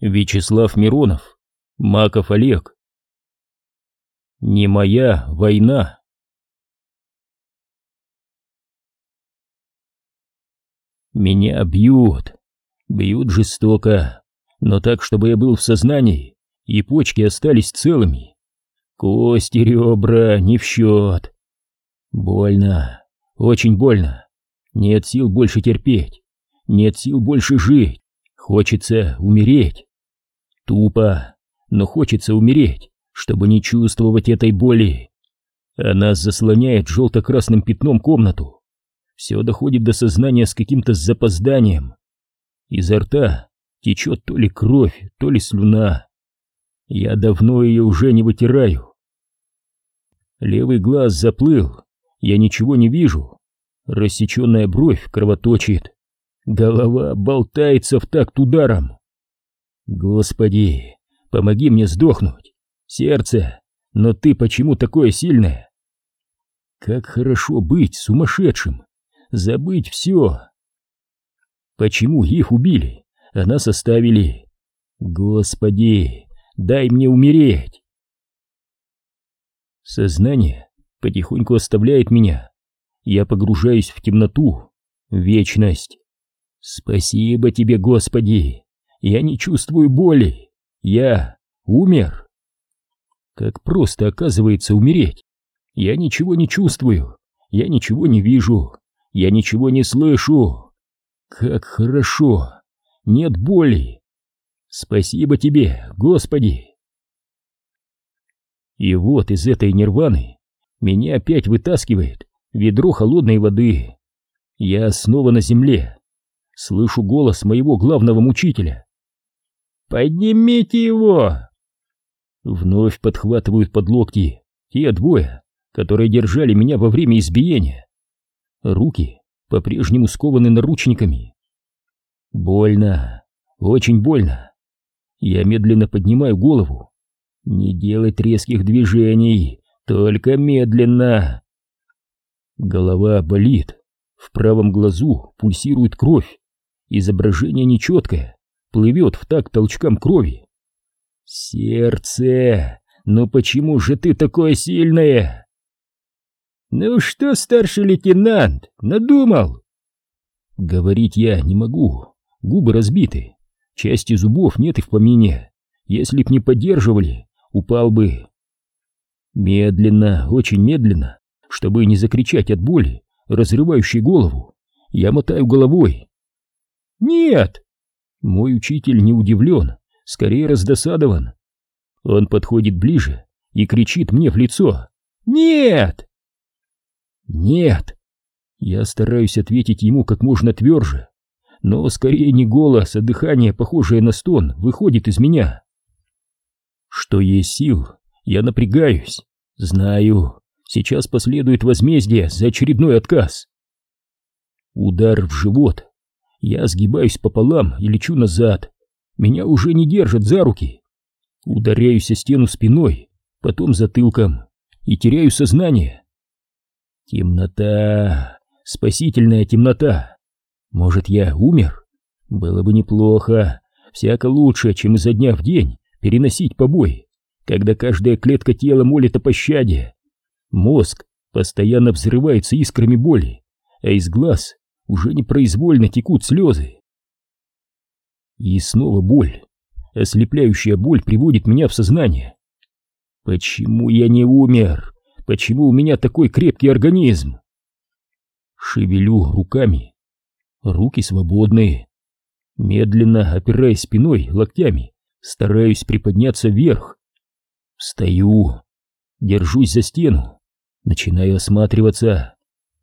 Вячеслав Миронов. Маков Олег. Не моя война. Меня бьют. Бьют жестоко, но так, чтобы я был в сознании, и почки остались целыми. Кости, ребра не в счет. Больно, очень больно. Нет сил больше терпеть, нет сил больше жить. Хочется умереть. Тупо, но хочется умереть, чтобы не чувствовать этой боли. Она заслоняет желто-красным пятном комнату. Все доходит до сознания с каким-то запозданием. Изо рта течет то ли кровь, то ли слюна. Я давно ее уже не вытираю. Левый глаз заплыл, я ничего не вижу. Рассеченная бровь кровоточит. Голова болтается в такт ударом. Господи, помоги мне сдохнуть. Сердце, но ты почему такое сильное? Как хорошо быть сумасшедшим, забыть все. Почему их убили, а нас оставили? Господи, дай мне умереть. Сознание потихоньку оставляет меня. Я погружаюсь в темноту, вечность. Спасибо тебе, Господи. Я не чувствую боли. Я умер. Как просто оказывается умереть. Я ничего не чувствую. Я ничего не вижу. Я ничего не слышу. Как хорошо. Нет боли. Спасибо тебе, Господи. И вот из этой нирваны меня опять вытаскивает ведро холодной воды. Я снова на земле. Слышу голос моего главного мучителя. «Поднимите его!» Вновь подхватывают под локти те двое, которые держали меня во время избиения. Руки по-прежнему скованы наручниками. Больно, очень больно. Я медленно поднимаю голову. Не делать резких движений, только медленно. Голова болит, в правом глазу пульсирует кровь. Изображение нечеткое, плывет в такт толчкам крови. Сердце, ну почему же ты такое сильное? Ну что, старший лейтенант, надумал? Говорить я не могу, губы разбиты, части зубов нет и в помине. Если б не поддерживали, упал бы. Медленно, очень медленно, чтобы не закричать от боли, разрывающей голову, я мотаю головой. «Нет!» Мой учитель не удивлен, скорее раздосадован. Он подходит ближе и кричит мне в лицо. «Нет!» «Нет!» Я стараюсь ответить ему как можно тверже, но скорее не голос, а дыхание, похожее на стон, выходит из меня. Что есть сил, я напрягаюсь. Знаю, сейчас последует возмездие за очередной отказ. Удар в живот я сгибаюсь пополам и лечу назад. Меня уже не держат за руки. Ударяюсь о стену спиной, потом затылком и теряю сознание. Темнота, спасительная темнота. Может, я умер? Было бы неплохо, всяко лучше, чем изо дня в день переносить побои, когда каждая клетка тела молит о пощаде. Мозг постоянно взрывается искрами боли, а из глаз уже непроизвольно текут слезы. И снова боль. Ослепляющая боль приводит меня в сознание. Почему я не умер? Почему у меня такой крепкий организм? Шевелю руками. Руки свободные. Медленно, опираясь спиной, локтями, стараюсь приподняться вверх. Встаю. Держусь за стену. Начинаю осматриваться.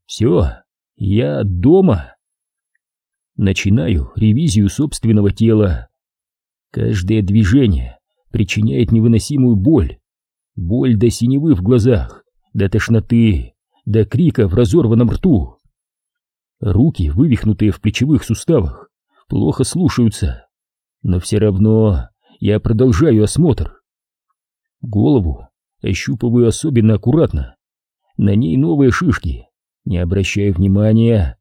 Все, я дома. Начинаю ревизию собственного тела. Каждое движение причиняет невыносимую боль. Боль до синевы в глазах, до тошноты, до крика в разорванном рту. Руки, вывихнутые в плечевых суставах, плохо слушаются. Но все равно я продолжаю осмотр. Голову ощупываю особенно аккуратно. На ней новые шишки, не обращая внимания,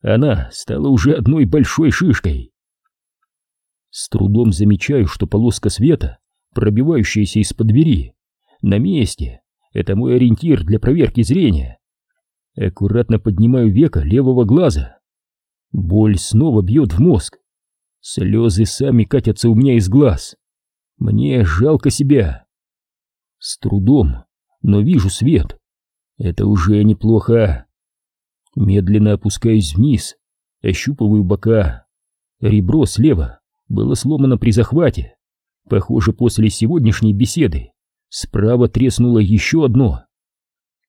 она стала уже одной большой шишкой. С трудом замечаю, что полоска света, пробивающаяся из-под двери, на месте. Это мой ориентир для проверки зрения. Аккуратно поднимаю веко левого глаза. Боль снова бьет в мозг. Слезы сами катятся у меня из глаз. Мне жалко себя. С трудом, но вижу свет. Это уже неплохо. Медленно опускаюсь вниз, ощупываю бока. Ребро слева было сломано при захвате. Похоже, после сегодняшней беседы справа треснуло еще одно.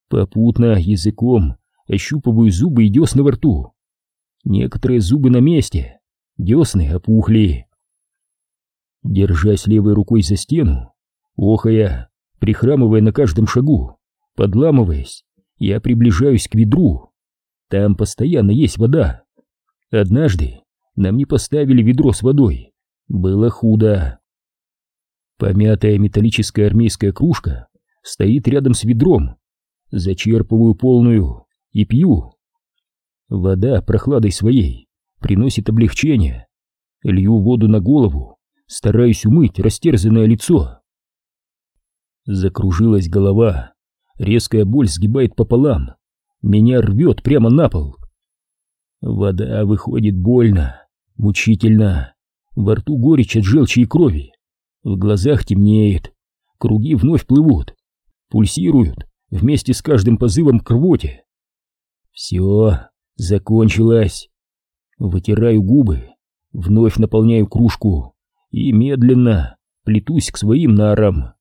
Попутно языком ощупываю зубы и десны во рту. Некоторые зубы на месте, десны опухли. Держась левой рукой за стену, охая, прихрамывая на каждом шагу, подламываясь, я приближаюсь к ведру. Там постоянно есть вода. Однажды нам не поставили ведро с водой. Было худо. Помятая металлическая армейская кружка стоит рядом с ведром. Зачерпываю полную и пью. Вода прохладой своей приносит облегчение. Лью воду на голову, стараюсь умыть растерзанное лицо. Закружилась голова, резкая боль сгибает пополам, меня рвет прямо на пол. Вода выходит больно, мучительно, во рту горечь от желчи и крови, в глазах темнеет, круги вновь плывут, пульсируют вместе с каждым позывом к рвоте. Все, закончилось. Вытираю губы, вновь наполняю кружку и медленно плетусь к своим нарам.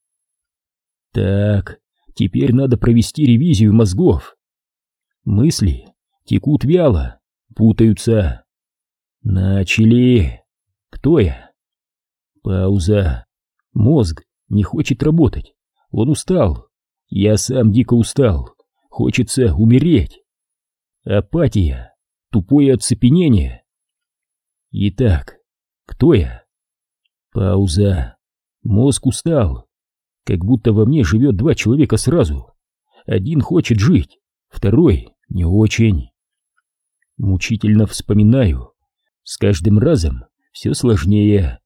Так, теперь надо провести ревизию мозгов. Мысли текут вяло, путаются. Начали. Кто я? Пауза. Мозг не хочет работать. Он устал. Я сам дико устал. Хочется умереть. Апатия. Тупое оцепенение. Итак, кто я? Пауза. Мозг устал. Как будто во мне живет два человека сразу. Один хочет жить, второй не очень. Мучительно вспоминаю. С каждым разом все сложнее.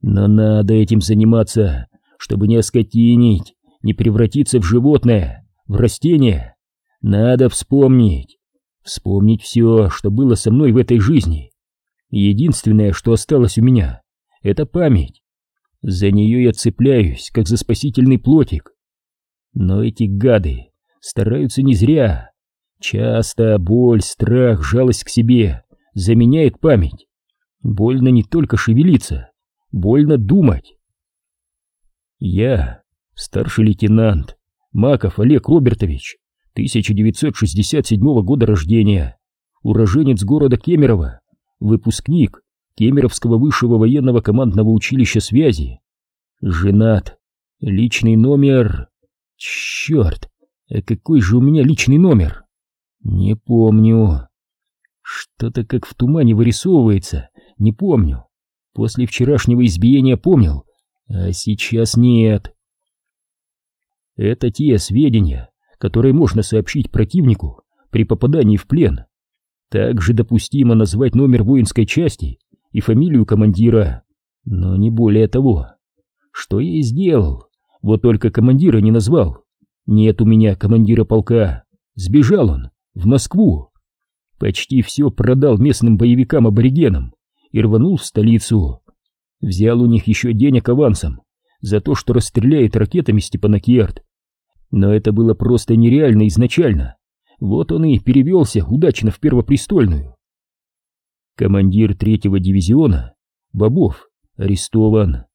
Но надо этим заниматься, чтобы не оскотинить, не превратиться в животное, в растение. Надо вспомнить. Вспомнить все, что было со мной в этой жизни. Единственное, что осталось у меня, это память. За нее я цепляюсь, как за спасительный плотик. Но эти гады стараются не зря. Часто боль, страх, жалость к себе заменяет память. Больно не только шевелиться, больно думать. Я, старший лейтенант Маков Олег Робертович, 1967 года рождения, уроженец города Кемерово, выпускник Кемеровского высшего военного командного училища связи. Женат. Личный номер... Черт, а какой же у меня личный номер? Не помню. Что-то как в тумане вырисовывается, не помню. После вчерашнего избиения помнил, а сейчас нет. Это те сведения, которые можно сообщить противнику при попадании в плен. Также допустимо назвать номер воинской части и фамилию командира, но не более того. Что я и сделал, вот только командира не назвал. Нет у меня командира полка, сбежал он в Москву. Почти все продал местным боевикам-аборигенам и рванул в столицу. Взял у них еще денег авансом за то, что расстреляет ракетами Степанакерт. Но это было просто нереально изначально. Вот он и перевелся удачно в Первопрестольную. Командир третьего дивизиона, Бобов, арестован.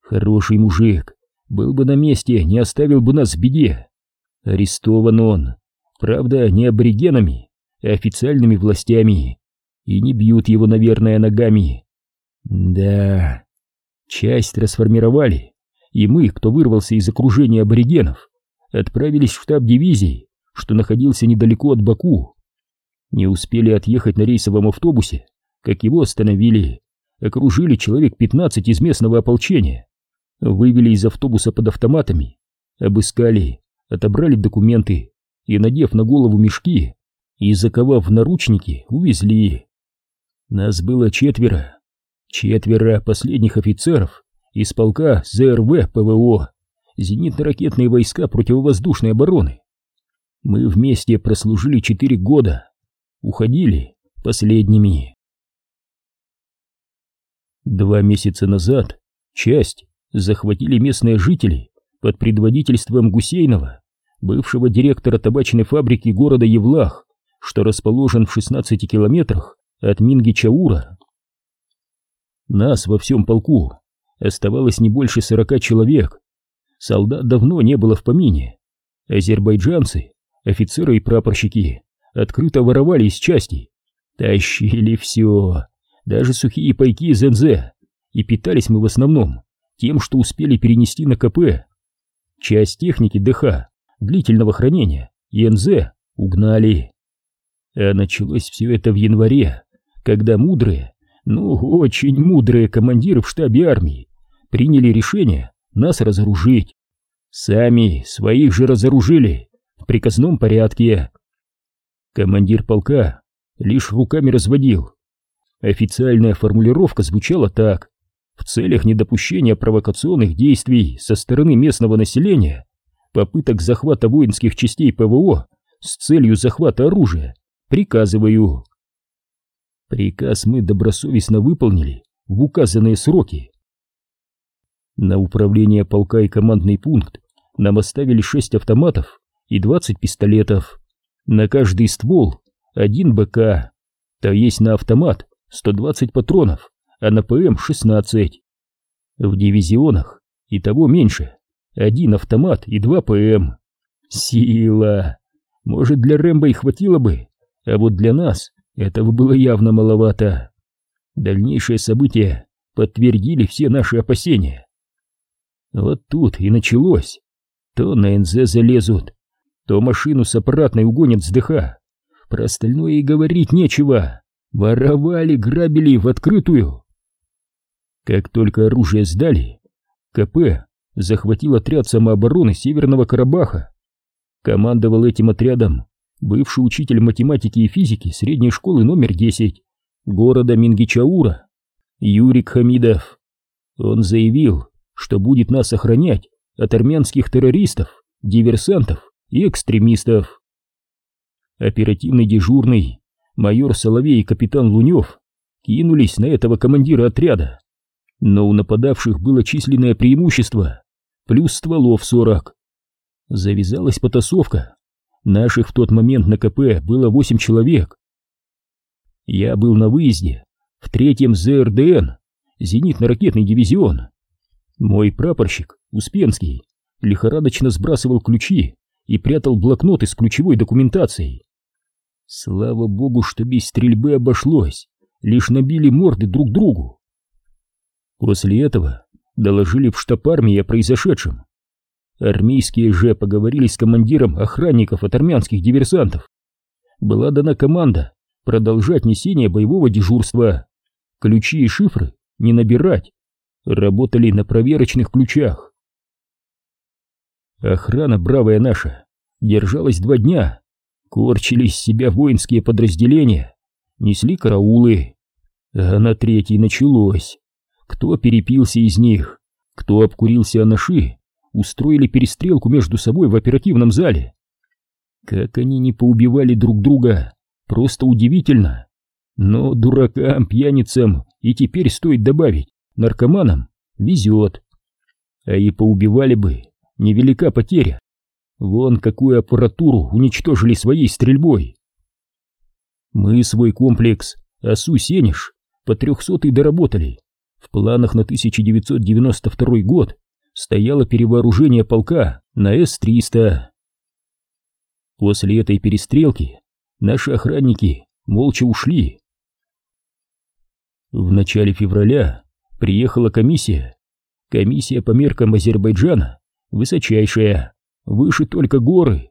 Хороший мужик, был бы на месте, не оставил бы нас в беде. Арестован он, правда, не аборигенами, а официальными властями. И не бьют его, наверное, ногами. Да, часть расформировали, и мы, кто вырвался из окружения аборигенов, отправились в штаб дивизии, что находился недалеко от Баку. Не успели отъехать на рейсовом автобусе, как его остановили, окружили человек 15 из местного ополчения, вывели из автобуса под автоматами, обыскали, отобрали документы и, надев на голову мешки и заковав в наручники, увезли. Нас было четверо. четверо последних офицеров из полка ЗРВ ПВО, зенитно-ракетные войска противовоздушной обороны. Мы вместе прослужили четыре года, уходили последними. Два месяца назад часть захватили местные жители под предводительством Гусейнова, бывшего директора табачной фабрики города Евлах, что расположен в 16 километрах от Мингичаура. Нас во всем полку оставалось не больше 40 человек. Солдат давно не было в помине. Азербайджанцы, офицеры и прапорщики открыто воровали из части, тащили все, даже сухие пайки из НЗ, и питались мы в основном тем, что успели перенести на КП. Часть техники ДХ, длительного хранения и НЗ угнали. А началось все это в январе, когда мудрые, ну очень мудрые командиры в штабе армии приняли решение нас разоружить. Сами своих же разоружили в приказном порядке. Командир полка лишь руками разводил. Официальная формулировка звучала так. В целях недопущения провокационных действий со стороны местного населения, попыток захвата воинских частей ПВО с целью захвата оружия, приказываю. Приказ мы добросовестно выполнили в указанные сроки. На управление полка и командный пункт нам оставили 6 автоматов и 20 пистолетов. На каждый ствол один БК, то есть на автомат 120 патронов, а на ПМ 16. В дивизионах и того меньше, один автомат и два ПМ. Сила! Может, для Рэмбо и хватило бы, а вот для нас этого было явно маловато. Дальнейшие события подтвердили все наши опасения. Вот тут и началось. То на НЗ залезут, то машину с аппаратной угонят с ДХ. Про остальное и говорить нечего. Воровали, грабили в открытую. Как только оружие сдали, КП захватил отряд самообороны Северного Карабаха. Командовал этим отрядом бывший учитель математики и физики средней школы номер 10 города Мингичаура Юрик Хамидов. Он заявил, что будет нас охранять от армянских террористов, диверсантов и экстремистов. Оперативный дежурный майор Соловей и капитан Лунев кинулись на этого командира отряда. Но у нападавших было численное преимущество, плюс стволов сорок. Завязалась потасовка. Наших в тот момент на КП было восемь человек. Я был на выезде в третьем ЗРДН, зенитно-ракетный дивизион. Мой прапорщик, Успенский, лихорадочно сбрасывал ключи и прятал блокноты с ключевой документацией. Слава богу, что без стрельбы обошлось, лишь набили морды друг другу. После этого доложили в штаб армии о произошедшем. Армейские же поговорили с командиром охранников от армянских диверсантов. Была дана команда продолжать несение боевого дежурства. Ключи и шифры не набирать. Работали на проверочных ключах. Охрана бравая наша держалась два дня корчились себя воинские подразделения, несли караулы. А на третий началось. Кто перепился из них, кто обкурился анаши, устроили перестрелку между собой в оперативном зале. Как они не поубивали друг друга, просто удивительно. Но дуракам, пьяницам и теперь стоит добавить, наркоманам везет. А и поубивали бы, невелика потеря. Вон какую аппаратуру уничтожили своей стрельбой. Мы свой комплекс «Асу-Сенеж» по трехсотый доработали. В планах на 1992 год стояло перевооружение полка на С-300. После этой перестрелки наши охранники молча ушли. В начале февраля приехала комиссия. Комиссия по меркам Азербайджана высочайшая выше только горы.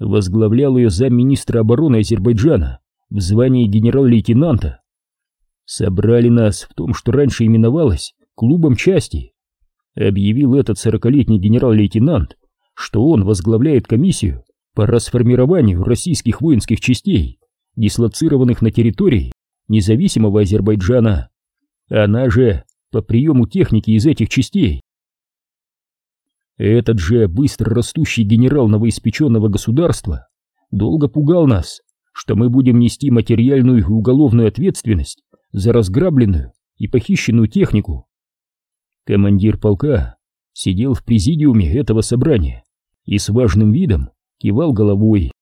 Возглавлял ее замминистра обороны Азербайджана в звании генерал-лейтенанта. Собрали нас в том, что раньше именовалось клубом части. Объявил этот сорокалетний генерал-лейтенант, что он возглавляет комиссию по расформированию российских воинских частей, дислоцированных на территории независимого Азербайджана, она же по приему техники из этих частей. Этот же быстро растущий генерал новоиспеченного государства долго пугал нас, что мы будем нести материальную и уголовную ответственность за разграбленную и похищенную технику. Командир полка сидел в президиуме этого собрания и с важным видом кивал головой.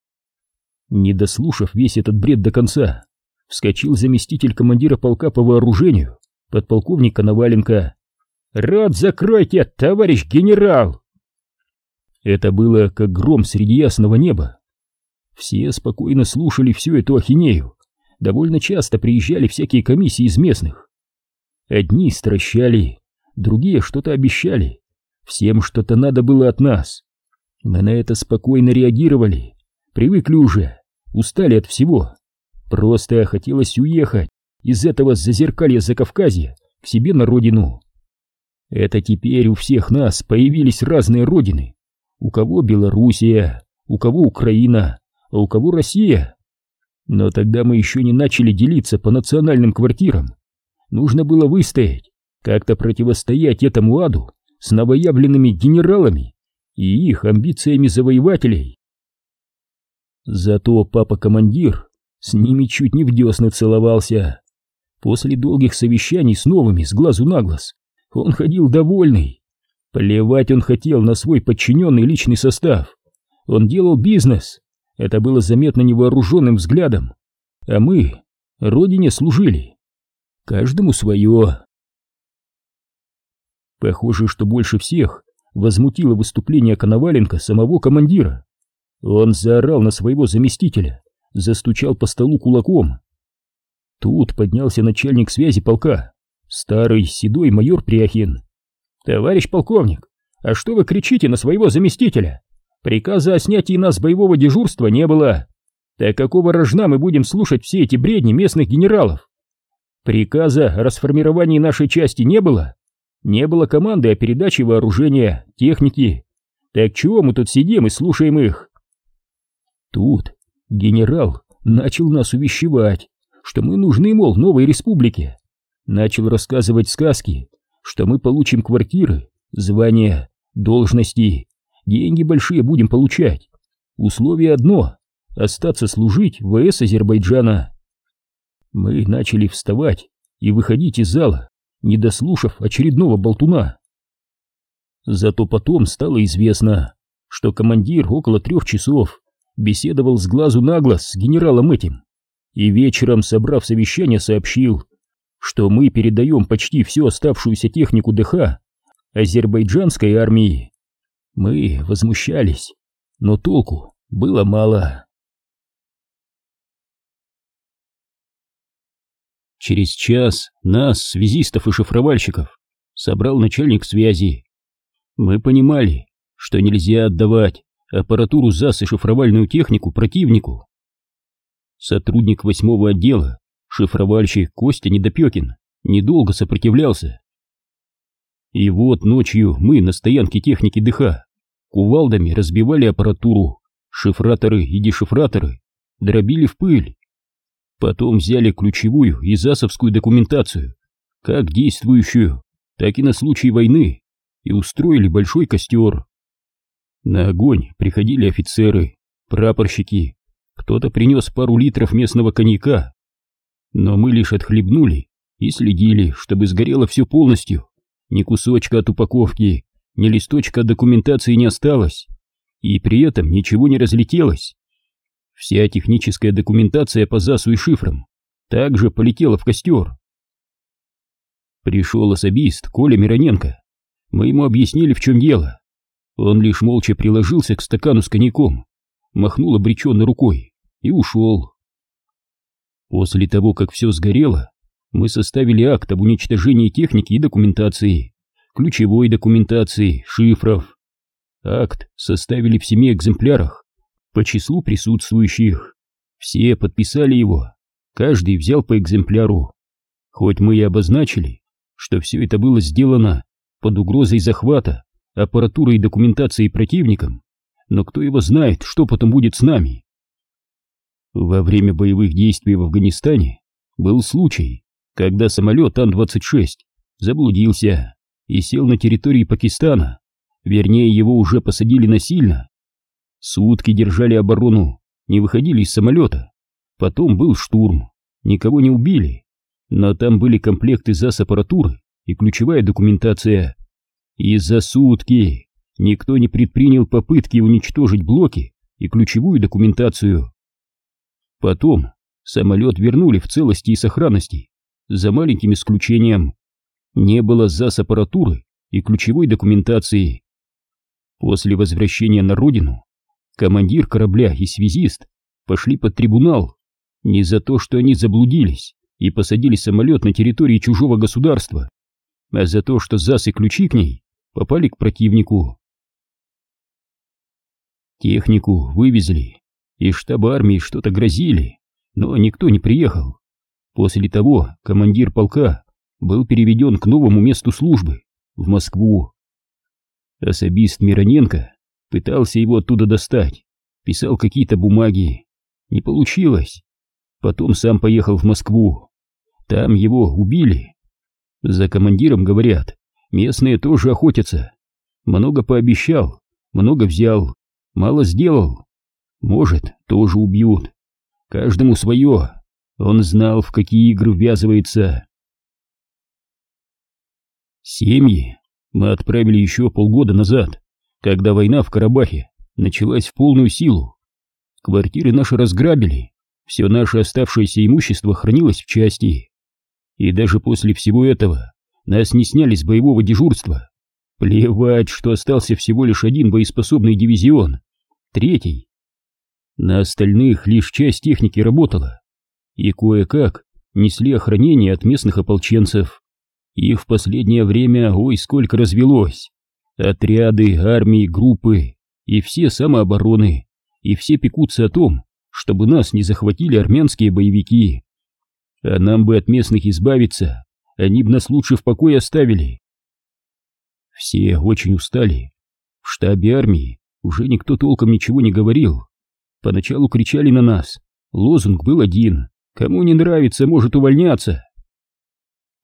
Не дослушав весь этот бред до конца, вскочил заместитель командира полка по вооружению, подполковник Коноваленко. «Рот закройте, товарищ генерал!» Это было как гром среди ясного неба. Все спокойно слушали всю эту ахинею. Довольно часто приезжали всякие комиссии из местных. Одни стращали, другие что-то обещали. Всем что-то надо было от нас. Мы на это спокойно реагировали. Привыкли уже, устали от всего. Просто хотелось уехать из этого зазеркалья Закавказья к себе на родину. Это теперь у всех нас появились разные родины. У кого Белоруссия, у кого Украина, а у кого Россия. Но тогда мы еще не начали делиться по национальным квартирам. Нужно было выстоять, как-то противостоять этому аду с новоявленными генералами и их амбициями завоевателей. Зато папа-командир с ними чуть не в десны целовался. После долгих совещаний с новыми с глазу на глаз он ходил довольный. Плевать он хотел на свой подчиненный личный состав. Он делал бизнес. Это было заметно невооруженным взглядом. А мы родине служили. Каждому свое. Похоже, что больше всех возмутило выступление Коноваленко самого командира. Он заорал на своего заместителя, застучал по столу кулаком. Тут поднялся начальник связи полка, старый седой майор Пряхин. «Товарищ полковник, а что вы кричите на своего заместителя? Приказа о снятии нас с боевого дежурства не было. Так какого рожна мы будем слушать все эти бредни местных генералов? Приказа о расформировании нашей части не было? Не было команды о передаче вооружения, техники. Так чего мы тут сидим и слушаем их? Тут генерал начал нас увещевать, что мы нужны, мол, новой республике. Начал рассказывать сказки, что мы получим квартиры, звания, должности, деньги большие будем получать. Условие одно — остаться служить в ВС Азербайджана. Мы начали вставать и выходить из зала, не дослушав очередного болтуна. Зато потом стало известно, что командир около трех часов беседовал с глазу на глаз с генералом этим и вечером, собрав совещание, сообщил, что мы передаем почти всю оставшуюся технику ДХ азербайджанской армии. Мы возмущались, но толку было мало. Через час нас, связистов и шифровальщиков, собрал начальник связи. Мы понимали, что нельзя отдавать аппаратуру ЗАС и шифровальную технику противнику. Сотрудник восьмого отдела, шифровальщик Костя Недопекин, недолго сопротивлялся. И вот ночью мы на стоянке техники ДХ кувалдами разбивали аппаратуру, шифраторы и дешифраторы, дробили в пыль. Потом взяли ключевую и засовскую документацию, как действующую, так и на случай войны, и устроили большой костер. На огонь приходили офицеры, прапорщики, кто-то принес пару литров местного коньяка. Но мы лишь отхлебнули и следили, чтобы сгорело все полностью. Ни кусочка от упаковки, ни листочка документации не осталось. И при этом ничего не разлетелось. Вся техническая документация по ЗАСу и шифрам также полетела в костер. Пришел особист Коля Мироненко. Мы ему объяснили, в чем дело. Он лишь молча приложился к стакану с коньяком, махнул обреченно рукой и ушел. После того, как все сгорело, мы составили акт об уничтожении техники и документации, ключевой документации, шифров. Акт составили в семи экземплярах по числу присутствующих. Все подписали его, каждый взял по экземпляру. Хоть мы и обозначили, что все это было сделано под угрозой захвата аппаратуры и документации противником, но кто его знает, что потом будет с нами. Во время боевых действий в Афганистане был случай, когда самолет Ан-26 заблудился и сел на территории Пакистана, вернее его уже посадили насильно. Сутки держали оборону, не выходили из самолета. Потом был штурм, никого не убили, но там были комплекты ЗАС-аппаратуры и ключевая документация. И за сутки никто не предпринял попытки уничтожить блоки и ключевую документацию. Потом самолет вернули в целости и сохранности, за маленьким исключением. Не было ЗАС-аппаратуры и ключевой документации. После возвращения на родину командир корабля и связист пошли под трибунал не за то, что они заблудились и посадили самолет на территории чужого государства, а за то, что ЗАС и ключи к ней попали к противнику. Технику вывезли, из штаба армии что-то грозили, но никто не приехал. После того командир полка был переведен к новому месту службы, в Москву. Особист Мироненко пытался его оттуда достать, писал какие-то бумаги. Не получилось. Потом сам поехал в Москву. Там его убили. За командиром, говорят, местные тоже охотятся. Много пообещал, много взял, мало сделал. Может, тоже убьют. Каждому свое. Он знал, в какие игры ввязывается. Семьи мы отправили еще полгода назад, когда война в Карабахе началась в полную силу. Квартиры наши разграбили, все наше оставшееся имущество хранилось в части. И даже после всего этого нас не сняли с боевого дежурства. Плевать, что остался всего лишь один боеспособный дивизион, третий. На остальных лишь часть техники работала, и кое-как несли охранение от местных ополченцев. Их в последнее время ой сколько развелось. Отряды, армии, группы и все самообороны, и все пекутся о том, чтобы нас не захватили армянские боевики. А нам бы от местных избавиться, они бы нас лучше в покое оставили. Все очень устали. В штабе армии уже никто толком ничего не говорил. Поначалу кричали на нас. Лозунг был один. Кому не нравится, может увольняться.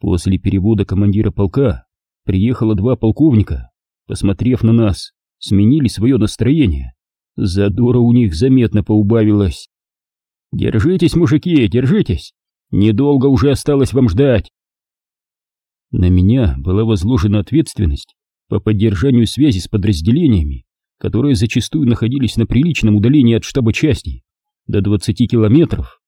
После перевода командира полка приехало два полковника. Посмотрев на нас, сменили свое настроение Задора у них заметно поубавилось. «Держитесь, мужики, держитесь! Недолго уже осталось вам ждать!» На меня была возложена ответственность по поддержанию связи с подразделениями, которые зачастую находились на приличном удалении от штаба части, до 20 километров.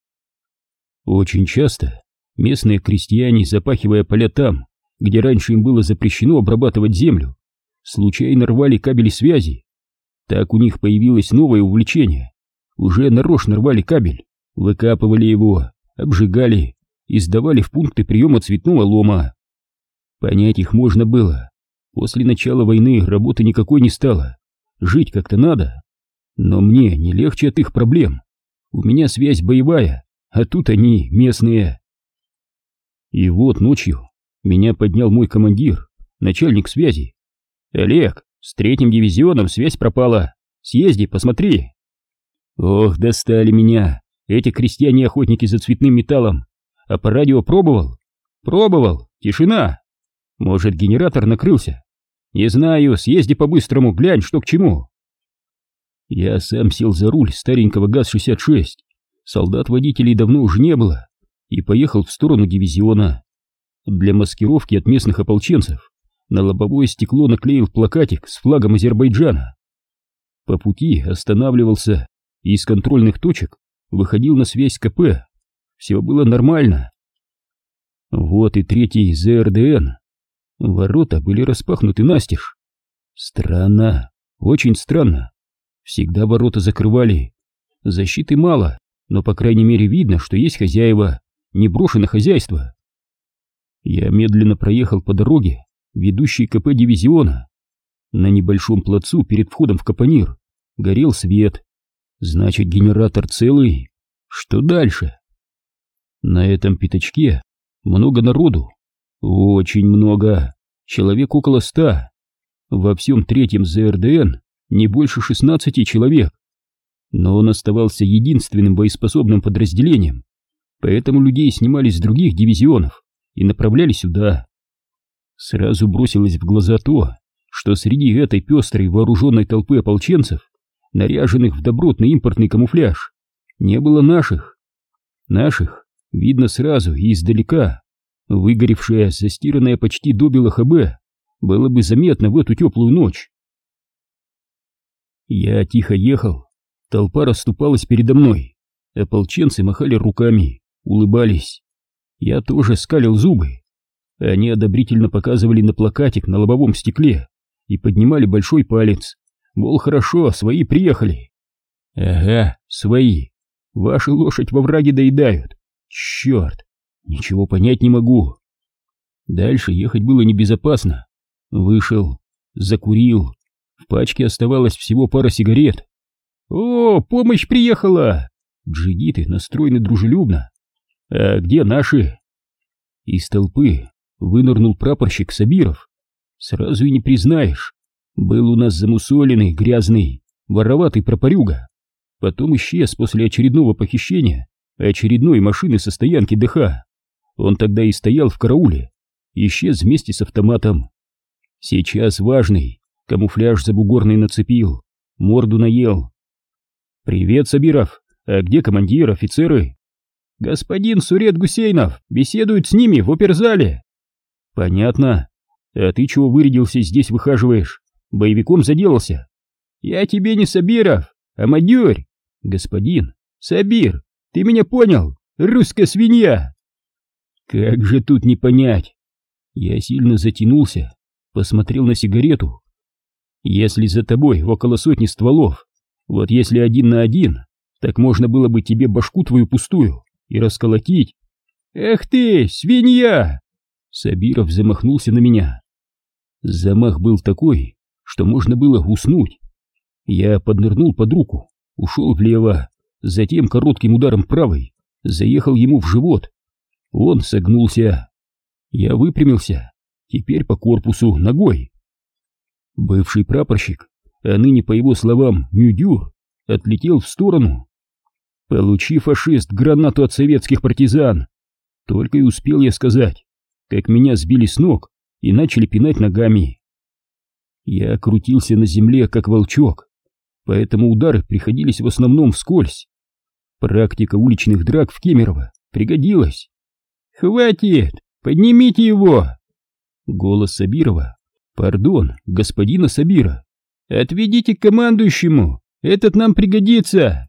Очень часто местные крестьяне, запахивая поля там, где раньше им было запрещено обрабатывать землю, случайно рвали кабели связи так у них появилось новое увлечение. Уже нарочно рвали кабель, выкапывали его, обжигали и сдавали в пункты приема цветного лома. Понять их можно было. После начала войны работы никакой не стало. Жить как-то надо. Но мне не легче от их проблем. У меня связь боевая, а тут они местные. И вот ночью меня поднял мой командир, начальник связи. «Олег, с третьим дивизионом связь пропала. Съезди, посмотри. Ох, достали меня. Эти крестьяне-охотники за цветным металлом. А по радио пробовал? Пробовал. Тишина. Может, генератор накрылся? Не знаю, съезди по-быстрому, глянь, что к чему. Я сам сел за руль старенького ГАЗ-66. Солдат-водителей давно уже не было. И поехал в сторону дивизиона. Для маскировки от местных ополченцев на лобовое стекло наклеил плакатик с флагом Азербайджана. По пути останавливался и из контрольных точек выходил на связь КП. Все было нормально. Вот и третий ЗРДН. Ворота были распахнуты настежь. Странно, очень странно. Всегда ворота закрывали. Защиты мало, но по крайней мере видно, что есть хозяева, не брошено хозяйство. Я медленно проехал по дороге, ведущий КП дивизиона. На небольшом плацу перед входом в Капонир горел свет. Значит, генератор целый. Что дальше? На этом пятачке много народу. Очень много. Человек около ста. Во всем третьем ЗРДН не больше 16 человек. Но он оставался единственным боеспособным подразделением, поэтому людей снимали с других дивизионов и направляли сюда. Сразу бросилось в глаза то, что среди этой пестрой вооруженной толпы ополченцев, наряженных в добротный импортный камуфляж, не было наших. Наших видно сразу и издалека. Выгоревшее, застиранное почти до ХБ было бы заметно в эту теплую ночь. Я тихо ехал, толпа расступалась передо мной, ополченцы махали руками, улыбались. Я тоже скалил зубы. Они одобрительно показывали на плакатик на лобовом стекле и поднимали большой палец, мол, хорошо, свои приехали. Ага, свои. Ваши лошадь во враге доедают. Черт, ничего понять не могу. Дальше ехать было небезопасно. Вышел, закурил. В пачке оставалось всего пара сигарет. «О, помощь приехала!» Джигиты настроены дружелюбно. «А где наши?» Из толпы вынырнул прапорщик Сабиров. Сразу и не признаешь. Был у нас замусоленный, грязный, вороватый пропорюга. Потом исчез после очередного похищения очередной машины со стоянки ДХ. Он тогда и стоял в карауле. Исчез вместе с автоматом. Сейчас важный, камуфляж забугорный нацепил, морду наел. «Привет, Сабиров! А где командир, офицеры?» «Господин Сурет Гусейнов беседует с ними в оперзале». «Понятно. А ты чего вырядился здесь выхаживаешь? Боевиком заделался?» «Я тебе не Сабиров, а Мадюрь!» «Господин, Сабир, ты меня понял? Русская свинья!» «Как же тут не понять?» Я сильно затянулся, посмотрел на сигарету. «Если за тобой около сотни стволов, вот если один на один, так можно было бы тебе башку твою пустую и расколотить. Эх ты, свинья! Сабиров замахнулся на меня. Замах был такой, что можно было уснуть. Я поднырнул под руку, ушел влево, затем коротким ударом правой заехал ему в живот. Он согнулся. Я выпрямился, теперь по корпусу ногой. Бывший прапорщик, а ныне, по его словам, Мюдюр, отлетел в сторону. Получи, фашист, гранату от советских партизан. Только и успел я сказать, как меня сбили с ног и начали пинать ногами. Я крутился на земле, как волчок, поэтому удары приходились в основном вскользь. Практика уличных драк в Кемерово пригодилась. «Хватит! Поднимите его!» Голос Сабирова. «Пардон, господина Сабира. Отведите к командующему! Этот нам пригодится!»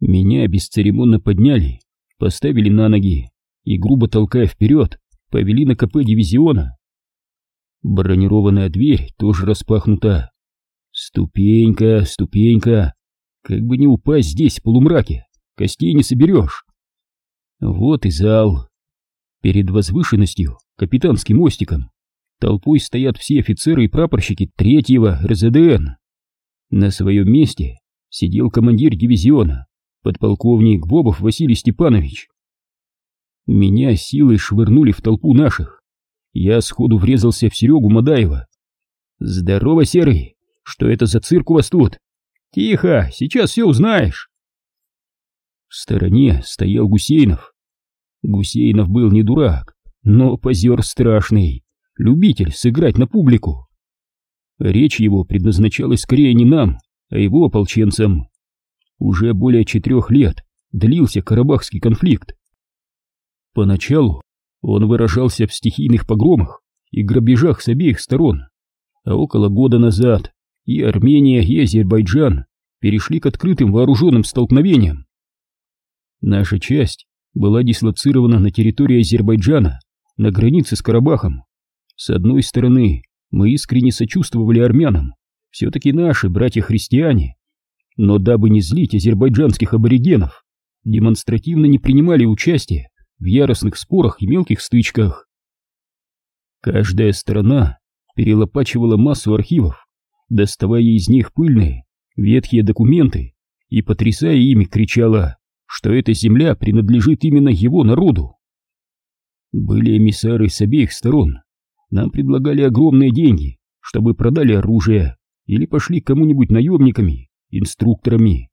Меня бесцеремонно подняли, поставили на ноги и, грубо толкая вперед, повели на КП дивизиона. Бронированная дверь тоже распахнута. Ступенька, ступенька. Как бы не упасть здесь в полумраке, костей не соберешь. Вот и зал. Перед возвышенностью, капитанским мостиком, толпой стоят все офицеры и прапорщики третьего РЗДН. На своем месте сидел командир дивизиона, подполковник Бобов Василий Степанович. Меня силой швырнули в толпу наших. Я сходу врезался в Серегу Мадаева. «Здорово, Серый! Что это за цирк у вас тут?» «Тихо, сейчас все узнаешь!» В стороне стоял Гусейнов. Гусейнов был не дурак, но позер страшный, любитель сыграть на публику. Речь его предназначалась скорее не нам, а его ополченцам. Уже более четырех лет длился Карабахский конфликт. Поначалу он выражался в стихийных погромах и грабежах с обеих сторон, а около года назад и Армения, и Азербайджан перешли к открытым вооруженным столкновениям. Наша часть была дислоцирована на территории Азербайджана, на границе с Карабахом. С одной стороны, мы искренне сочувствовали армянам, все-таки наши братья-христиане, но дабы не злить азербайджанских аборигенов, демонстративно не принимали участие в яростных спорах и мелких стычках. Каждая сторона перелопачивала массу архивов, доставая из них пыльные, ветхие документы и, потрясая ими, кричала, что эта земля принадлежит именно его народу. Были эмиссары с обеих сторон. Нам предлагали огромные деньги, чтобы продали оружие или пошли кому-нибудь наемниками инструкторами.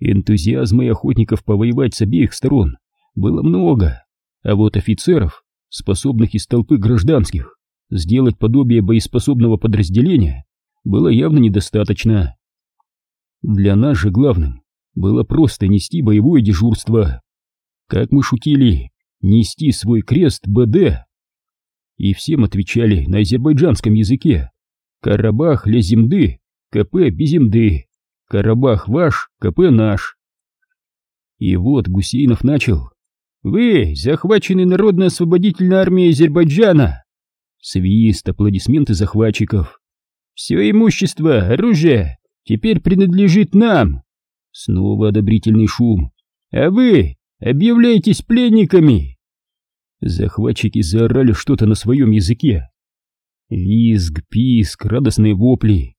Энтузиазма и охотников повоевать с обеих сторон было много, а вот офицеров, способных из толпы гражданских сделать подобие боеспособного подразделения, было явно недостаточно. Для нас же главным было просто нести боевое дежурство. Как мы шутили, нести свой крест БД. И всем отвечали на азербайджанском языке. Карабах лезимды, КП безимды. Карабах ваш, КП наш. И вот Гусейнов начал. «Вы, захвачены Народно-освободительной армией Азербайджана!» Свист, аплодисменты захватчиков. «Все имущество, оружие, теперь принадлежит нам!» Снова одобрительный шум. «А вы объявляетесь пленниками!» Захватчики заорали что-то на своем языке. Визг, писк, радостные вопли.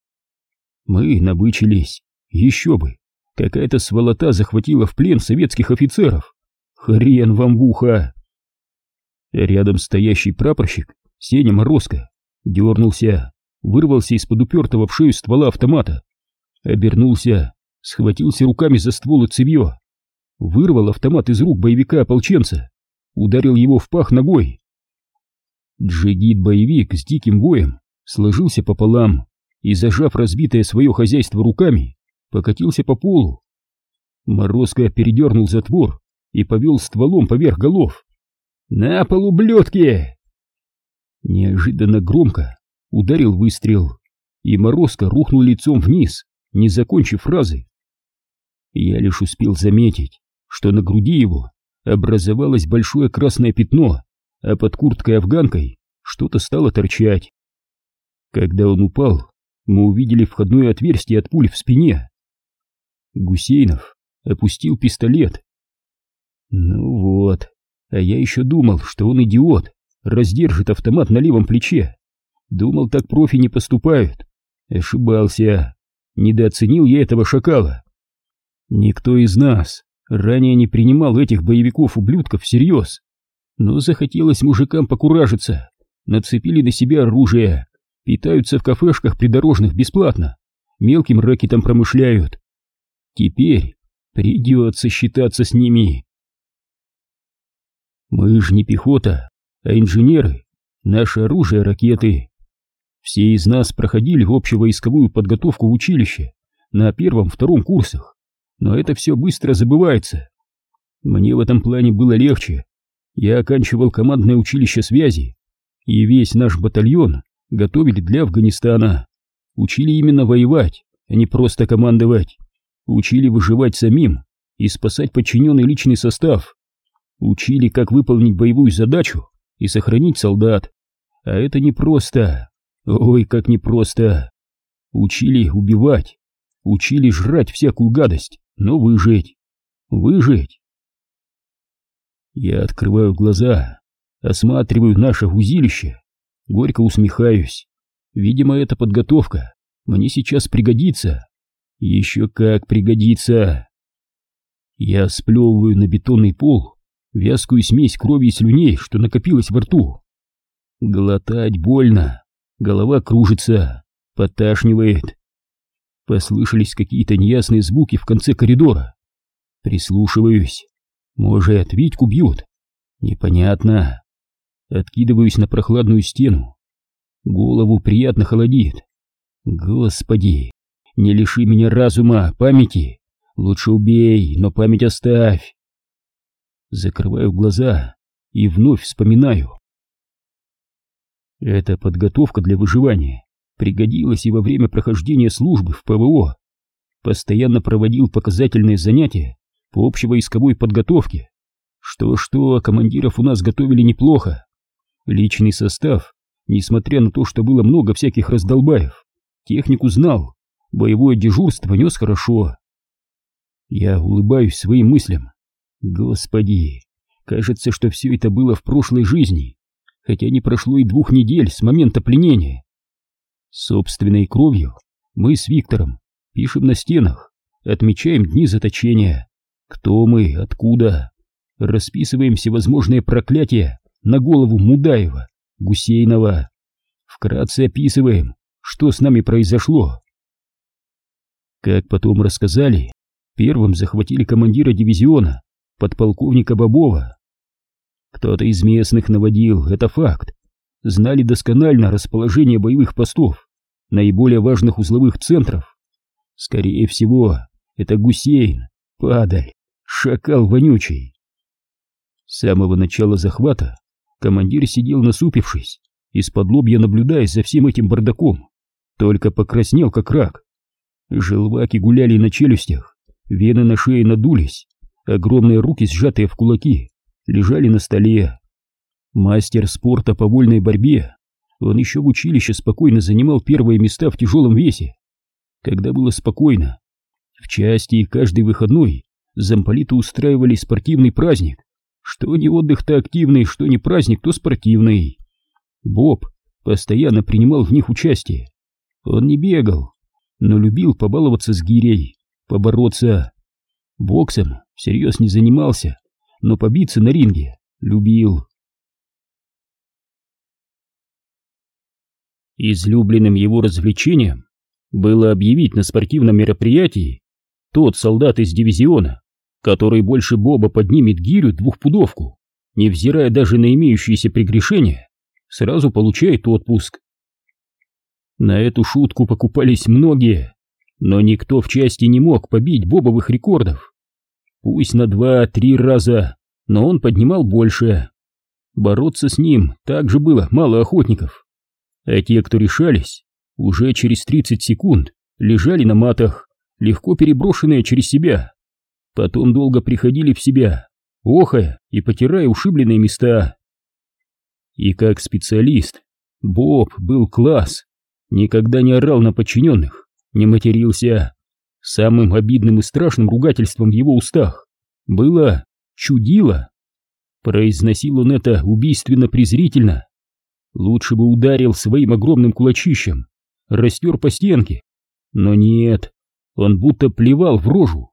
Мы набычились. Еще бы! Какая-то сволота захватила в плен советских офицеров. Хрен вам в ухо! Рядом стоящий прапорщик, Сеня Морозко, дернулся, вырвался из-под упертого в шею ствола автомата, обернулся, схватился руками за ствол и цевье, вырвал автомат из рук боевика-ополченца, ударил его в пах ногой. Джигит-боевик с диким воем сложился пополам и, зажав разбитое свое хозяйство руками, покатился по полу. Морозко передернул затвор и повел стволом поверх голов. «На пол, ублюдки!» Неожиданно громко ударил выстрел, и Морозко рухнул лицом вниз, не закончив фразы. Я лишь успел заметить, что на груди его образовалось большое красное пятно, а под курткой-афганкой что-то стало торчать. Когда он упал, мы увидели входное отверстие от пуль в спине. Гусейнов опустил пистолет. Ну вот, а я еще думал, что он идиот, раздержит автомат на левом плече. Думал, так профи не поступают. Ошибался. Недооценил я этого шакала. Никто из нас ранее не принимал этих боевиков-ублюдков всерьез. Но захотелось мужикам покуражиться. Нацепили на себя оружие. Питаются в кафешках придорожных бесплатно. Мелким рэкетом промышляют. Теперь придется считаться с ними. Мы ж не пехота, а инженеры. Наше оружие — ракеты. Все из нас проходили общевойсковую подготовку в училище на первом-втором курсах, но это все быстро забывается. Мне в этом плане было легче. Я оканчивал командное училище связи, и весь наш батальон готовили для Афганистана. Учили именно воевать, а не просто командовать. Учили выживать самим и спасать подчиненный личный состав. Учили, как выполнить боевую задачу и сохранить солдат. А это непросто. Ой, как непросто. Учили убивать. Учили жрать всякую гадость, но выжить. Выжить. Я открываю глаза, осматриваю наше узилище, горько усмехаюсь. Видимо, эта подготовка мне сейчас пригодится. Еще как пригодится. Я сплевываю на бетонный пол вязкую смесь крови и слюней, что накопилась во рту. Глотать больно, голова кружится, поташнивает. Послышались какие-то неясные звуки в конце коридора. Прислушиваюсь. Может, Витьку бьют? Непонятно. Откидываюсь на прохладную стену. Голову приятно холодит. Господи, не лиши меня разума, памяти. Лучше убей, но память оставь. Закрываю глаза и вновь вспоминаю. Эта подготовка для выживания пригодилась и во время прохождения службы в ПВО. Постоянно проводил показательные занятия по общевойсковой подготовке. Что-что, а командиров у нас готовили неплохо. Личный состав, несмотря на то, что было много всяких раздолбаев, технику знал, боевое дежурство нес хорошо. Я улыбаюсь своим мыслям. Господи, кажется, что все это было в прошлой жизни, хотя не прошло и двух недель с момента пленения. Собственной кровью мы с Виктором пишем на стенах, отмечаем дни заточения, кто мы, откуда, расписываем всевозможные проклятия на голову Мудаева, Гусейнова, вкратце описываем, что с нами произошло. Как потом рассказали, первым захватили командира дивизиона, подполковника Бобова. Кто-то из местных наводил, это факт. Знали досконально расположение боевых постов, наиболее важных узловых центров. Скорее всего, это Гусейн, падаль, шакал вонючий. С самого начала захвата командир сидел насупившись, из-под лобья наблюдая за всем этим бардаком, только покраснел как рак. Желваки гуляли на челюстях, вены на шее надулись, огромные руки, сжатые в кулаки, лежали на столе. Мастер спорта по вольной борьбе, он еще в училище спокойно занимал первые места в тяжелом весе. Когда было спокойно, в части каждый выходной замполиты устраивали спортивный праздник. Что не отдых-то активный, что не праздник, то спортивный. Боб постоянно принимал в них участие. Он не бегал, но любил побаловаться с гирей, побороться. Боксом всерьез не занимался, но побиться на ринге любил. Излюбленным его развлечением было объявить на спортивном мероприятии тот солдат из дивизиона, который больше Боба поднимет гирю двухпудовку, невзирая даже на имеющиеся прегрешения, сразу получает отпуск. На эту шутку покупались многие, но никто в части не мог побить бобовых рекордов. Пусть на два-три раза, но он поднимал больше. Бороться с ним также было мало охотников. А те, кто решались, уже через 30 секунд лежали на матах, легко переброшенные через себя. Потом долго приходили в себя, охая и потирая ушибленные места. И как специалист, Боб был класс, никогда не орал на подчиненных, не матерился. Самым обидным и страшным ругательством в его устах было «чудило». Произносил он это убийственно-презрительно. Лучше бы ударил своим огромным кулачищем, растер по стенке. Но нет, он будто плевал в рожу.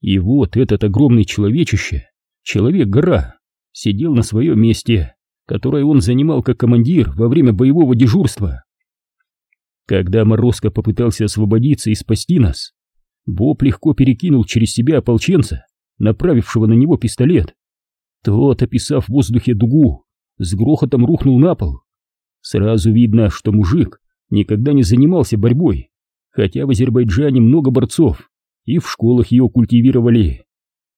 И вот этот огромный человечище, человек-гора, сидел на своем месте, которое он занимал как командир во время боевого дежурства. Когда Морозко попытался освободиться и спасти нас, Боб легко перекинул через себя ополченца, направившего на него пистолет. Тот, описав в воздухе дугу, с грохотом рухнул на пол. Сразу видно, что мужик никогда не занимался борьбой, хотя в Азербайджане много борцов, и в школах ее культивировали.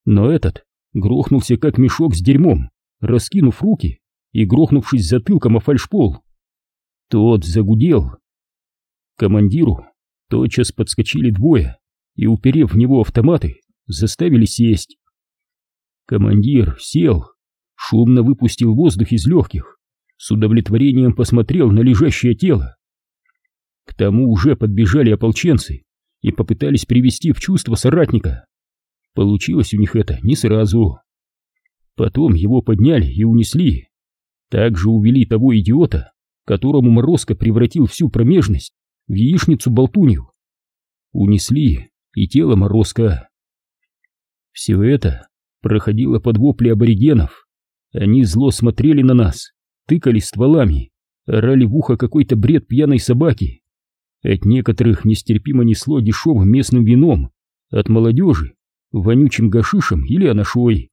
Но этот грохнулся как мешок с дерьмом, раскинув руки и грохнувшись затылком о фальшпол. Тот загудел, Командиру тотчас подскочили двое и, уперев в него автоматы, заставили сесть. Командир сел, шумно выпустил воздух из легких, с удовлетворением посмотрел на лежащее тело. К тому уже подбежали ополченцы и попытались привести в чувство соратника. Получилось у них это не сразу. Потом его подняли и унесли. Также увели того идиота, которому Морозко превратил всю промежность в яичницу-болтунью. Унесли и тело Морозка. Все это проходило под вопли аборигенов. Они зло смотрели на нас, тыкали стволами, орали в ухо какой-то бред пьяной собаки. От некоторых нестерпимо несло дешевым местным вином, от молодежи — вонючим гашишем или анашой.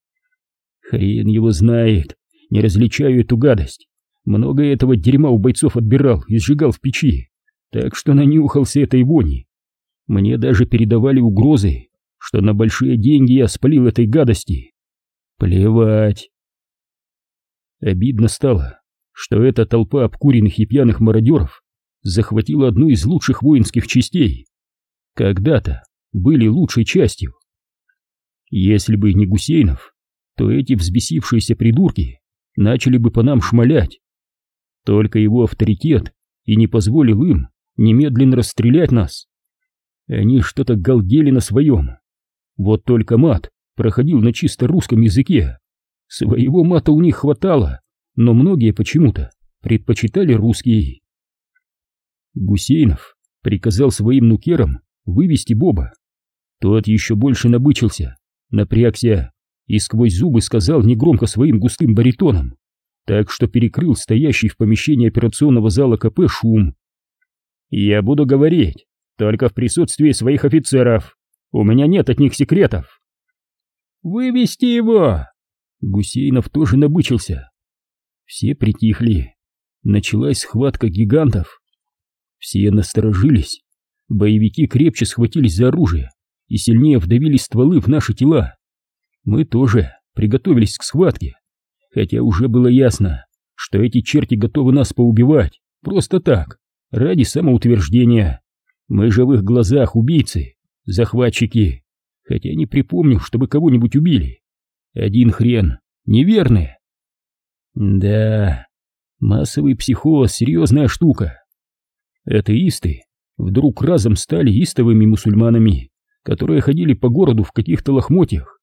Хрен его знает, не различаю эту гадость. Много этого дерьма у бойцов отбирал и сжигал в печи так что нанюхался этой вони. Мне даже передавали угрозы, что на большие деньги я спалил этой гадости. Плевать. Обидно стало, что эта толпа обкуренных и пьяных мародеров захватила одну из лучших воинских частей. Когда-то были лучшей частью. Если бы не Гусейнов, то эти взбесившиеся придурки начали бы по нам шмалять. Только его авторитет и не позволил им немедленно расстрелять нас. Они что-то галдели на своем. Вот только мат проходил на чисто русском языке. Своего мата у них хватало, но многие почему-то предпочитали русский. Гусейнов приказал своим нукерам вывести Боба. Тот еще больше набычился, напрягся и сквозь зубы сказал негромко своим густым баритоном, так что перекрыл стоящий в помещении операционного зала КП шум. Я буду говорить, только в присутствии своих офицеров. У меня нет от них секретов. Вывести его! Гусейнов тоже набычился. Все притихли. Началась схватка гигантов. Все насторожились. Боевики крепче схватились за оружие и сильнее вдавили стволы в наши тела. Мы тоже приготовились к схватке, хотя уже было ясно, что эти черти готовы нас поубивать, просто так, ради самоутверждения. Мы же в их глазах убийцы, захватчики, хотя не припомню, чтобы кого-нибудь убили. Один хрен, неверные. Да, массовый психоз — серьезная штука. Атеисты вдруг разом стали истовыми мусульманами, которые ходили по городу в каких-то лохмотьях,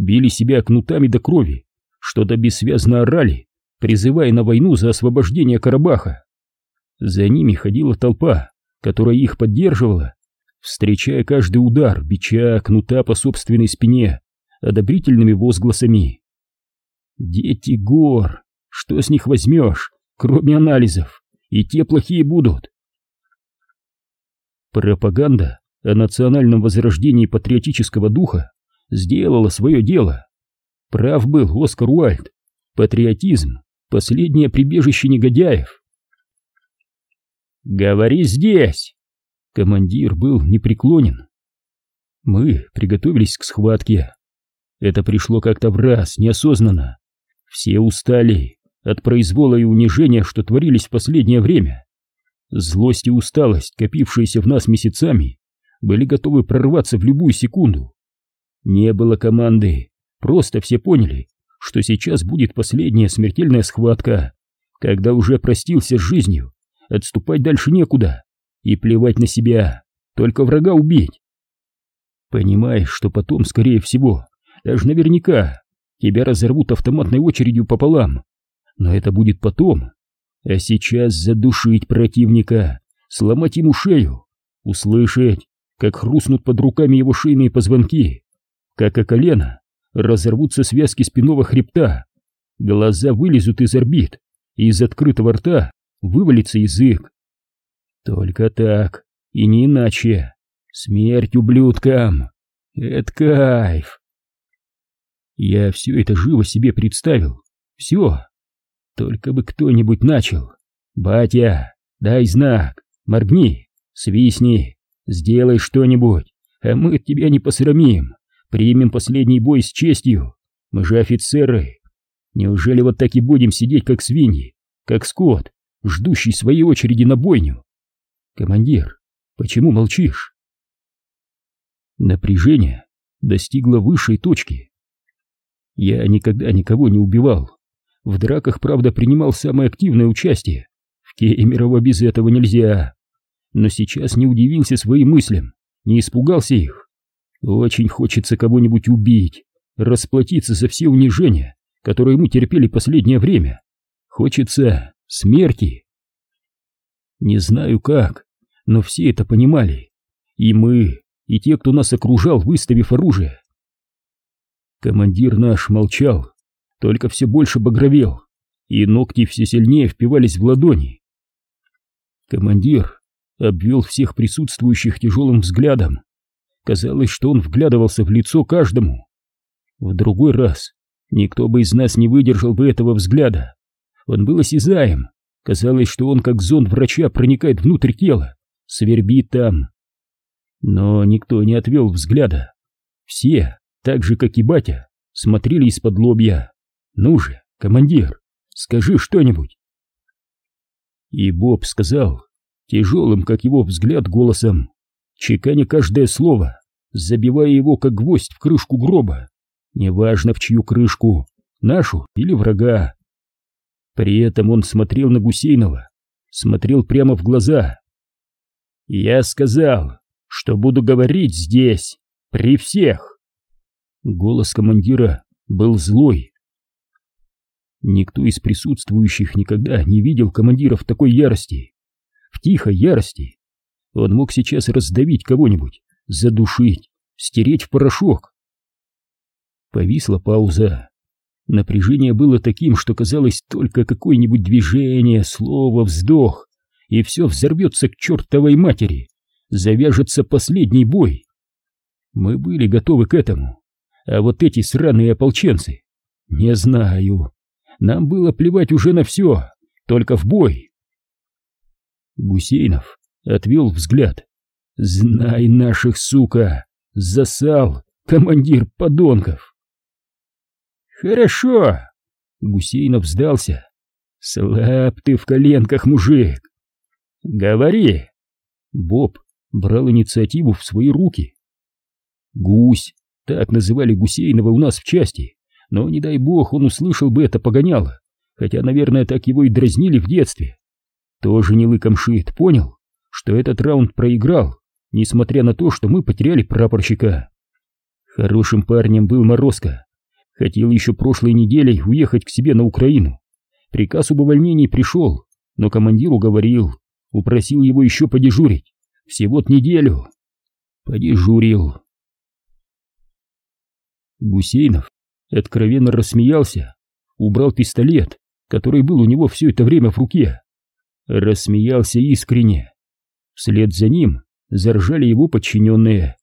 били себя кнутами до крови, что-то бессвязно орали, призывая на войну за освобождение Карабаха. За ними ходила толпа, которая их поддерживала, встречая каждый удар бича, кнута по собственной спине одобрительными возгласами. «Дети гор! Что с них возьмешь, кроме анализов? И те плохие будут!» Пропаганда о национальном возрождении патриотического духа сделала свое дело. Прав был Оскар Уальд. Патриотизм — последнее прибежище негодяев. «Говори здесь!» Командир был непреклонен. Мы приготовились к схватке. Это пришло как-то в раз, неосознанно. Все устали от произвола и унижения, что творились в последнее время. Злость и усталость, копившиеся в нас месяцами, были готовы прорваться в любую секунду. Не было команды, просто все поняли, что сейчас будет последняя смертельная схватка, когда уже простился с жизнью, отступать дальше некуда и плевать на себя, только врага убить. Понимаешь, что потом, скорее всего, даже наверняка, тебя разорвут автоматной очередью пополам, но это будет потом, а сейчас задушить противника, сломать ему шею, услышать, как хрустнут под руками его шейные позвонки, как о колено разорвутся связки спинного хребта, глаза вылезут из орбит, и из открытого рта вывалится язык. Только так, и не иначе. Смерть ублюдкам! Это кайф! Я все это живо себе представил. Все. Только бы кто-нибудь начал. Батя, дай знак, моргни, свистни, сделай что-нибудь, а мы тебя не посрамим. Примем последний бой с честью. Мы же офицеры. Неужели вот так и будем сидеть, как свиньи, как скот, ждущий своей очереди на бойню? Командир, почему молчишь? Напряжение достигло высшей точки. Я никогда никого не убивал, в драках, правда, принимал самое активное участие. В Кемерово без этого нельзя. Но сейчас не удивился своим мыслям, не испугался их. Очень хочется кого-нибудь убить, расплатиться за все унижения, которые мы терпели последнее время. Хочется смерти. Не знаю как, но все это понимали. И мы, и те, кто нас окружал, выставив оружие. Командир наш молчал, только все больше багровел, и ногти все сильнее впивались в ладони. Командир обвел всех присутствующих тяжелым взглядом. Казалось, что он вглядывался в лицо каждому. В другой раз никто бы из нас не выдержал бы этого взгляда. Он был осязаем. Казалось, что он как зонд врача проникает внутрь тела, свербит там. Но никто не отвел взгляда. Все, так же как и батя, смотрели из-под лобья. Ну же, командир, скажи что-нибудь. И Боб сказал, тяжелым, как его взгляд, голосом, чеканя каждое слово, забивая его, как гвоздь в крышку гроба, неважно в чью крышку, нашу или врага. При этом он смотрел на Гусейнова, смотрел прямо в глаза. «Я сказал, что буду говорить здесь, при всех!» Голос командира был злой, Никто из присутствующих никогда не видел командира в такой ярости, в тихой ярости. Он мог сейчас раздавить кого-нибудь, задушить, стереть в порошок. Повисла пауза. Напряжение было таким, что казалось только какое-нибудь движение, слово, вздох, и все взорвется к чертовой матери, завяжется последний бой. Мы были готовы к этому, а вот эти сраные ополченцы Не знаю. Нам было плевать уже на все, только в бой. Гусейнов отвел взгляд. Знай наших, сука! Засал, командир подонков! Хорошо! Гусейнов сдался. Слаб ты в коленках, мужик! Говори! Боб брал инициативу в свои руки. Гусь, так называли Гусейнова у нас в части, но, не дай бог, он услышал бы это погоняло, хотя, наверное, так его и дразнили в детстве. Тоже не лыком шит, понял, что этот раунд проиграл, несмотря на то, что мы потеряли прапорщика. Хорошим парнем был Морозко. Хотел еще прошлой неделей уехать к себе на Украину. Приказ об увольнении пришел, но командир уговорил, упросил его еще подежурить. Всего-то неделю. Подежурил. Гусейнов откровенно рассмеялся, убрал пистолет, который был у него все это время в руке. Рассмеялся искренне. Вслед за ним заржали его подчиненные.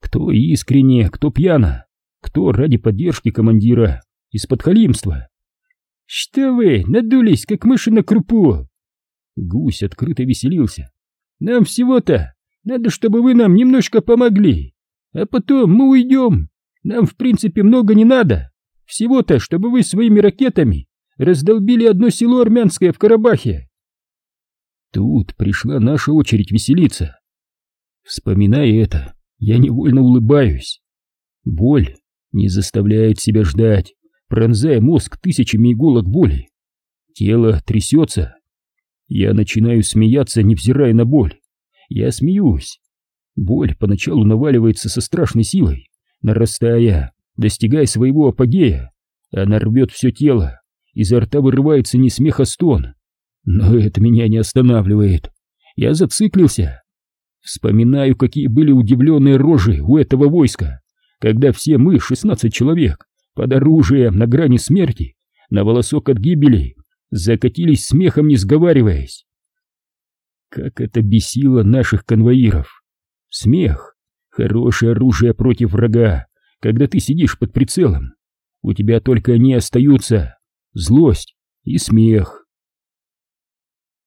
Кто искренне, кто пьяно, кто ради поддержки командира, из-под халимства. «Что вы, надулись, как мыши на крупу!» Гусь открыто веселился. «Нам всего-то надо, чтобы вы нам немножко помогли, а потом мы уйдем. Нам, в принципе, много не надо. Всего-то, чтобы вы своими ракетами раздолбили одно село армянское в Карабахе. Тут пришла наша очередь веселиться. Вспоминая это, я невольно улыбаюсь. Боль не заставляет себя ждать, пронзая мозг тысячами иголок боли. Тело трясется. Я начинаю смеяться, невзирая на боль. Я смеюсь. Боль поначалу наваливается со страшной силой, нарастая, достигая своего апогея. Она рвет все тело, изо рта вырывается не смех, а стон. Но это меня не останавливает. Я зациклился. Вспоминаю, какие были удивленные рожи у этого войска, когда все мы, шестнадцать человек, под оружием на грани смерти, на волосок от гибели, закатились смехом, не сговариваясь. Как это бесило наших конвоиров. Смех — хорошее оружие против врага, когда ты сидишь под прицелом. У тебя только они остаются — злость и смех.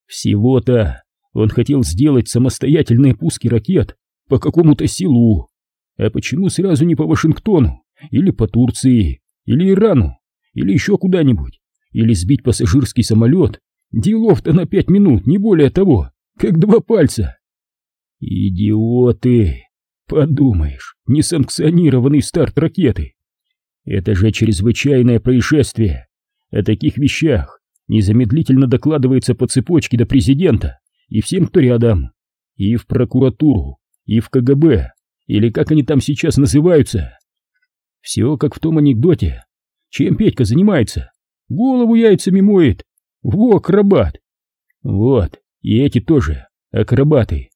Всего-то он хотел сделать самостоятельные пуски ракет по какому-то селу. А почему сразу не по Вашингтону, или по Турции, или Ирану, или еще куда-нибудь, или сбить пассажирский самолет? Делов-то на пять минут, не более того, как два пальца. Идиоты! Подумаешь, несанкционированный старт ракеты. Это же чрезвычайное происшествие. О таких вещах незамедлительно докладывается по цепочке до президента и всем, кто рядом, и в прокуратуру, и в КГБ, или как они там сейчас называются. Все как в том анекдоте. Чем Петька занимается? Голову яйцами моет. Во, акробат. Вот, и эти тоже акробаты.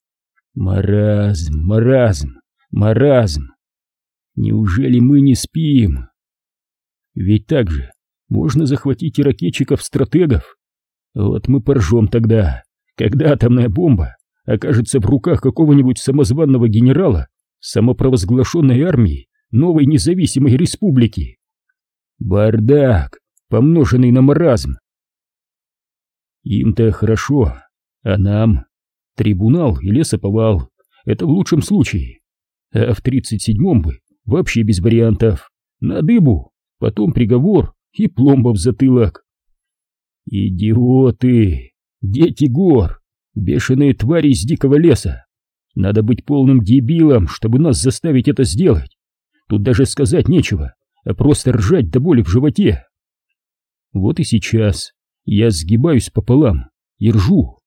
Маразм, маразм, маразм. Неужели мы не спим? Ведь так же можно захватить и ракетчиков-стратегов. Вот мы поржем тогда, когда атомная бомба окажется в руках какого-нибудь самозванного генерала самопровозглашенной армии новой независимой республики. Бардак, помноженный на маразм. Им-то хорошо, а нам трибунал и лесоповал, это в лучшем случае. А в тридцать седьмом бы вообще без вариантов. На дыбу, потом приговор и пломба в затылок. Идиоты! Дети гор! Бешеные твари из дикого леса! Надо быть полным дебилом, чтобы нас заставить это сделать. Тут даже сказать нечего, а просто ржать до боли в животе. Вот и сейчас я сгибаюсь пополам и ржу.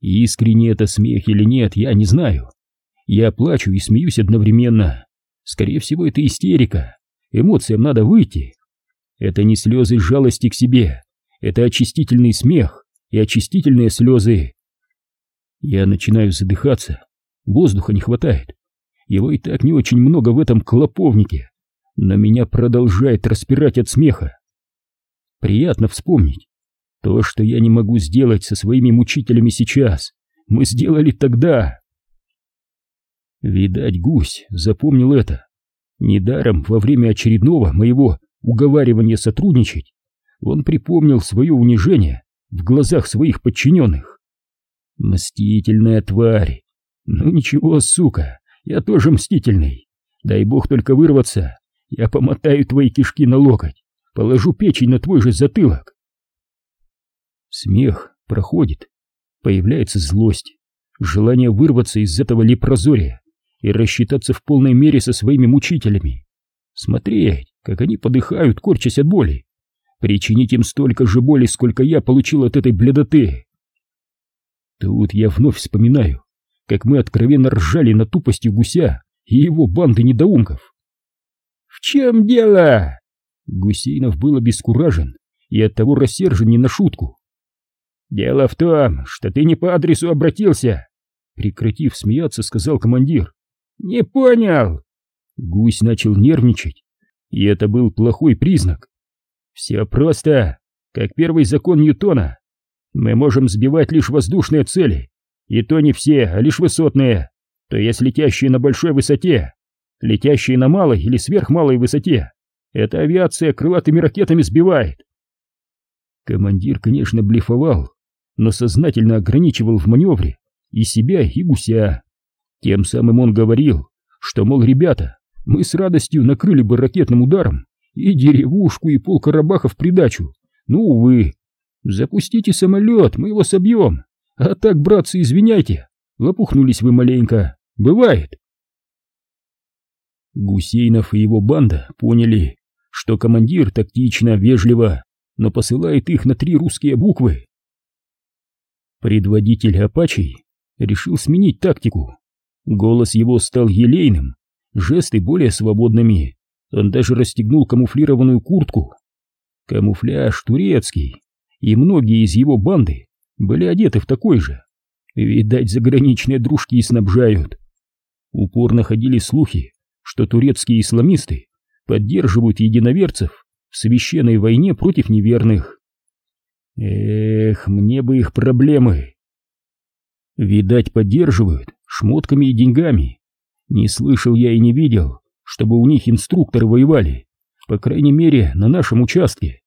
Искренне это смех или нет, я не знаю. Я плачу и смеюсь одновременно. Скорее всего, это истерика. Эмоциям надо выйти. Это не слезы жалости к себе. Это очистительный смех и очистительные слезы. Я начинаю задыхаться. Воздуха не хватает. Его и так не очень много в этом клоповнике. Но меня продолжает распирать от смеха. Приятно вспомнить. То, что я не могу сделать со своими мучителями сейчас, мы сделали тогда. Видать, гусь запомнил это. Недаром во время очередного моего уговаривания сотрудничать, он припомнил свое унижение в глазах своих подчиненных. Мстительная тварь. Ну ничего, сука, я тоже мстительный. Дай бог только вырваться, я помотаю твои кишки на локоть, положу печень на твой же затылок. Смех проходит, появляется злость, желание вырваться из этого лепрозория и рассчитаться в полной мере со своими мучителями. Смотреть, как они подыхают, корчась от боли. Причинить им столько же боли, сколько я получил от этой бледоты. Тут я вновь вспоминаю, как мы откровенно ржали на тупости гуся и его банды недоумков. «В чем дело?» Гусейнов был обескуражен и оттого рассержен не на шутку. «Дело в том, что ты не по адресу обратился!» Прекратив смеяться, сказал командир. «Не понял!» Гусь начал нервничать, и это был плохой признак. «Все просто, как первый закон Ньютона. Мы можем сбивать лишь воздушные цели, и то не все, а лишь высотные, то есть летящие на большой высоте, летящие на малой или сверхмалой высоте. Эта авиация крылатыми ракетами сбивает». Командир, конечно, блефовал, но сознательно ограничивал в маневре и себя, и гуся. Тем самым он говорил, что, мол, ребята, мы с радостью накрыли бы ракетным ударом и деревушку, и пол Карабаха в придачу. Ну, увы. Запустите самолет, мы его собьем. А так, братцы, извиняйте, лопухнулись вы маленько. Бывает. Гусейнов и его банда поняли, что командир тактично, вежливо, но посылает их на три русские буквы. Предводитель Апачей решил сменить тактику. Голос его стал елейным, жесты более свободными. Он даже расстегнул камуфлированную куртку. Камуфляж турецкий, и многие из его банды были одеты в такой же. Видать, заграничные дружки и снабжают. Упорно ходили слухи, что турецкие исламисты поддерживают единоверцев в священной войне против неверных. Эх, мне бы их проблемы. Видать, поддерживают шмотками и деньгами. Не слышал я и не видел, чтобы у них инструкторы воевали, по крайней мере, на нашем участке.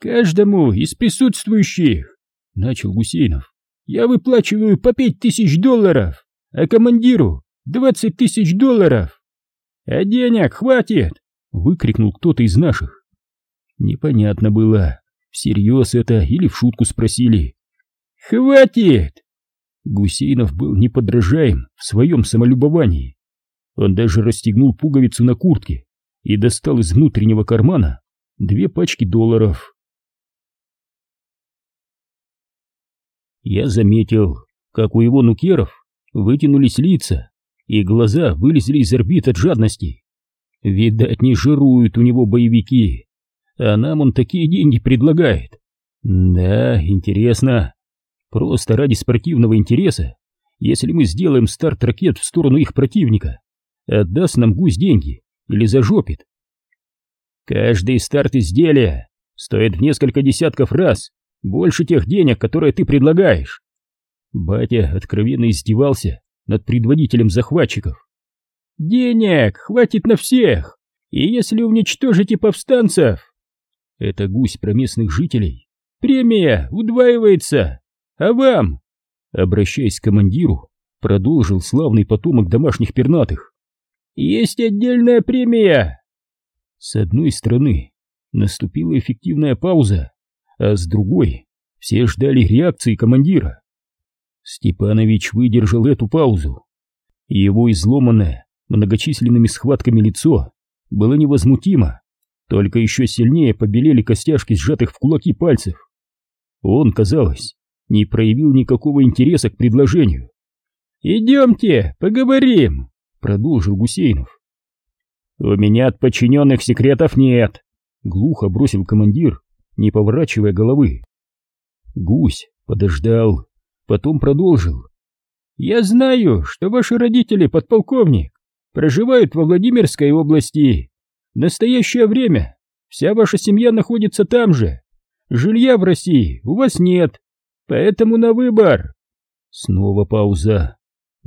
Каждому из присутствующих, начал Гусейнов, я выплачиваю по пять тысяч долларов, а командиру двадцать тысяч долларов. А денег хватит, выкрикнул кто-то из наших. Непонятно было, всерьез это или в шутку спросили. «Хватит!» Гусейнов был неподражаем в своем самолюбовании. Он даже расстегнул пуговицу на куртке и достал из внутреннего кармана две пачки долларов. Я заметил, как у его нукеров вытянулись лица, и глаза вылезли из орбит от жадности. Видать, не жируют у него боевики, а нам он такие деньги предлагает. Да, интересно. Просто ради спортивного интереса, если мы сделаем старт ракет в сторону их противника, отдаст нам гусь деньги или зажопит. Каждый старт изделия стоит в несколько десятков раз больше тех денег, которые ты предлагаешь. Батя откровенно издевался над предводителем захватчиков. Денег хватит на всех, и если уничтожите повстанцев, это гусь про местных жителей. Премия удваивается. А вам? Обращаясь к командиру, продолжил славный потомок домашних пернатых. Есть отдельная премия. С одной стороны, наступила эффективная пауза, а с другой все ждали реакции командира. Степанович выдержал эту паузу. Его изломанное многочисленными схватками лицо было невозмутимо. Только еще сильнее побелели костяшки сжатых в кулаки пальцев. Он, казалось, не проявил никакого интереса к предложению. «Идемте, поговорим», — продолжил Гусейнов. «У меня от подчиненных секретов нет», — глухо бросил командир, не поворачивая головы. Гусь подождал, потом продолжил. «Я знаю, что ваши родители, подполковник, проживают во Владимирской области настоящее время вся ваша семья находится там же. Жилья в России у вас нет, поэтому на выбор. Снова пауза.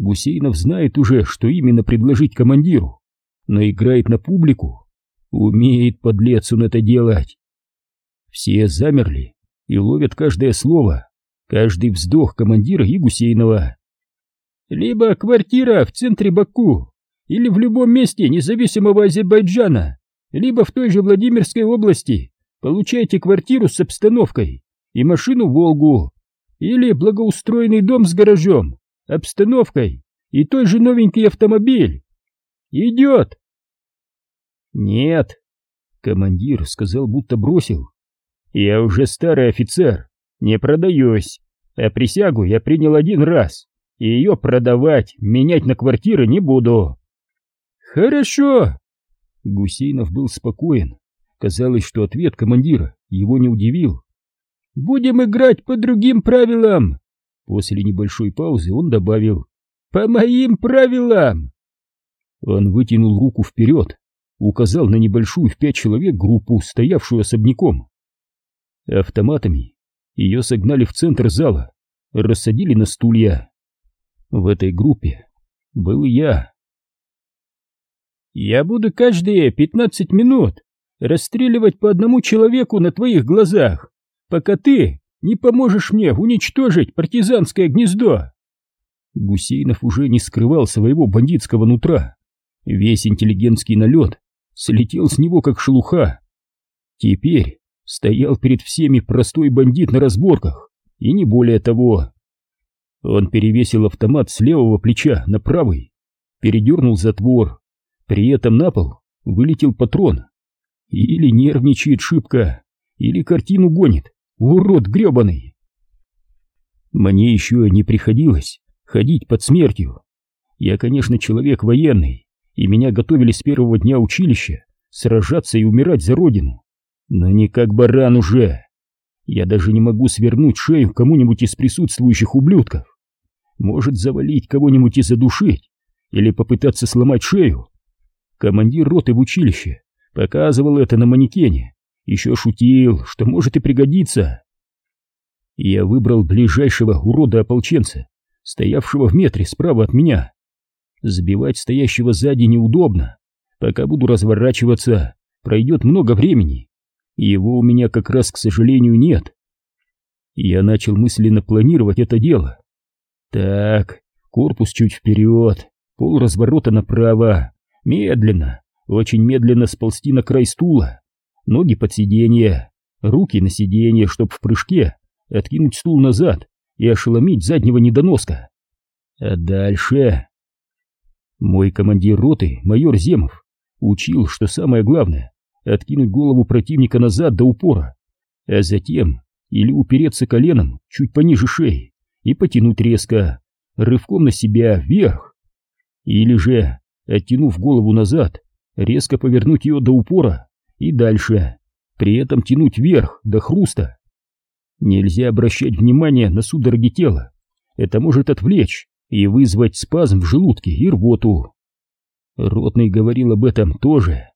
Гусейнов знает уже, что именно предложить командиру, но играет на публику. Умеет подлец он это делать. Все замерли и ловят каждое слово, каждый вздох командира и Гусейнова. Либо квартира в центре Баку, или в любом месте независимого Азербайджана, либо в той же Владимирской области получайте квартиру с обстановкой и машину «Волгу», или благоустроенный дом с гаражом, обстановкой и той же новенький автомобиль. Идет. Нет, командир сказал, будто бросил. Я уже старый офицер, не продаюсь, а присягу я принял один раз, и ее продавать, менять на квартиры не буду. Хорошо. Гусейнов был спокоен. Казалось, что ответ командира его не удивил. Будем играть по другим правилам. После небольшой паузы он добавил. По моим правилам. Он вытянул руку вперед, указал на небольшую в пять человек группу, стоявшую особняком. Автоматами ее согнали в центр зала, рассадили на стулья. В этой группе был я. «Я буду каждые пятнадцать минут расстреливать по одному человеку на твоих глазах, пока ты не поможешь мне уничтожить партизанское гнездо!» Гусейнов уже не скрывал своего бандитского нутра. Весь интеллигентский налет слетел с него как шелуха. Теперь стоял перед всеми простой бандит на разборках, и не более того. Он перевесил автомат с левого плеча на правый, передернул затвор, при этом на пол вылетел патрон. Или нервничает шибко, или картину гонит, урод гребаный. Мне еще не приходилось ходить под смертью. Я, конечно, человек военный, и меня готовили с первого дня училища сражаться и умирать за родину. Но не как баран уже. Я даже не могу свернуть шею кому-нибудь из присутствующих ублюдков. Может завалить кого-нибудь и задушить, или попытаться сломать шею. Командир роты в училище показывал это на манекене, еще шутил, что может и пригодиться. Я выбрал ближайшего урода-ополченца, стоявшего в метре справа от меня. Сбивать стоящего сзади неудобно. Пока буду разворачиваться, пройдет много времени. Его у меня как раз, к сожалению, нет. Я начал мысленно планировать это дело. Так, корпус чуть вперед, пол разворота направо, медленно, очень медленно сползти на край стула, ноги под сиденье, руки на сиденье, чтоб в прыжке откинуть стул назад и ошеломить заднего недоноска. А дальше... Мой командир роты, майор Земов, учил, что самое главное — откинуть голову противника назад до упора, а затем или упереться коленом чуть пониже шеи и потянуть резко, рывком на себя вверх, или же, оттянув голову назад, резко повернуть ее до упора и дальше, при этом тянуть вверх до хруста. Нельзя обращать внимание на судороги тела, это может отвлечь и вызвать спазм в желудке и рвоту. Ротный говорил об этом тоже.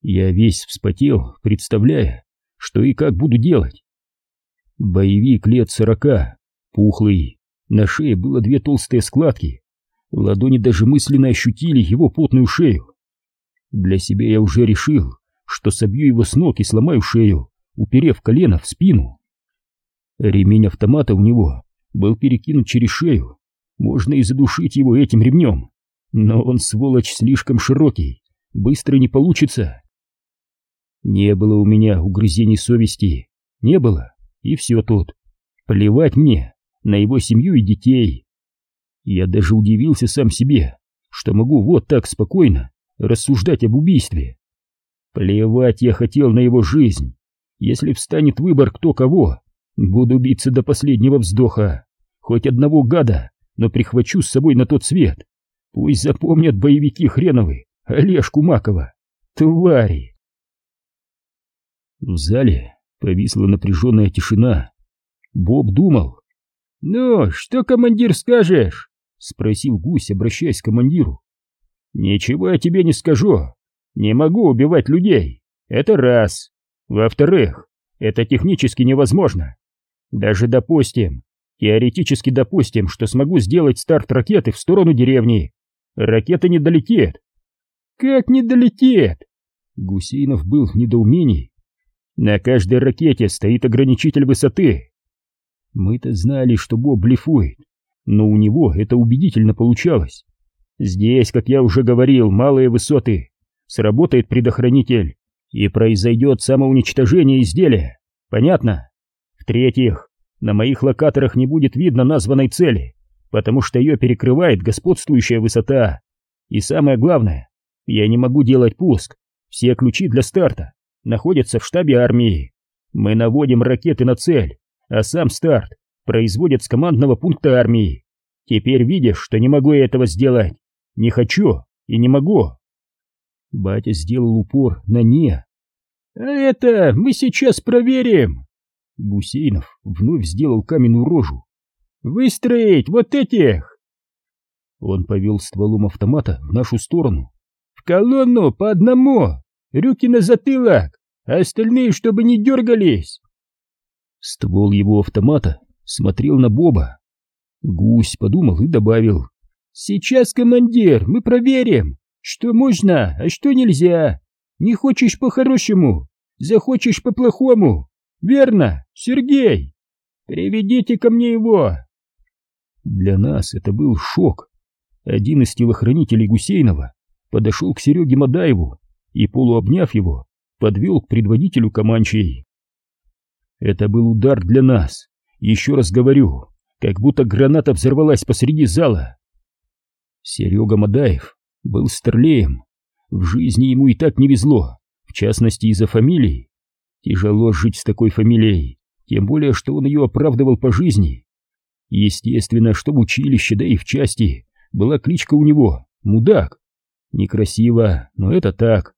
Я весь вспотел, представляя, что и как буду делать. Боевик лет сорока, пухлый, на шее было две толстые складки, ладони даже мысленно ощутили его потную шею. Для себя я уже решил, что собью его с ног и сломаю шею, уперев колено в спину. Ремень автомата у него был перекинут через шею, можно и задушить его этим ремнем. Но он, сволочь, слишком широкий, быстро не получится. Не было у меня угрызений совести, не было, и все тут. Плевать мне на его семью и детей. Я даже удивился сам себе, что могу вот так спокойно рассуждать об убийстве. Плевать я хотел на его жизнь. Если встанет выбор кто кого, буду биться до последнего вздоха. Хоть одного гада но прихвачу с собой на тот свет. Пусть запомнят боевики хреновы Олежку Макова. Твари! В зале повисла напряженная тишина. Боб думал. «Ну, что, командир, скажешь?» — спросил гусь, обращаясь к командиру. «Ничего я тебе не скажу. Не могу убивать людей. Это раз. Во-вторых, это технически невозможно. Даже допустим, Теоретически допустим, что смогу сделать старт ракеты в сторону деревни. Ракета не долетит. Как не долетит? Гусейнов был в недоумении. На каждой ракете стоит ограничитель высоты. Мы-то знали, что Боб блефует, но у него это убедительно получалось. Здесь, как я уже говорил, малые высоты. Сработает предохранитель, и произойдет самоуничтожение изделия. Понятно? В-третьих, на моих локаторах не будет видно названной цели, потому что ее перекрывает господствующая высота. И самое главное, я не могу делать пуск. Все ключи для старта находятся в штабе армии. Мы наводим ракеты на цель, а сам старт производят с командного пункта армии. Теперь видишь, что не могу я этого сделать. Не хочу и не могу. Батя сделал упор на «не». «А это мы сейчас проверим!» Гусейнов вновь сделал каменную рожу. «Выстроить вот этих!» Он повел стволом автомата в нашу сторону. «В колонну по одному! Руки на затылок, а остальные, чтобы не дергались!» Ствол его автомата смотрел на Боба. Гусь подумал и добавил. «Сейчас, командир, мы проверим, что можно, а что нельзя. Не хочешь по-хорошему, захочешь по-плохому. Верно, Сергей? Приведите ко мне его!» Для нас это был шок. Один из телохранителей Гусейнова подошел к Сереге Мадаеву и, полуобняв его, подвел к предводителю Каманчей. Это был удар для нас. Еще раз говорю, как будто граната взорвалась посреди зала. Серега Мадаев был старлеем. В жизни ему и так не везло, в частности из-за фамилии. Тяжело жить с такой фамилией, тем более, что он ее оправдывал по жизни. Естественно, что в училище, да и в части, была кличка у него «Мудак». Некрасиво, но это так.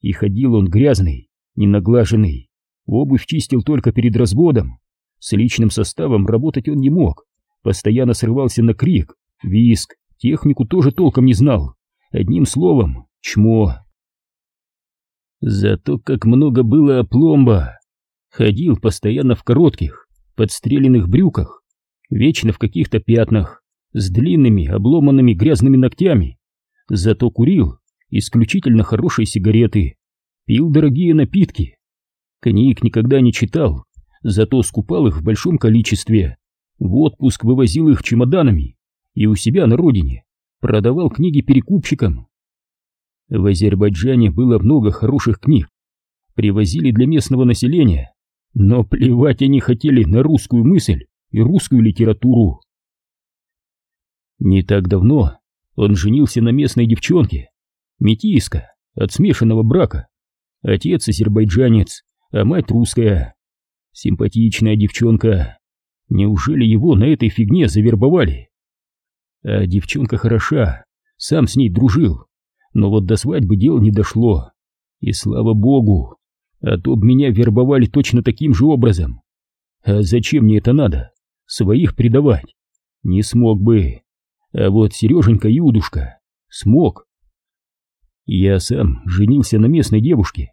И ходил он грязный, ненаглаженный, обувь чистил только перед разводом. С личным составом работать он не мог, постоянно срывался на крик, виск, технику тоже толком не знал. Одним словом, чмо. Зато как много было опломба. Ходил постоянно в коротких, подстреленных брюках, вечно в каких-то пятнах, с длинными, обломанными грязными ногтями. Зато курил исключительно хорошие сигареты, пил дорогие напитки. Книг никогда не читал, зато скупал их в большом количестве. В отпуск вывозил их чемоданами и у себя на родине продавал книги перекупщикам. В Азербайджане было много хороших книг, привозили для местного населения, но плевать они хотели на русскую мысль и русскую литературу. Не так давно он женился на местной девчонке, метиска, от смешанного брака. Отец азербайджанец, а мать русская. Симпатичная девчонка. Неужели его на этой фигне завербовали? А девчонка хороша, сам с ней дружил. Но вот до свадьбы дело не дошло. И слава богу, а то б меня вербовали точно таким же образом. А зачем мне это надо? Своих предавать? Не смог бы. А вот Сереженька Юдушка смог. Я сам женился на местной девушке.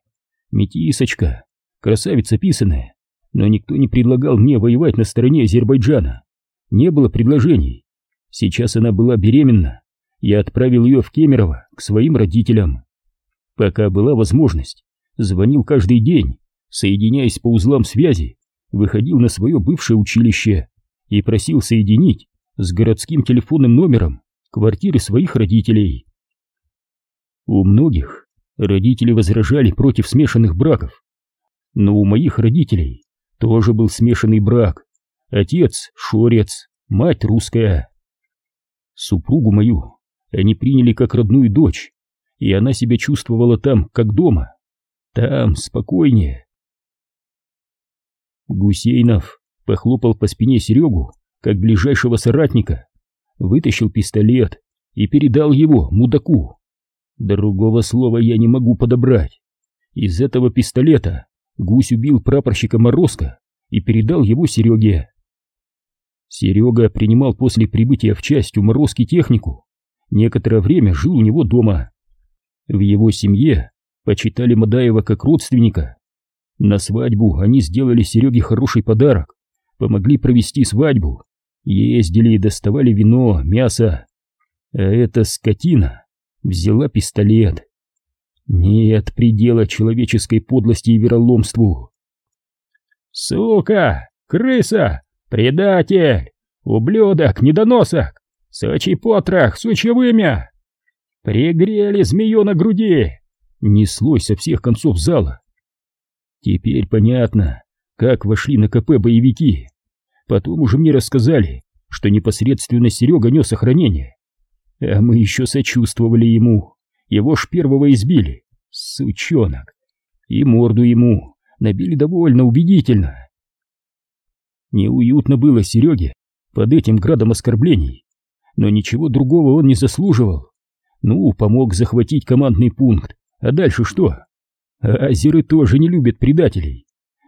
Метисочка, красавица писаная, но никто не предлагал мне воевать на стороне Азербайджана. Не было предложений. Сейчас она была беременна. Я отправил ее в Кемерово к своим родителям. Пока была возможность, звонил каждый день, соединяясь по узлам связи, выходил на свое бывшее училище и просил соединить с городским телефонным номером квартиры своих родителей. У многих родители возражали против смешанных браков, но у моих родителей тоже был смешанный брак. Отец — шорец, мать русская. Супругу мою они приняли как родную дочь, и она себя чувствовала там, как дома. Там спокойнее. Гусейнов похлопал по спине Серегу, как ближайшего соратника, вытащил пистолет и передал его мудаку. Другого слова я не могу подобрать. Из этого пистолета гусь убил прапорщика Морозко и передал его Сереге. Серега принимал после прибытия в часть у технику. Некоторое время жил у него дома. В его семье почитали Мадаева как родственника. На свадьбу они сделали Сереге хороший подарок, помогли провести свадьбу, ездили и доставали вино, мясо. А эта скотина взяла пистолет. Нет предела человеческой подлости и вероломству. «Сука! Крыса! Предатель! Ублюдок! Недоносок! Сочий потрох! Сучье вымя! Пригрели змею на груди!» Неслось со всех концов зала. Теперь понятно, как вошли на КП боевики. Потом уже мне рассказали, что непосредственно Серега нес охранение. А мы еще сочувствовали ему. Его ж первого избили. Сучонок. И морду ему набили довольно убедительно. Неуютно было Сереге под этим градом оскорблений, но ничего другого он не заслуживал. Ну, помог захватить командный пункт, а дальше что? А азеры тоже не любят предателей.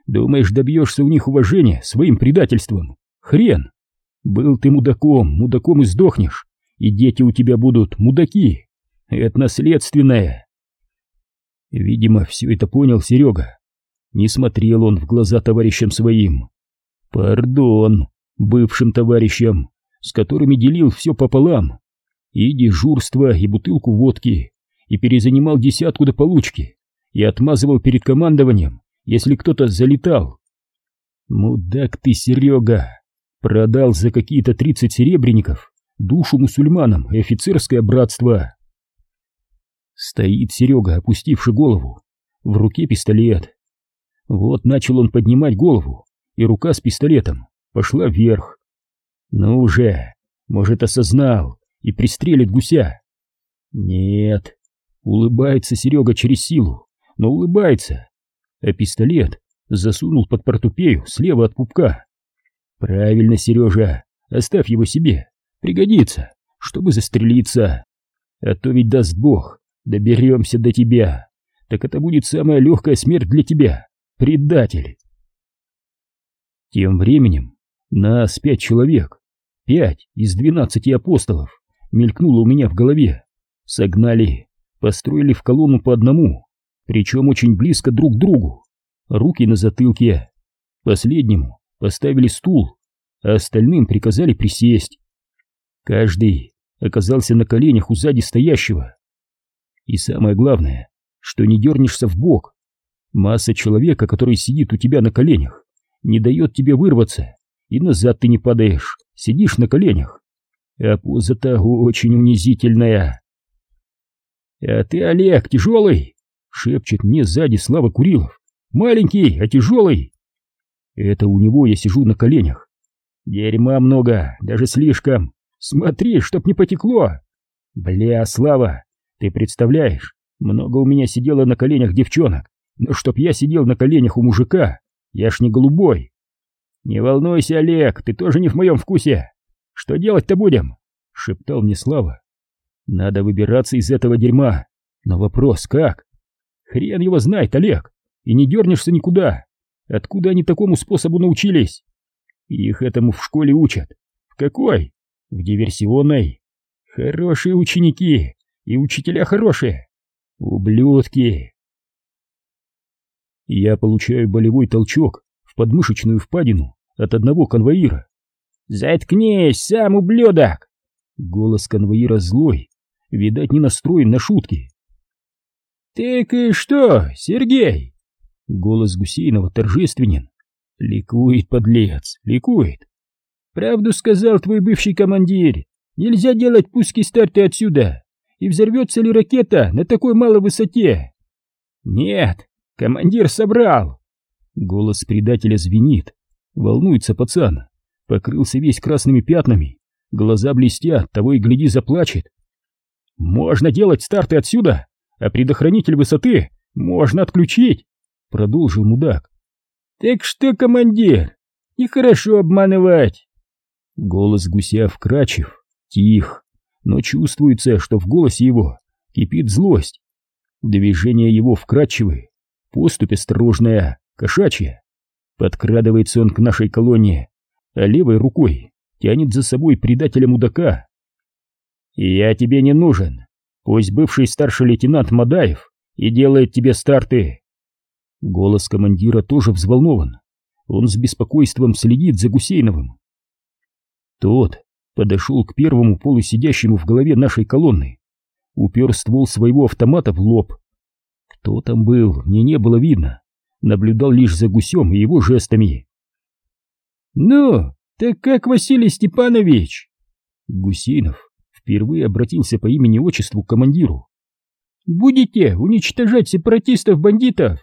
Думаешь, добьешься у них уважения своим предательством? Хрен! Был ты мудаком, мудаком и сдохнешь, и дети у тебя будут мудаки. Это наследственное. Видимо, все это понял Серега. Не смотрел он в глаза товарищам своим. Пардон, бывшим товарищам, с которыми делил все пополам. И дежурство, и бутылку водки, и перезанимал десятку до получки, и отмазывал перед командованием, если кто-то залетал. Мудак ты, Серега, продал за какие-то тридцать серебряников душу мусульманам и офицерское братство. Стоит Серега, опустивший голову, в руке пистолет. Вот начал он поднимать голову, и рука с пистолетом пошла вверх. Ну уже, может, осознал и пристрелит гуся. Нет, улыбается Серега через силу, но улыбается, а пистолет засунул под портупею слева от пупка. Правильно, Сережа, оставь его себе, пригодится, чтобы застрелиться. А то ведь даст Бог, доберемся до тебя, так это будет самая легкая смерть для тебя, предатель. Тем временем нас пять человек, пять из двенадцати апостолов, мелькнуло у меня в голове. Согнали, построили в колонну по одному, причем очень близко друг к другу. Руки на затылке. Последнему поставили стул, а остальным приказали присесть. Каждый оказался на коленях у сзади стоящего. И самое главное, что не дернешься в бок. Масса человека, который сидит у тебя на коленях, не дает тебе вырваться, и назад ты не падаешь, сидишь на коленях. А поза-то очень унизительная. «А ты, Олег, тяжелый!» — шепчет мне сзади Слава Курилов. «Маленький, а тяжелый!» Это у него я сижу на коленях. Дерьма много, даже слишком. Смотри, чтоб не потекло. Бля, Слава, ты представляешь, много у меня сидело на коленях девчонок, но чтоб я сидел на коленях у мужика, я ж не голубой. Не волнуйся, Олег, ты тоже не в моем вкусе. Что делать-то будем? Шептал мне Слава. Надо выбираться из этого дерьма. Но вопрос как? Хрен его знает, Олег. И не дернешься никуда. Откуда они такому способу научились? Их этому в школе учат. В какой? В диверсионной. Хорошие ученики. И учителя хорошие. Ублюдки. Я получаю болевой толчок в подмышечную впадину от одного конвоира. «Заткнись, сам ублюдок!» Голос конвоира злой, видать, не настроен на шутки. «Так и что, Сергей?» Голос Гусейнова торжественен. Ликует, подлец, ликует. «Правду сказал твой бывший командир. Нельзя делать пуски старты отсюда. И взорвется ли ракета на такой малой высоте?» «Нет, командир собрал!» Голос предателя звенит. Волнуется пацан. Покрылся весь красными пятнами. Глаза блестят, того и гляди заплачет. «Можно делать старты отсюда, а предохранитель высоты можно отключить!» Продолжил мудак. «Так что, командир, нехорошо обманывать!» Голос гуся вкрачив, тих, но чувствуется, что в голосе его кипит злость. Движения его вкрадчивые, поступь осторожная, кошачья. Подкрадывается он к нашей колонне, а левой рукой тянет за собой предателя мудака. «Я тебе не нужен. Пусть бывший старший лейтенант Мадаев и делает тебе старты». Голос командира тоже взволнован. Он с беспокойством следит за Гусейновым. Тот подошел к первому полусидящему в голове нашей колонны, упер ствол своего автомата в лоб. Кто там был, мне не было видно. Наблюдал лишь за гусем и его жестами. «Ну, так как Василий Степанович?» Гусейнов впервые обратился по имени-отчеству к командиру. «Будете уничтожать сепаратистов-бандитов?»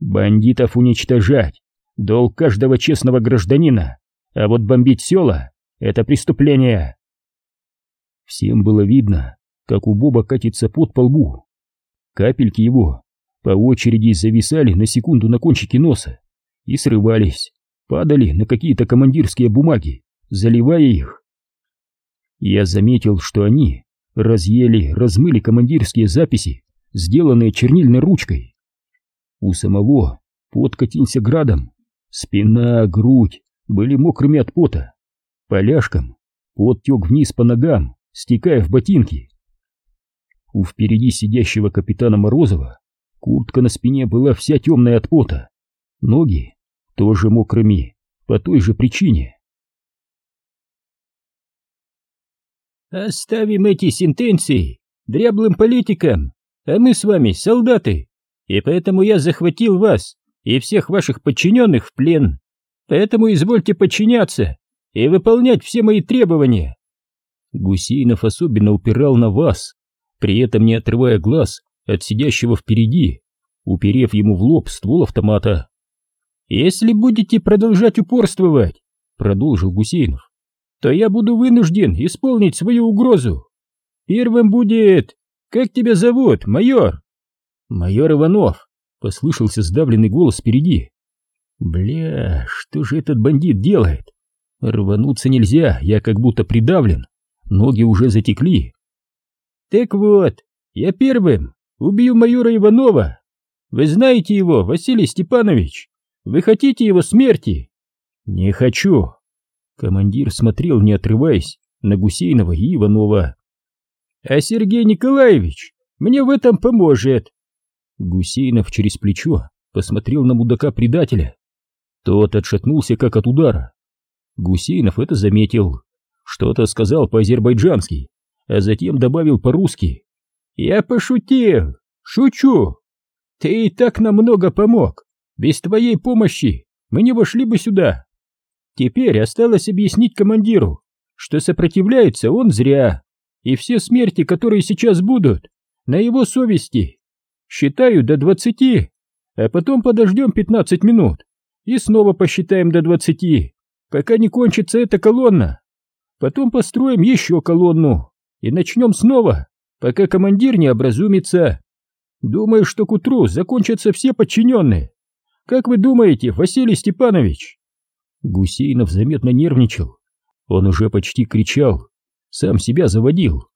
«Бандитов уничтожать — долг каждого честного гражданина, а вот бомбить села — это преступление». Всем было видно, как у Боба катится пот по лбу. Капельки его по очереди зависали на секунду на кончике носа и срывались, падали на какие-то командирские бумаги, заливая их. Я заметил, что они разъели, размыли командирские записи, сделанные чернильной ручкой. У самого пот катился градом, спина, грудь были мокрыми от пота. Поляшком пот вниз по ногам, стекая в ботинки. У впереди сидящего капитана Морозова куртка на спине была вся темная от пота, ноги тоже мокрыми, по той же причине. Оставим эти сентенции дряблым политикам, а мы с вами солдаты, и поэтому я захватил вас и всех ваших подчиненных в плен. Поэтому извольте подчиняться и выполнять все мои требования. Гусейнов особенно упирал на вас, при этом не отрывая глаз от сидящего впереди, уперев ему в лоб ствол автомата. «Если будете продолжать упорствовать», — продолжил Гусейнов, то я буду вынужден исполнить свою угрозу. Первым будет... Как тебя зовут, майор? Майор Иванов, послышался сдавленный голос впереди. Бля, что же этот бандит делает? Рвануться нельзя, я как будто придавлен. Ноги уже затекли. Так вот, я первым убью майора Иванова. Вы знаете его, Василий Степанович? Вы хотите его смерти? Не хочу. Командир смотрел, не отрываясь, на Гусейнова и Иванова. «А Сергей Николаевич мне в этом поможет!» Гусейнов через плечо посмотрел на мудака-предателя. Тот отшатнулся, как от удара. Гусейнов это заметил. Что-то сказал по-азербайджански, а затем добавил по-русски. «Я пошутил! Шучу! Ты и так нам много помог! Без твоей помощи мы не вошли бы сюда!» Теперь осталось объяснить командиру, что сопротивляется он зря, и все смерти, которые сейчас будут, на его совести. Считаю до двадцати, а потом подождем пятнадцать минут и снова посчитаем до двадцати, пока не кончится эта колонна. Потом построим еще колонну и начнем снова, пока командир не образумится. Думаю, что к утру закончатся все подчиненные. Как вы думаете, Василий Степанович? Гусейнов заметно нервничал. Он уже почти кричал, сам себя заводил.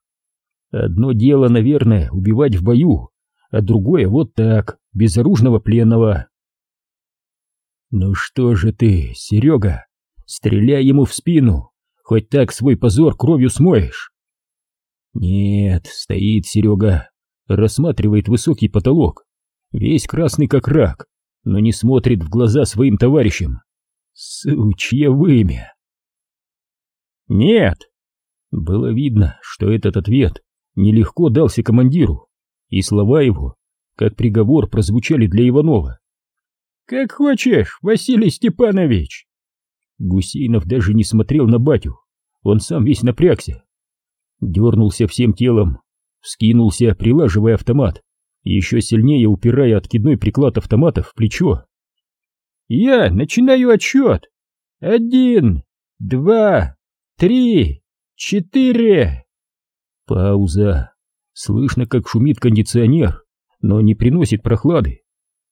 Одно дело, наверное, убивать в бою, а другое вот так, безоружного пленного. Ну что же ты, Серега, стреляй ему в спину, хоть так свой позор кровью смоешь. Нет, стоит Серега, рассматривает высокий потолок, весь красный как рак, но не смотрит в глаза своим товарищам. Сучье вымя! Нет! Было видно, что этот ответ нелегко дался командиру, и слова его, как приговор, прозвучали для Иванова. «Как хочешь, Василий Степанович!» Гусейнов даже не смотрел на батю, он сам весь напрягся. Дернулся всем телом, вскинулся, прилаживая автомат, еще сильнее упирая откидной приклад автомата в плечо. Я начинаю отсчет. Один, два, три, четыре. Пауза. Слышно, как шумит кондиционер, но не приносит прохлады.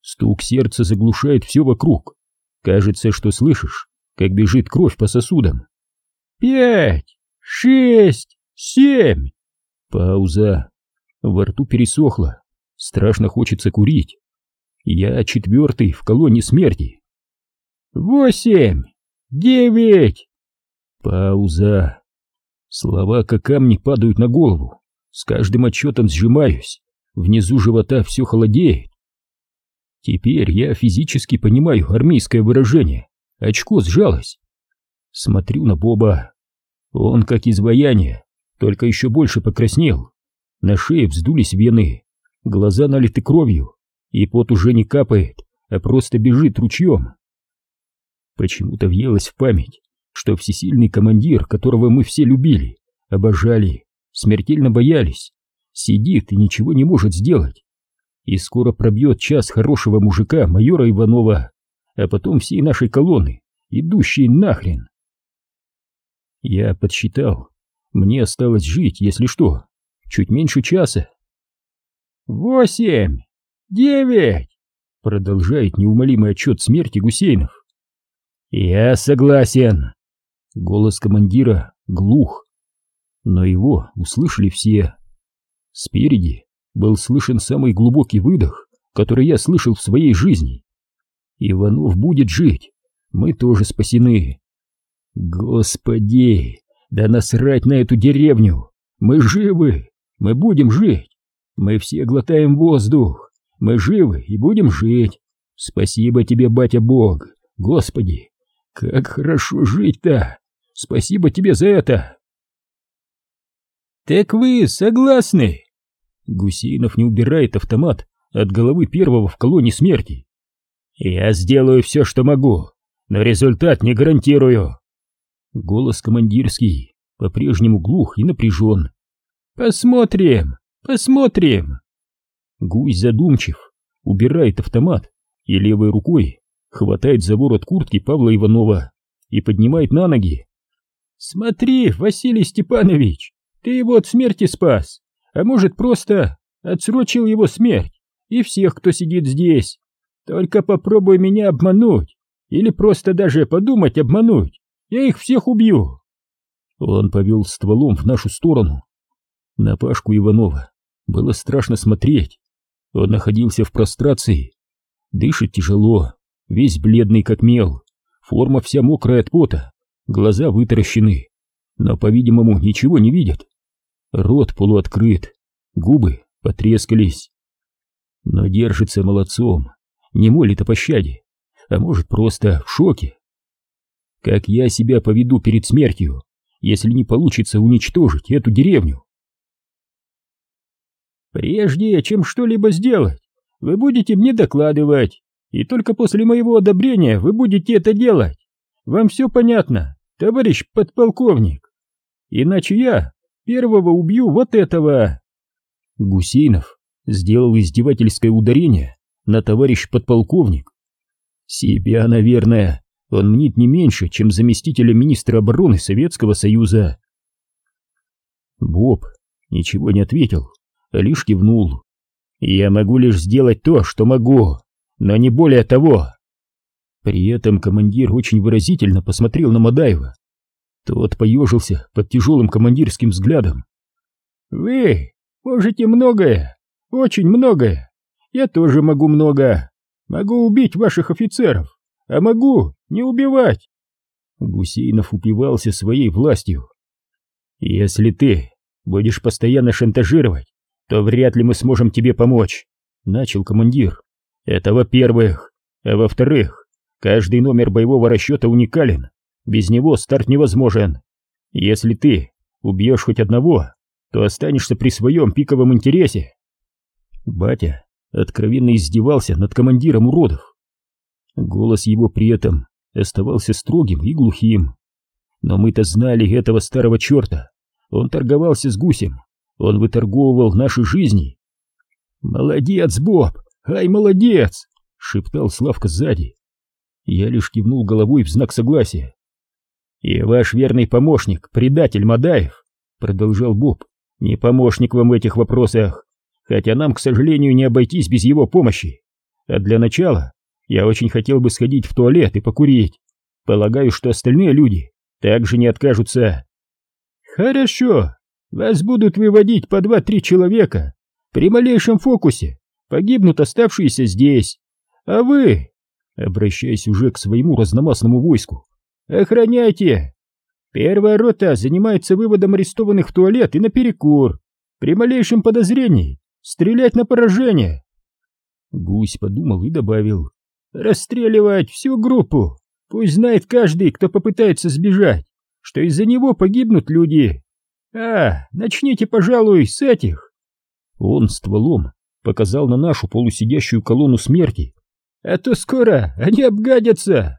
Стук сердца заглушает все вокруг. Кажется, что слышишь, как бежит кровь по сосудам. Пять, шесть, семь. Пауза. Во рту пересохло. Страшно хочется курить. Я четвертый в колонне смерти. Восемь! Девять!» Пауза. Слова как камни падают на голову. С каждым отчетом сжимаюсь. Внизу живота все холодеет. Теперь я физически понимаю армейское выражение. Очко сжалось. Смотрю на Боба. Он как изваяние, только еще больше покраснел. На шее вздулись вены, глаза налиты кровью, и пот уже не капает, а просто бежит ручьем. Почему-то въелось в память, что всесильный командир, которого мы все любили, обожали, смертельно боялись, сидит и ничего не может сделать. И скоро пробьет час хорошего мужика майора Иванова, а потом всей нашей колонны, идущей нахрен. Я подсчитал, мне осталось жить, если что, чуть меньше часа. «Восемь! Девять!» — продолжает неумолимый отчет смерти Гусейнов. «Я согласен!» Голос командира глух, но его услышали все. Спереди был слышен самый глубокий выдох, который я слышал в своей жизни. Иванов будет жить, мы тоже спасены. Господи, да насрать на эту деревню! Мы живы, мы будем жить, мы все глотаем воздух, мы живы и будем жить. Спасибо тебе, батя Бог, Господи, как хорошо жить-то! Спасибо тебе за это!» «Так вы согласны?» Гусейнов не убирает автомат от головы первого в колонне смерти. «Я сделаю все, что могу, но результат не гарантирую!» Голос командирский по-прежнему глух и напряжен. «Посмотрим, посмотрим!» Гусь задумчив, убирает автомат и левой рукой хватает за ворот куртки Павла Иванова и поднимает на ноги. «Смотри, Василий Степанович, ты его от смерти спас, а может просто отсрочил его смерть и всех, кто сидит здесь. Только попробуй меня обмануть, или просто даже подумать обмануть, я их всех убью!» Он повел стволом в нашу сторону. На Пашку Иванова было страшно смотреть. Он находился в прострации, дышит тяжело, весь бледный как мел, форма вся мокрая от пота, глаза вытаращены, но, по-видимому, ничего не видят. Рот полуоткрыт, губы потрескались. Но держится молодцом, не молит о пощаде, а может просто в шоке. Как я себя поведу перед смертью, если не получится уничтожить эту деревню? Прежде чем что-либо сделать, вы будете мне докладывать, и только после моего одобрения вы будете это делать. Вам все понятно, товарищ подполковник? Иначе я первого убью вот этого. Гусейнов сделал издевательское ударение на товарищ подполковник. Себя, наверное, он мнит не меньше, чем заместителя министра обороны Советского Союза. Боб ничего не ответил, а лишь кивнул. «Я могу лишь сделать то, что могу, но не более того». При этом командир очень выразительно посмотрел на Мадаева. Тот поежился под тяжелым командирским взглядом. «Вы можете многое, очень многое. Я тоже могу много. Могу убить ваших офицеров, а могу не убивать. Гусейнов упивался своей властью. Если ты будешь постоянно шантажировать, то вряд ли мы сможем тебе помочь, начал командир. Это во-первых. А во-вторых, каждый номер боевого расчета уникален. Без него старт невозможен. Если ты убьешь хоть одного, то останешься при своем пиковом интересе. Батя откровенно издевался над командиром уродов. Голос его при этом оставался строгим и глухим. Но мы-то знали этого старого черта. Он торговался с гусем, он выторговывал наши жизни. «Молодец, Боб! Ай, молодец!» — шептал Славка сзади. Я лишь кивнул головой в знак согласия. «И ваш верный помощник, предатель Мадаев», — продолжал Боб, — «не помощник вам в этих вопросах, хотя нам, к сожалению, не обойтись без его помощи. А для начала я очень хотел бы сходить в туалет и покурить. Полагаю, что остальные люди также не откажутся. Хорошо, вас будут выводить по два-три человека. При малейшем фокусе погибнут оставшиеся здесь. А вы, обращаясь уже к своему разномастному войску, охраняйте. Первая рота занимается выводом арестованных в туалет и на перекур. При малейшем подозрении стрелять на поражение. Гусь подумал и добавил. Расстреливать всю группу. Пусть знает каждый, кто попытается сбежать, что из-за него погибнут люди. А, начните, пожалуй, с этих. Он стволом показал на нашу полусидящую колонну смерти. «А то скоро они обгадятся!»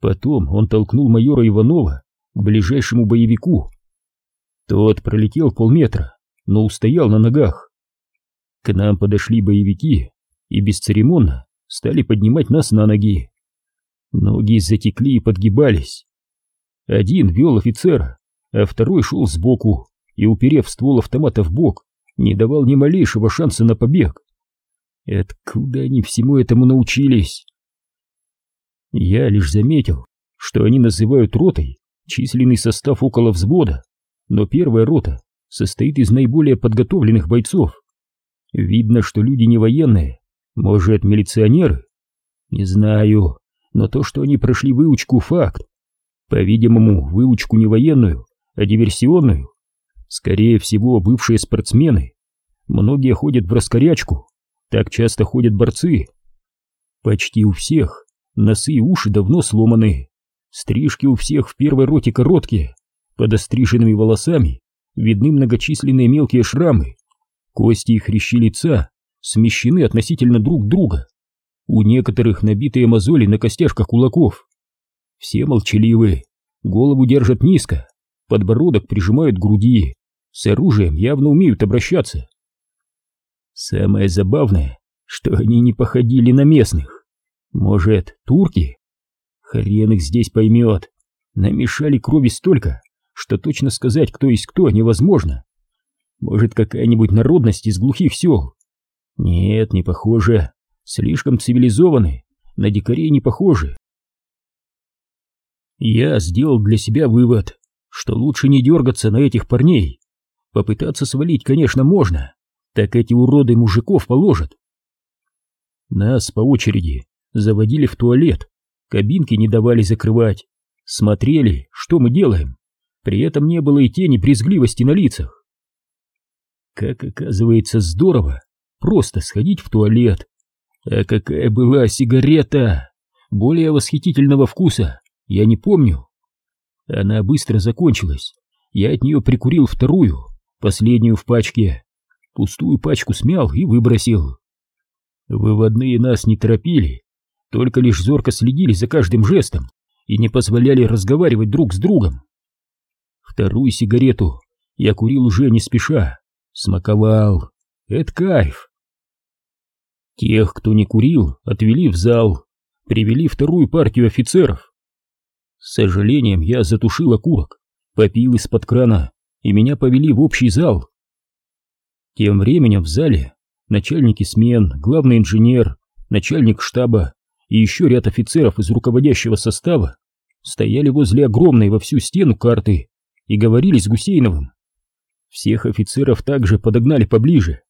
Потом он толкнул майора Иванова к ближайшему боевику. Тот пролетел полметра, но устоял на ногах. К нам подошли боевики и бесцеремонно стали поднимать нас на ноги. Ноги затекли и подгибались. Один вел офицера, а второй шел сбоку и, уперев ствол автомата в бок, не давал ни малейшего шанса на побег. Откуда они всему этому научились? Я лишь заметил, что они называют ротой численный состав около взвода, но первая рота состоит из наиболее подготовленных бойцов. Видно, что люди не военные, может, милиционеры? Не знаю, но то, что они прошли выучку, факт. По-видимому, выучку не военную, а диверсионную. Скорее всего, бывшие спортсмены. Многие ходят в раскорячку, так часто ходят борцы. Почти у всех носы и уши давно сломаны. Стрижки у всех в первой роте короткие, под остриженными волосами видны многочисленные мелкие шрамы. Кости и хрящи лица смещены относительно друг друга. У некоторых набитые мозоли на костяшках кулаков. Все молчаливы, голову держат низко, подбородок прижимают к груди, с оружием явно умеют обращаться. Самое забавное, что они не походили на местных. Может, турки? Хрен их здесь поймет. Намешали крови столько, что точно сказать, кто есть кто, невозможно. Может, какая-нибудь народность из глухих сел? Нет, не похоже. Слишком цивилизованы, на дикарей не похожи. Я сделал для себя вывод, что лучше не дергаться на этих парней. Попытаться свалить, конечно, можно, так эти уроды мужиков положат. Нас по очереди заводили в туалет, кабинки не давали закрывать, смотрели, что мы делаем. При этом не было и тени брезгливости на лицах. Как оказывается, здорово просто сходить в туалет. А какая была сигарета! Более восхитительного вкуса я не помню. Она быстро закончилась. Я от нее прикурил вторую, последнюю в пачке. Пустую пачку смял и выбросил. Выводные нас не торопили, только лишь зорко следили за каждым жестом и не позволяли разговаривать друг с другом. Вторую сигарету я курил уже не спеша, смаковал. Это кайф. Тех, кто не курил, отвели в зал, привели вторую партию офицеров. С сожалением я затушил окурок, попил из-под крана, и меня повели в общий зал. Тем временем в зале начальники смен, главный инженер, начальник штаба и еще ряд офицеров из руководящего состава стояли возле огромной во всю стену карты и говорили с Гусейновым. Всех офицеров также подогнали поближе.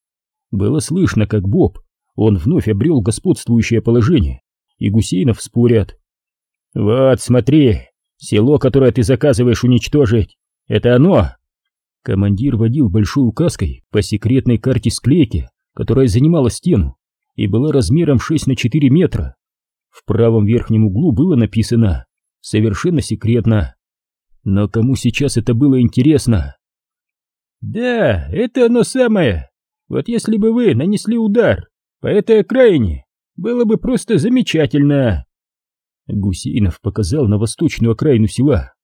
Было слышно, как Боб, он вновь обрел господствующее положение, и Гусейнов спорят. «Вот, смотри, село, которое ты заказываешь уничтожить, это оно!» Командир водил большой указкой по секретной карте склейки, которая занимала стену и была размером 6 на 4 метра. В правом верхнем углу было написано «Совершенно секретно». Но кому сейчас это было интересно? «Да, это оно самое. Вот если бы вы нанесли удар по этой окраине, было бы просто замечательно!» Гусейнов показал на восточную окраину села.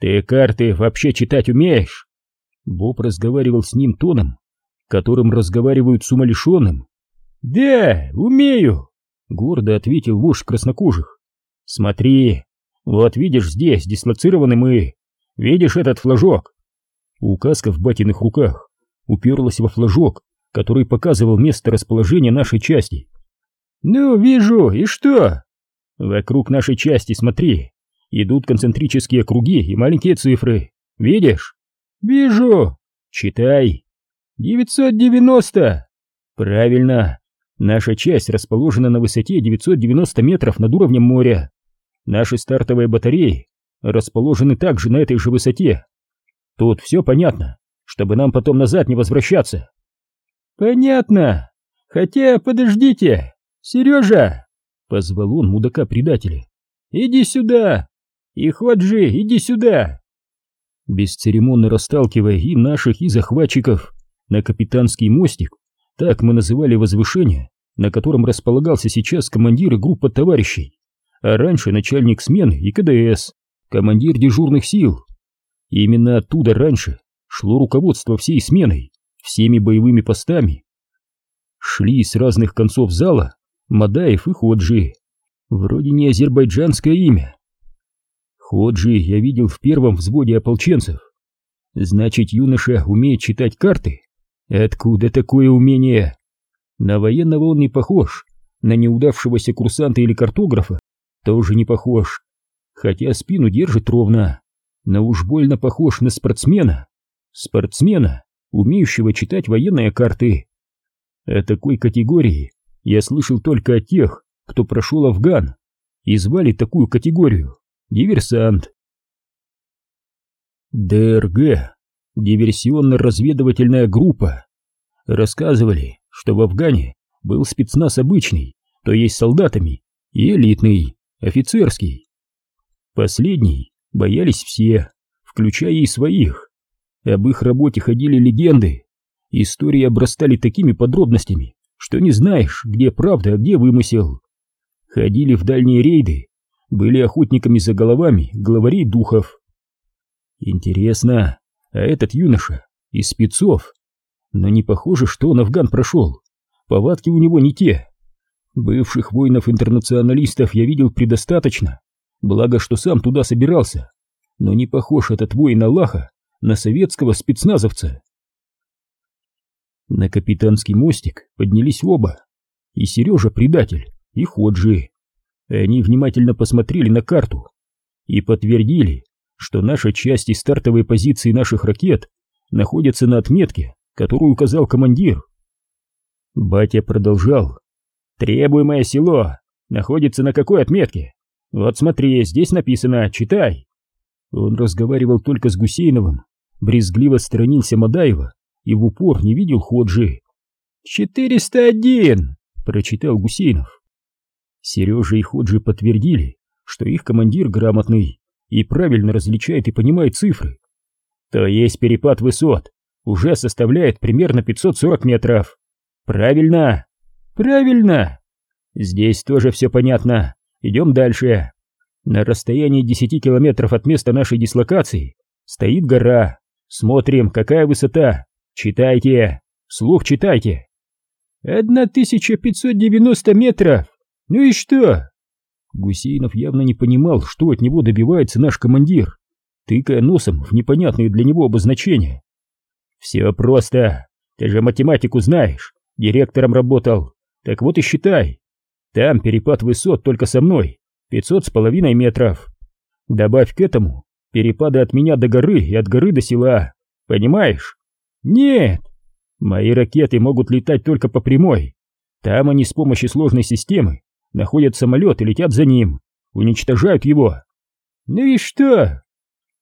«Ты карты вообще читать умеешь?» Боб разговаривал с ним тоном, которым разговаривают с умалишенным. «Да, умею!» — гордо ответил вождь краснокожих. «Смотри, вот видишь здесь дислоцированы мы. Видишь этот флажок?» Указка в батиных руках уперлась во флажок, который показывал место расположения нашей части. «Ну, вижу, и что?» «Вокруг нашей части, смотри, идут концентрические круги и маленькие цифры. Видишь?» «Вижу!» «Читай!» «Девятьсот девяносто!» «Правильно! Наша часть расположена на высоте 990 метров над уровнем моря. Наши стартовые батареи расположены также на этой же высоте. Тут все понятно, чтобы нам потом назад не возвращаться. Понятно. Хотя, подождите, Сережа, позвал он мудака-предателя. Иди сюда. И Ходжи, иди сюда. Бесцеремонно расталкивая и наших, и захватчиков, на капитанский мостик Так мы называли возвышение, на котором располагался сейчас командир и группа товарищей, а раньше начальник смены и КДС, командир дежурных сил. И именно оттуда раньше шло руководство всей сменой, всеми боевыми постами. Шли с разных концов зала Мадаев и Ходжи. Вроде не азербайджанское имя. Ходжи я видел в первом взводе ополченцев. Значит, юноша умеет читать карты? Откуда такое умение? На военного он не похож, на неудавшегося курсанта или картографа тоже не похож, хотя спину держит ровно, но уж больно похож на спортсмена. Спортсмена, умеющего читать военные карты. О такой категории я слышал только от тех, кто прошел Афган, и звали такую категорию диверсант. ДРГ, диверсионно-разведывательная группа. Рассказывали, что в Афгане был спецназ обычный, то есть солдатами, и элитный, офицерский. Последний боялись все, включая и своих. Об их работе ходили легенды. Истории обрастали такими подробностями, что не знаешь, где правда, а где вымысел. Ходили в дальние рейды, были охотниками за головами главарей духов. Интересно, а этот юноша из спецов? Но не похоже, что он Афган прошел. Повадки у него не те. Бывших воинов-интернационалистов я видел предостаточно, благо что сам туда собирался. Но не похож этот воин Аллаха на советского спецназовца. На капитанский мостик поднялись оба, и Сережа предатель, и Ходжи. Они внимательно посмотрели на карту и подтвердили, что наша часть и стартовые позиции наших ракет находятся на отметке, которую указал командир. Батя продолжал. «Требуемое село находится на какой отметке? Вот смотри, здесь написано, читай». Он разговаривал только с Гусейновым, брезгливо сторонился Мадаева и в упор не видел Ходжи. «Четыреста один!» — прочитал Гусейнов. Сережа и Ходжи подтвердили, что их командир грамотный и правильно различает и понимает цифры. То есть перепад высот уже составляет примерно 540 метров. Правильно? Правильно! Здесь тоже все понятно. Идем дальше. На расстоянии 10 километров от места нашей дислокации стоит гора. Смотрим, какая высота. Читайте. Вслух читайте. 1590 метров. Ну и что? Гусейнов явно не понимал, что от него добивается наш командир, тыкая носом в непонятные для него обозначения. «Все просто. Ты же математику знаешь. Директором работал. Так вот и считай. Там перепад высот только со мной. Пятьсот с половиной метров. Добавь к этому перепады от меня до горы и от горы до села. Понимаешь? Нет. Мои ракеты могут летать только по прямой. Там они с помощью сложной системы находят самолет и летят за ним, уничтожают его. Ну и что?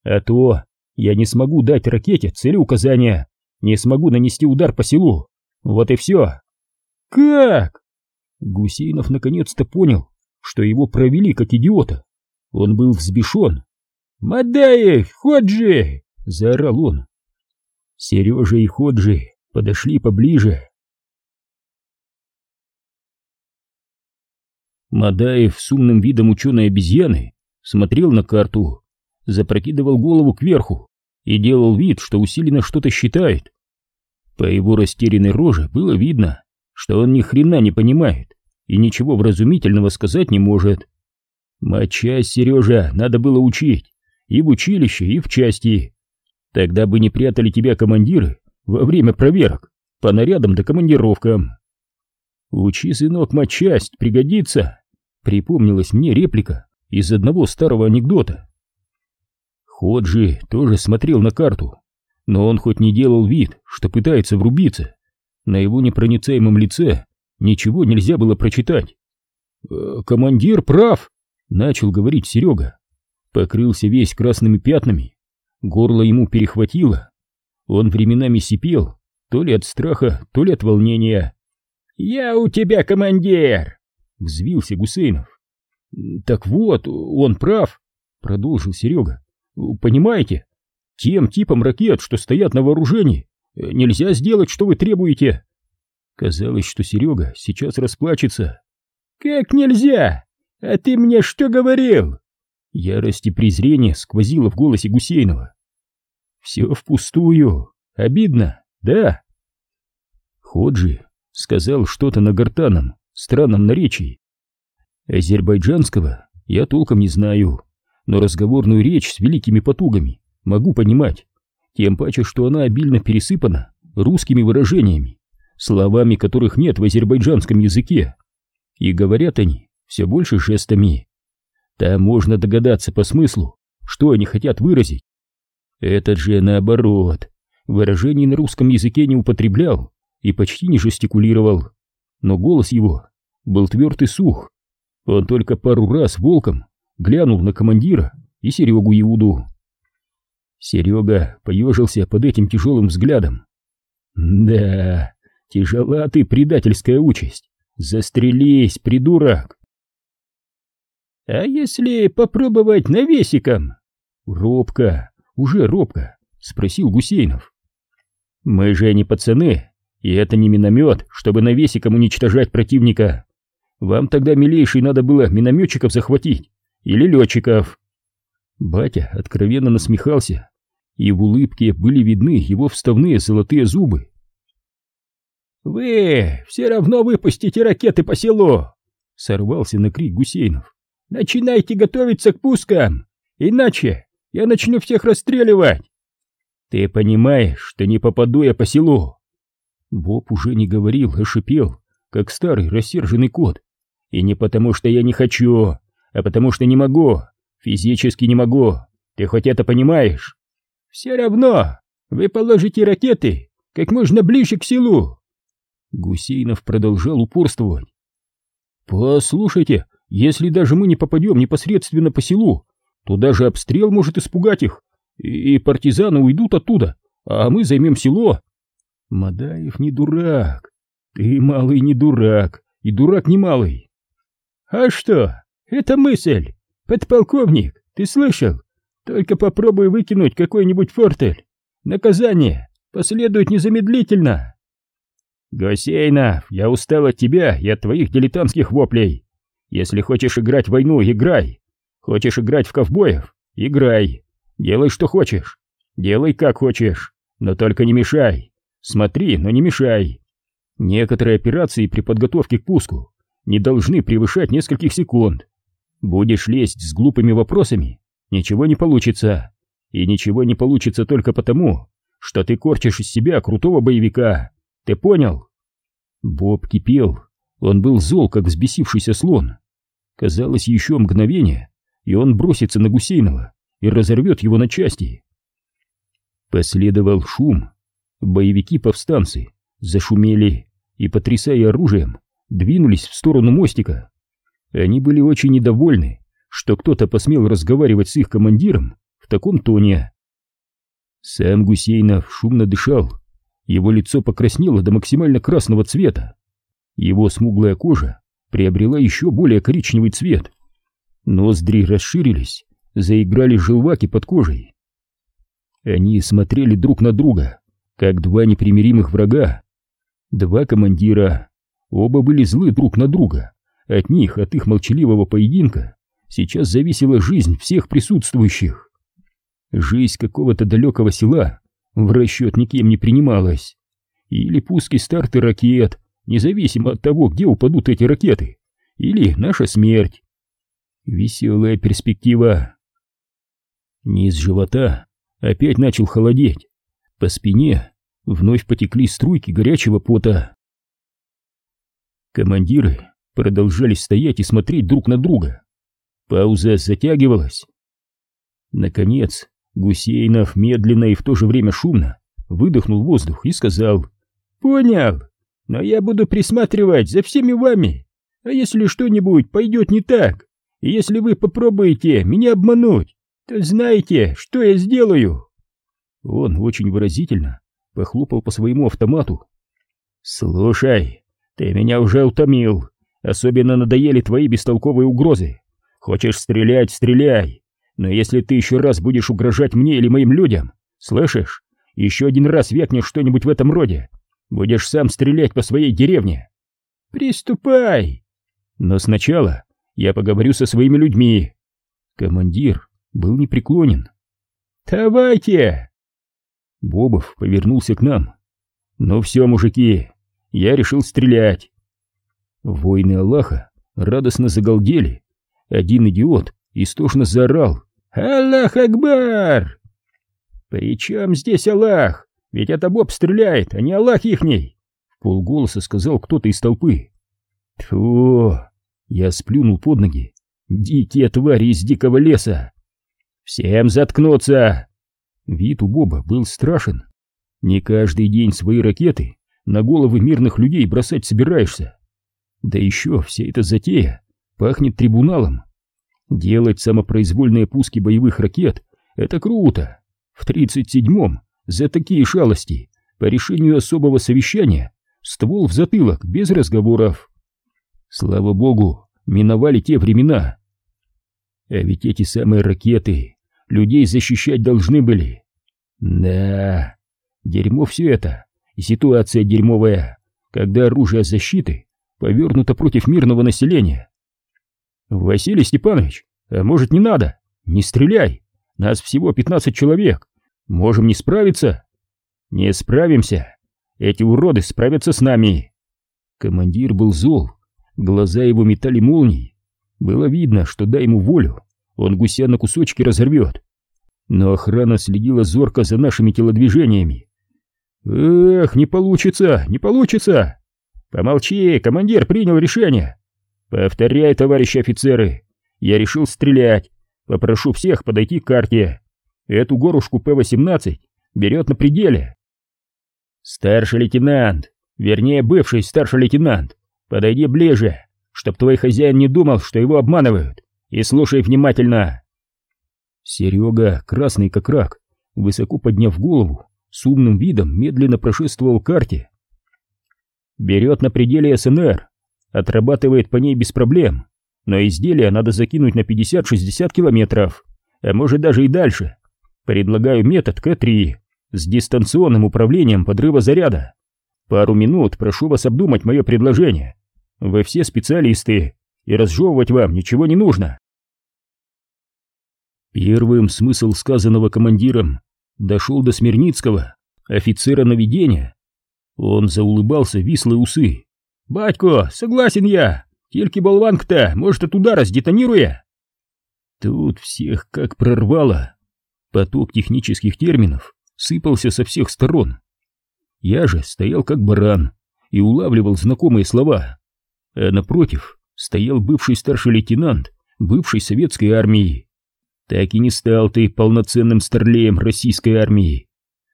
А то я не смогу дать ракете целеуказания, не смогу нанести удар по селу. Вот и все. Как? Гусейнов наконец-то понял, что его провели как идиота. Он был взбешен. «Мадаев, Ходжи!» — заорал он. Сережа и Ходжи подошли поближе. Мадаев с умным видом ученой обезьяны смотрел на карту, запрокидывал голову кверху и делал вид, что усиленно что-то считает. По его растерянной роже было видно, что он ни хрена не понимает и ничего вразумительного сказать не может. Матчасть, Сережа, надо было учить и в училище, и в части. Тогда бы не прятали тебя командиры во время проверок по нарядам да командировкам. «Учи, сынок, матчасть, пригодится!» Припомнилась мне реплика из одного старого анекдота. Ходжи тоже смотрел на карту, но он хоть не делал вид, что пытается врубиться. На его непроницаемом лице ничего нельзя было прочитать. «Э, «Командир прав!» — начал говорить Серега. Покрылся весь красными пятнами, горло ему перехватило. Он временами сипел, то ли от страха, то ли от волнения. «Я у тебя командир!» — взвился Гусейнов. «Так вот, он прав», — продолжил Серега. «Понимаете, тем типом ракет, что стоят на вооружении, нельзя сделать, что вы требуете». Казалось, что Серега сейчас расплачется. «Как нельзя? А ты мне что говорил?» Ярость и презрение сквозило в голосе Гусейнова. «Все впустую. Обидно, да?» Ходжи сказал что-то на гортаном, странном наречии. Азербайджанского я толком не знаю, но разговорную речь с великими потугами могу понимать, тем паче, что она обильно пересыпана русскими выражениями, словами которых нет в азербайджанском языке, и говорят они все больше жестами. Там можно догадаться по смыслу, что они хотят выразить. Этот же, наоборот, выражений на русском языке не употреблял и почти не жестикулировал, но голос его был тверд и сух. Он только пару раз волком глянул на командира и Серегу Иуду. Серега поежился под этим тяжелым взглядом. «Да, тяжела ты предательская участь. Застрелись, придурок!» «А если попробовать навесиком?» «Робко, уже робко», — спросил Гусейнов. «Мы же не пацаны, и это не миномет, чтобы навесиком уничтожать противника. Вам тогда, милейший, надо было минометчиков захватить или летчиков. Батя откровенно насмехался, и в улыбке были видны его вставные золотые зубы. «Вы все равно выпустите ракеты по селу!» — сорвался на крик Гусейнов. «Начинайте готовиться к пускам, иначе я начну всех расстреливать!» «Ты понимаешь, что не попаду я по селу?» Боб уже не говорил, а шипел, как старый рассерженный кот. «И не потому, что я не хочу, а потому что не могу, физически не могу. Ты хоть это понимаешь? Все равно, вы положите ракеты как можно ближе к селу. Гусейнов продолжал упорствовать. Послушайте, если даже мы не попадем непосредственно по селу, то даже обстрел может испугать их, и партизаны уйдут оттуда, а мы займем село. Мадаев не дурак, ты малый не дурак, и дурак не малый. А что, это мысль. Подполковник, ты слышал? Только попробуй выкинуть какой-нибудь фортель. Наказание последует незамедлительно. Гусейнов, я устал от тебя и от твоих дилетантских воплей. Если хочешь играть в войну, играй. Хочешь играть в ковбоев? Играй. Делай, что хочешь. Делай, как хочешь. Но только не мешай. Смотри, но не мешай. Некоторые операции при подготовке к пуску не должны превышать нескольких секунд. Будешь лезть с глупыми вопросами, ничего не получится. И ничего не получится только потому, что ты корчишь из себя крутого боевика. Ты понял? Боб кипел. Он был зол, как взбесившийся слон. Казалось, еще мгновение, и он бросится на Гусейнова и разорвет его на части. Последовал шум. Боевики-повстанцы зашумели и, потрясая оружием, двинулись в сторону мостика. Они были очень недовольны, что кто-то посмел разговаривать с их командиром в таком тоне. Сам Гусейнов шумно дышал, его лицо покраснело до максимально красного цвета. Его смуглая кожа приобрела еще более коричневый цвет. Ноздри расширились, заиграли желваки под кожей. Они смотрели друг на друга, как два непримиримых врага. Два командира, оба были злы друг на друга. От них, от их молчаливого поединка, сейчас зависела жизнь всех присутствующих. Жизнь какого-то далекого села в расчет никем не принималась. Или пуски старты ракет, независимо от того, где упадут эти ракеты, или наша смерть. Веселая перспектива. Низ живота опять начал холодеть. По спине вновь потекли струйки горячего пота. Командиры продолжали стоять и смотреть друг на друга. Пауза затягивалась. Наконец, Гусейнов медленно и в то же время шумно выдохнул воздух и сказал «Понял, но я буду присматривать за всеми вами, а если что-нибудь пойдет не так, и если вы попробуете меня обмануть, то знаете, что я сделаю». Он очень выразительно похлопал по своему автомату. «Слушай, ты меня уже утомил, Особенно надоели твои бестолковые угрозы. Хочешь стрелять — стреляй. Но если ты еще раз будешь угрожать мне или моим людям, слышишь, еще один раз векнешь что-нибудь в этом роде, Будешь сам стрелять по своей деревне. Приступай. Но сначала я поговорю со своими людьми. Командир был непреклонен. Давайте. Бобов повернулся к нам. Ну все, мужики, я решил стрелять. Воины Аллаха радостно загалдели. Один идиот истошно заорал. «Аллах Акбар!» «При чем здесь Аллах? Ведь это Боб стреляет, а не Аллах ихний!» Полголоса сказал кто-то из толпы. Тьфу! Я сплюнул под ноги. Дикие твари из дикого леса! Всем заткнуться! Вид у Боба был страшен. Не каждый день свои ракеты на головы мирных людей бросать собираешься. Да еще вся эта затея пахнет трибуналом. Делать самопроизвольные пуски боевых ракет — это круто. В 37-м за такие шалости по решению особого совещания ствол в затылок без разговоров. Слава богу, миновали те времена. А ведь эти самые ракеты людей защищать должны были. Да, дерьмо все это, и ситуация дерьмовая, когда оружие защиты повернуто против мирного населения. Василий Степанович, а может не надо? Не стреляй, нас всего 15 человек, можем не справиться. Не справимся, эти уроды справятся с нами. Командир был зол, глаза его метали молнии. Было видно, что дай ему волю, он гуся на кусочки разорвет. Но охрана следила зорко за нашими телодвижениями. «Эх, не получится, не получится!» «Помолчи, командир принял решение!» «Повторяй, товарищи офицеры, я решил стрелять. Попрошу всех подойти к карте. Эту горушку П-18 берет на пределе». «Старший лейтенант, вернее бывший старший лейтенант, подойди ближе, чтоб твой хозяин не думал, что его обманывают, и слушай внимательно». Серега, красный как рак, высоко подняв голову, с умным видом медленно прошествовал карте. Берет на пределе СНР, отрабатывает по ней без проблем, но изделие надо закинуть на 50-60 километров, а может даже и дальше. Предлагаю метод К3 с дистанционным управлением подрыва заряда. Пару минут прошу вас обдумать мое предложение. Вы все специалисты, и разжевывать вам ничего не нужно. Первым смысл сказанного командиром дошел до Смирницкого, офицера наведения. Он заулыбался вислые усы. «Батько, согласен я! Тільки болванка-то, может, от удара сдетонируя?» Тут всех как прорвало. Поток технических терминов сыпался со всех сторон. Я же стоял как баран и улавливал знакомые слова. А напротив стоял бывший старший лейтенант бывшей советской армии. Так и не стал ты полноценным старлеем российской армии.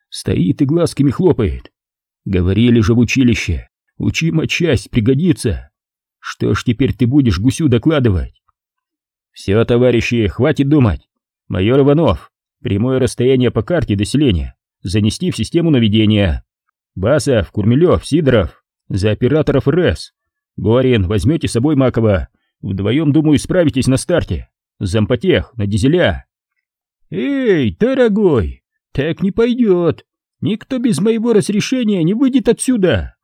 Стоит и глазками хлопает. Говорили же в училище, учима часть пригодится. Что ж теперь ты будешь гусю докладывать? Все, товарищи, хватит думать. Майор Иванов, прямое расстояние по карте до селения занести в систему наведения. Басов, Курмелев, Сидоров, за операторов РС. Горин, возьмете с собой Макова. Вдвоем, думаю, справитесь на старте. Зампотех, на дизеля. Эй, дорогой, так не пойдет. Никто без моего разрешения не выйдет отсюда.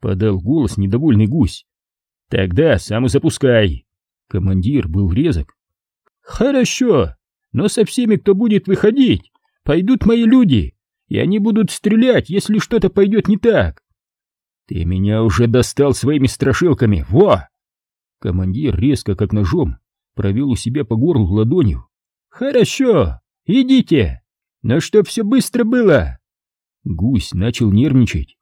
Подал голос недовольный гусь. Тогда сам и запускай. Командир был резок. Хорошо, но со всеми, кто будет выходить, пойдут мои люди, и они будут стрелять, если что-то пойдет не так. Ты меня уже достал своими страшилками, во! Командир резко, как ножом, провел у себя по горлу ладонью. «Хорошо, идите, но чтоб все быстро было!» Гусь начал нервничать.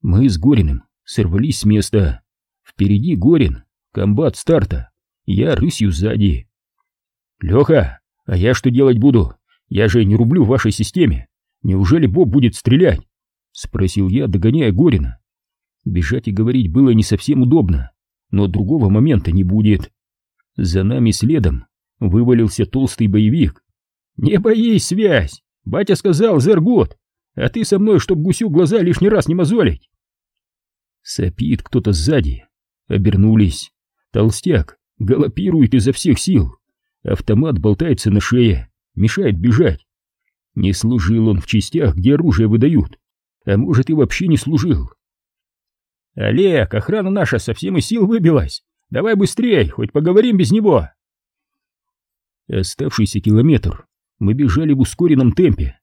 Мы с Гориным сорвались с места. Впереди Горин, комбат старта, я рысью сзади. «Леха, а я что делать буду? Я же не рублю в вашей системе. Неужели Боб будет стрелять?» Спросил я, догоняя Горина. Бежать и говорить было не совсем удобно, но другого момента не будет. За нами следом вывалился толстый боевик. «Не боись, связь! Батя сказал, Зергот! А ты со мной, чтоб гусю глаза лишний раз не мозолить!» Сопит кто-то сзади. Обернулись. Толстяк галопирует изо всех сил. Автомат болтается на шее, мешает бежать. Не служил он в частях, где оружие выдают. А может и вообще не служил. Олег, охрана наша совсем из сил выбилась. Давай быстрей, хоть поговорим без него. Оставшийся километр мы бежали в ускоренном темпе.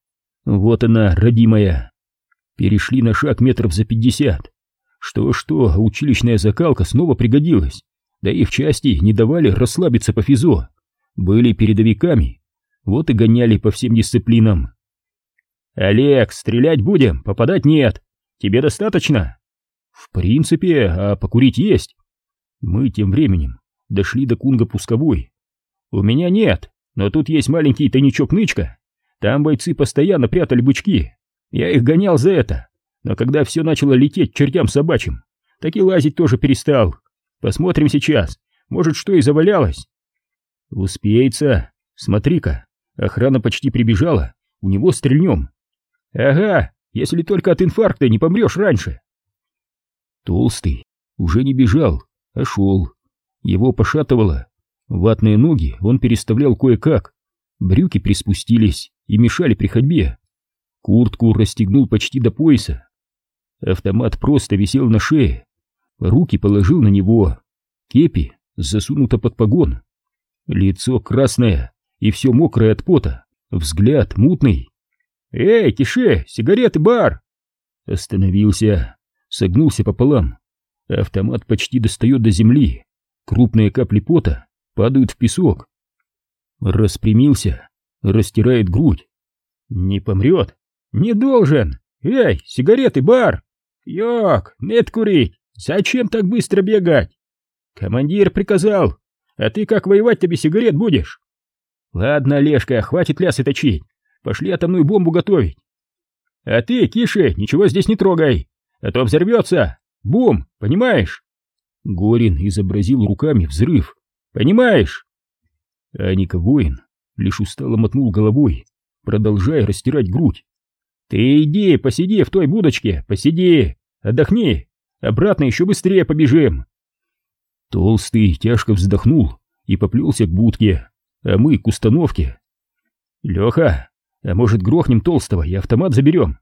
Вот она, родимая. Перешли на шаг метров за пятьдесят. Что-что, училищная закалка снова пригодилась. Да и в части не давали расслабиться по физо. Были передовиками. Вот и гоняли по всем дисциплинам. «Олег, стрелять будем, попадать нет. Тебе достаточно?» «В принципе, а покурить есть». Мы тем временем дошли до кунга пусковой. «У меня нет, но тут есть маленький тайничок-нычка. Там бойцы постоянно прятали бычки. Я их гонял за это. Но когда все начало лететь чертям собачьим, так и лазить тоже перестал. Посмотрим сейчас, может, что и завалялось». «Успеется. Смотри-ка, охрана почти прибежала, у него стрельнем». «Ага, если только от инфаркта не помрешь раньше». Толстый уже не бежал, а шел. Его пошатывало. Ватные ноги он переставлял кое-как. Брюки приспустились и мешали при ходьбе. Куртку расстегнул почти до пояса. Автомат просто висел на шее. Руки положил на него. Кепи засунута под погон. Лицо красное и все мокрое от пота. Взгляд мутный. «Эй, тише! Сигареты, бар!» Остановился, согнулся пополам. Автомат почти достает до земли. Крупные капли пота падают в песок. Распрямился, растирает грудь. «Не помрет? Не должен! Эй, сигареты, бар! Йок, нет курить! Зачем так быстро бегать? Командир приказал, а ты как воевать тебе сигарет будешь? Ладно, Лешка, хватит лясы точить. Пошли атомную бомбу готовить. А ты, Киши, ничего здесь не трогай, а то взорвется. Бум, понимаешь? Горин изобразил руками взрыв. Понимаешь? Аника воин лишь устало мотнул головой, продолжая растирать грудь. Ты иди, посиди в той будочке, посиди, отдохни, обратно еще быстрее побежим. Толстый тяжко вздохнул и поплелся к будке, а мы к установке. Леха, а может грохнем Толстого и автомат заберем?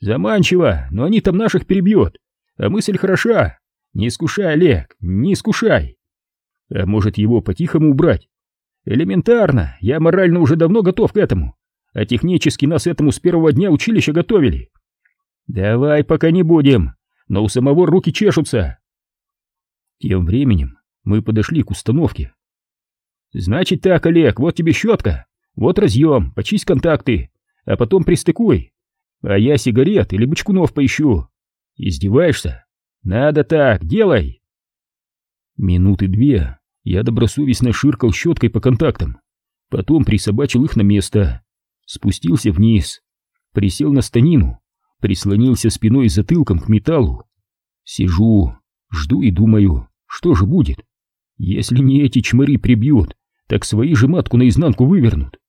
Заманчиво, но они там наших перебьют. А мысль хороша. Не искушай, Олег, не искушай. А может его по-тихому убрать? Элементарно, я морально уже давно готов к этому. А технически нас этому с первого дня училища готовили. Давай пока не будем, но у самого руки чешутся. Тем временем мы подошли к установке. Значит так, Олег, вот тебе щетка. Вот разъем, почисть контакты, а потом пристыкуй. А я сигарет или бычкунов поищу. Издеваешься? Надо так, делай. Минуты две я добросовестно ширкал щеткой по контактам, потом присобачил их на место, спустился вниз, присел на станину, прислонился спиной и затылком к металлу. Сижу, жду и думаю, что же будет. Если не эти чмыри прибьют, так свои же матку наизнанку вывернут.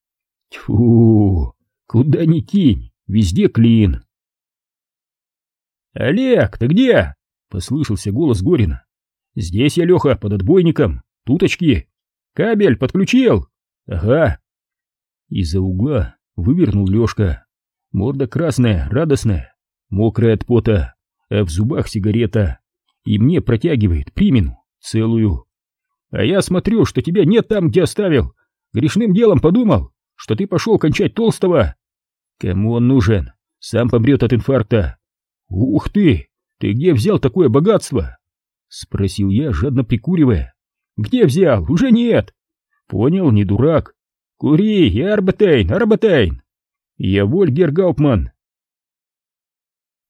Тьфу, куда ни кинь, везде клин. «Олег, ты где?» — послышался голос Горина. «Здесь я, Леха, под отбойником, тут очки. Кабель подключил?» «Ага». Из-за угла вывернул Лешка. Морда красная, радостная, мокрая от пота, а в зубах сигарета. И мне протягивает примину, целую. «А я смотрю, что тебя нет там, где оставил. Грешным делом подумал, что ты пошел кончать толстого. Кому он нужен? Сам помрет от инфаркта. Ух ты! Ты где взял такое богатство? Спросил я, жадно прикуривая. Где взял? Уже нет. Понял, не дурак. Кури, я Арбатейн, Арбатейн. Я Вольгер Гауптман.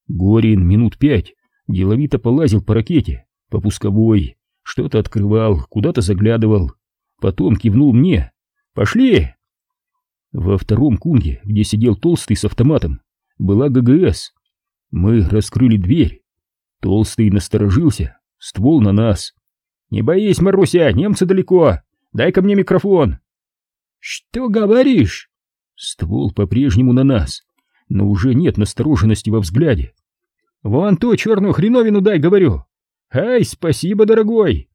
Горин минут пять деловито полазил по ракете, по пусковой, что-то открывал, куда-то заглядывал. Потом кивнул мне. «Пошли!» Во втором кунге, где сидел Толстый с автоматом, была ГГС. Мы раскрыли дверь. Толстый насторожился, ствол на нас. «Не боись, Маруся, немцы далеко! Дай-ка мне микрофон!» «Что говоришь?» Ствол по-прежнему на нас, но уже нет настороженности во взгляде. «Вон ту черную хреновину дай, говорю!» «Ай, спасибо, дорогой!»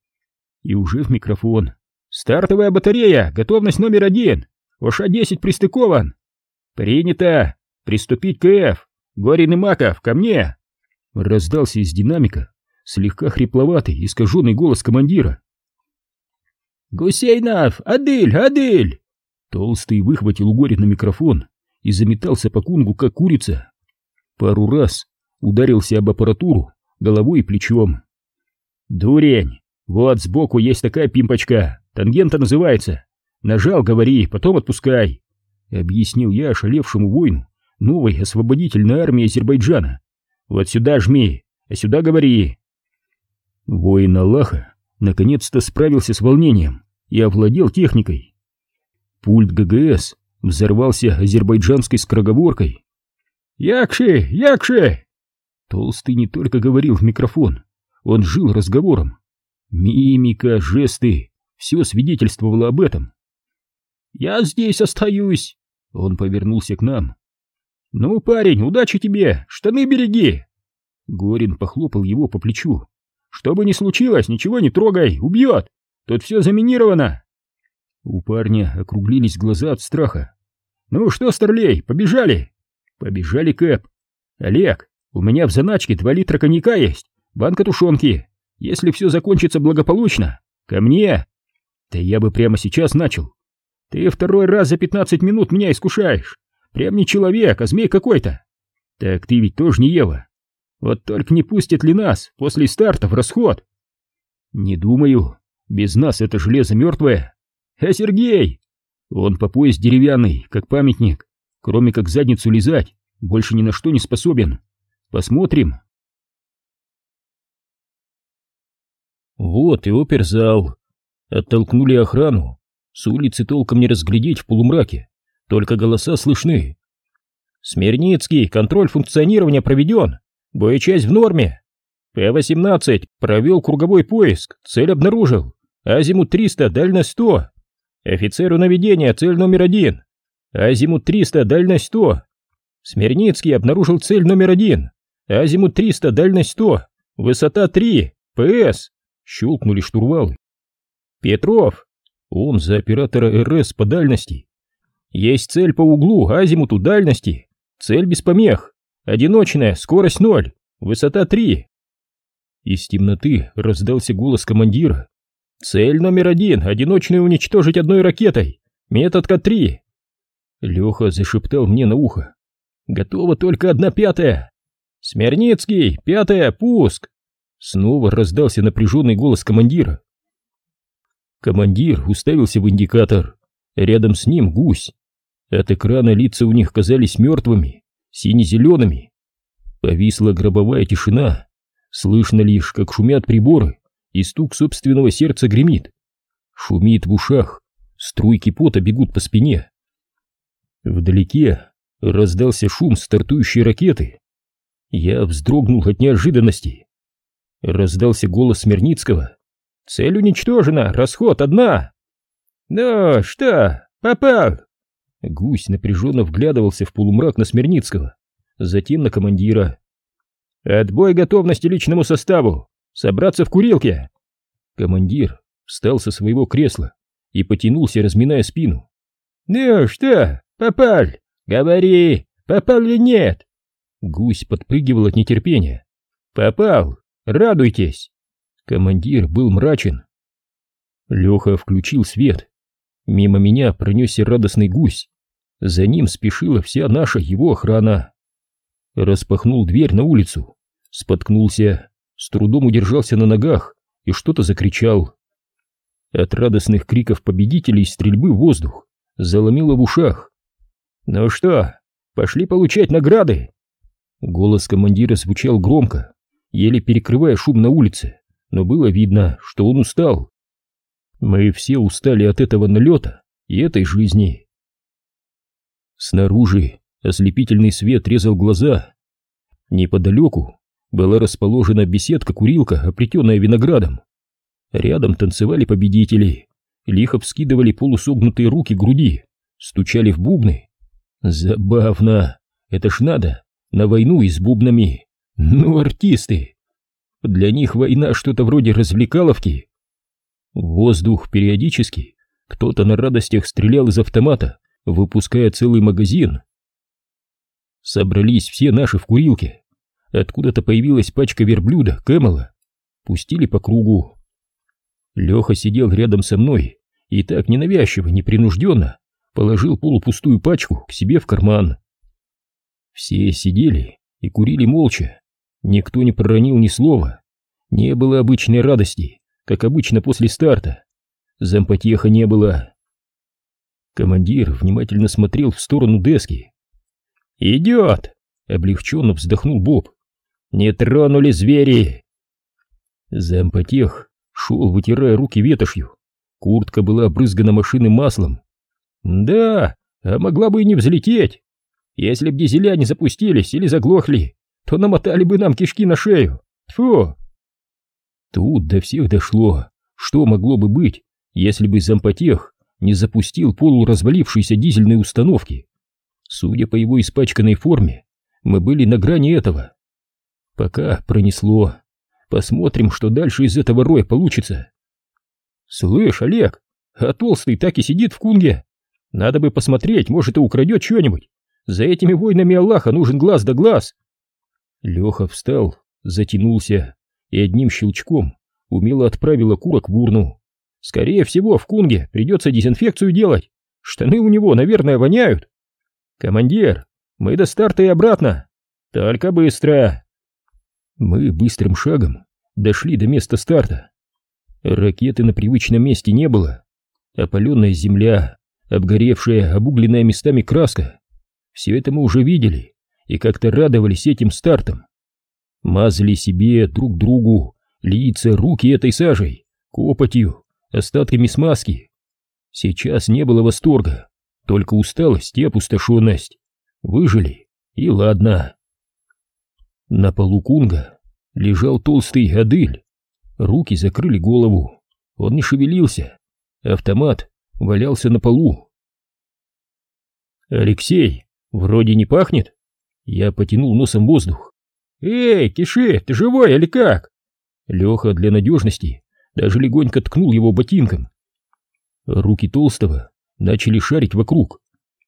И уже в микрофон. «Стартовая батарея, готовность номер один!» ОШ-10 пристыкован. Принято. Приступить к Ф. Горин и Маков, ко мне. Раздался из динамика слегка хрипловатый, искаженный голос командира. «Гусейнов! Адель! Адель!» Толстый выхватил у Горина микрофон и заметался по кунгу, как курица. Пару раз ударился об аппаратуру головой и плечом. «Дурень! Вот сбоку есть такая пимпочка, тангента называется. Нажал, говори, потом отпускай!» Объяснил я ошалевшему воину новой освободительной армии Азербайджана. «Вот сюда жми, а сюда говори!» Воин Аллаха наконец-то справился с волнением и овладел техникой. Пульт ГГС взорвался азербайджанской скороговоркой. «Якши! Якши!» Толстый не только говорил в микрофон, он жил разговором. Мимика, жесты, все свидетельствовало об этом. «Я здесь остаюсь!» Он повернулся к нам. «Ну, парень, удачи тебе! Штаны береги!» Горин похлопал его по плечу. «Что бы ни случилось, ничего не трогай, убьет! Тут все заминировано!» У парня округлились глаза от страха. «Ну что, старлей, побежали?» «Побежали, Кэп!» «Олег, у меня в заначке два литра коньяка есть, банка тушенки. Если все закончится благополучно, ко мне!» «Да я бы прямо сейчас начал!» «Ты второй раз за пятнадцать минут меня искушаешь! Прям не человек, а змей какой-то!» «Так ты ведь тоже не Ева!» Вот только не пустят ли нас после старта в расход? Не думаю. Без нас это железо мертвое. А Сергей? Он по пояс деревянный, как памятник. Кроме как задницу лизать, больше ни на что не способен. Посмотрим. Вот и оперзал. Оттолкнули охрану. С улицы толком не разглядеть в полумраке. Только голоса слышны. Смирницкий, контроль функционирования проведен. Боечасть в норме. П-18 провел круговой поиск, цель обнаружил. Азимут 300, дальность 100. Офицеру наведения, цель номер один. Азимут 300, дальность 100. Смирницкий обнаружил цель номер один. Азимут 300, дальность 100. Высота 3. ПС. Щелкнули штурвалы. Петров. Он за оператора РС по дальности. Есть цель по углу, азимуту дальности. Цель без помех. Одиночная, скорость ноль, высота три. Из темноты раздался голос командира. Цель номер один, одиночную уничтожить одной ракетой. Метод К-3. Леха зашептал мне на ухо. Готова только одна пятая. Смирницкий, пятая, пуск. Снова раздался напряженный голос командира. Командир уставился в индикатор. Рядом с ним гусь. От экрана лица у них казались мертвыми сине-зелеными. Повисла гробовая тишина, слышно лишь, как шумят приборы, и стук собственного сердца гремит. Шумит в ушах, струйки пота бегут по спине. Вдалеке раздался шум стартующей ракеты. Я вздрогнул от неожиданности. Раздался голос Смирницкого. «Цель уничтожена, расход одна!» «Ну что, попал?» Гусь напряженно вглядывался в полумрак на Смирницкого, затем на командира. «Отбой готовности личному составу! Собраться в курилке!» Командир встал со своего кресла и потянулся, разминая спину. «Ну что, попал? Говори, попал или нет?» Гусь подпрыгивал от нетерпения. «Попал! Радуйтесь!» Командир был мрачен. Леха включил свет Мимо меня пронесся радостный гусь. За ним спешила вся наша его охрана. Распахнул дверь на улицу, споткнулся, с трудом удержался на ногах и что-то закричал. От радостных криков победителей стрельбы в воздух заломило в ушах. «Ну что, пошли получать награды!» Голос командира звучал громко, еле перекрывая шум на улице, но было видно, что он устал. Мы все устали от этого налета и этой жизни. Снаружи ослепительный свет резал глаза. Неподалеку была расположена беседка-курилка, оплетенная виноградом. Рядом танцевали победители, лихо вскидывали полусогнутые руки груди, стучали в бубны. Забавно, это ж надо, на войну и с бубнами. Ну, артисты. Для них война что-то вроде развлекаловки. В воздух периодически кто-то на радостях стрелял из автомата, выпуская целый магазин. Собрались все наши в курилке. Откуда-то появилась пачка верблюда, Кэмела. пустили по кругу. Леха сидел рядом со мной и так ненавязчиво, непринужденно положил полупустую пачку к себе в карман. Все сидели и курили молча, никто не проронил ни слова, не было обычной радости, как обычно после старта. Зампотеха не было. Командир внимательно смотрел в сторону дески. «Идет!» — облегченно вздохнул Боб. «Не тронули звери!» Зампотех шел, вытирая руки ветошью. Куртка была обрызгана машинным маслом. «Да, а могла бы и не взлететь. Если б дизеля не запустились или заглохли, то намотали бы нам кишки на шею. Тьфу!» Тут до всех дошло, что могло бы быть, если бы зампотех не запустил полуразвалившиеся дизельные установки. Судя по его испачканной форме, мы были на грани этого. Пока пронесло. Посмотрим, что дальше из этого роя получится. Слышь, Олег, а толстый так и сидит в кунге. Надо бы посмотреть, может и украдет что-нибудь. За этими войнами Аллаха нужен глаз да глаз. Леха встал, затянулся и одним щелчком умело отправил окурок в урну. Скорее всего, в Кунге придется дезинфекцию делать. Штаны у него, наверное, воняют. Командир, мы до старта и обратно. Только быстро. Мы быстрым шагом дошли до места старта. Ракеты на привычном месте не было. Опаленная земля, обгоревшая, обугленная местами краска. Все это мы уже видели и как-то радовались этим стартом. Мазали себе, друг другу, лица, руки этой сажей, копотью, остатками смазки. Сейчас не было восторга, только усталость и опустошенность. Выжили, и ладно. На полу кунга лежал толстый адыль. Руки закрыли голову. Он не шевелился. Автомат валялся на полу. «Алексей, вроде не пахнет?» Я потянул носом воздух. «Эй, Киши, ты живой или как?» Леха для надежности даже легонько ткнул его ботинком. Руки толстого начали шарить вокруг.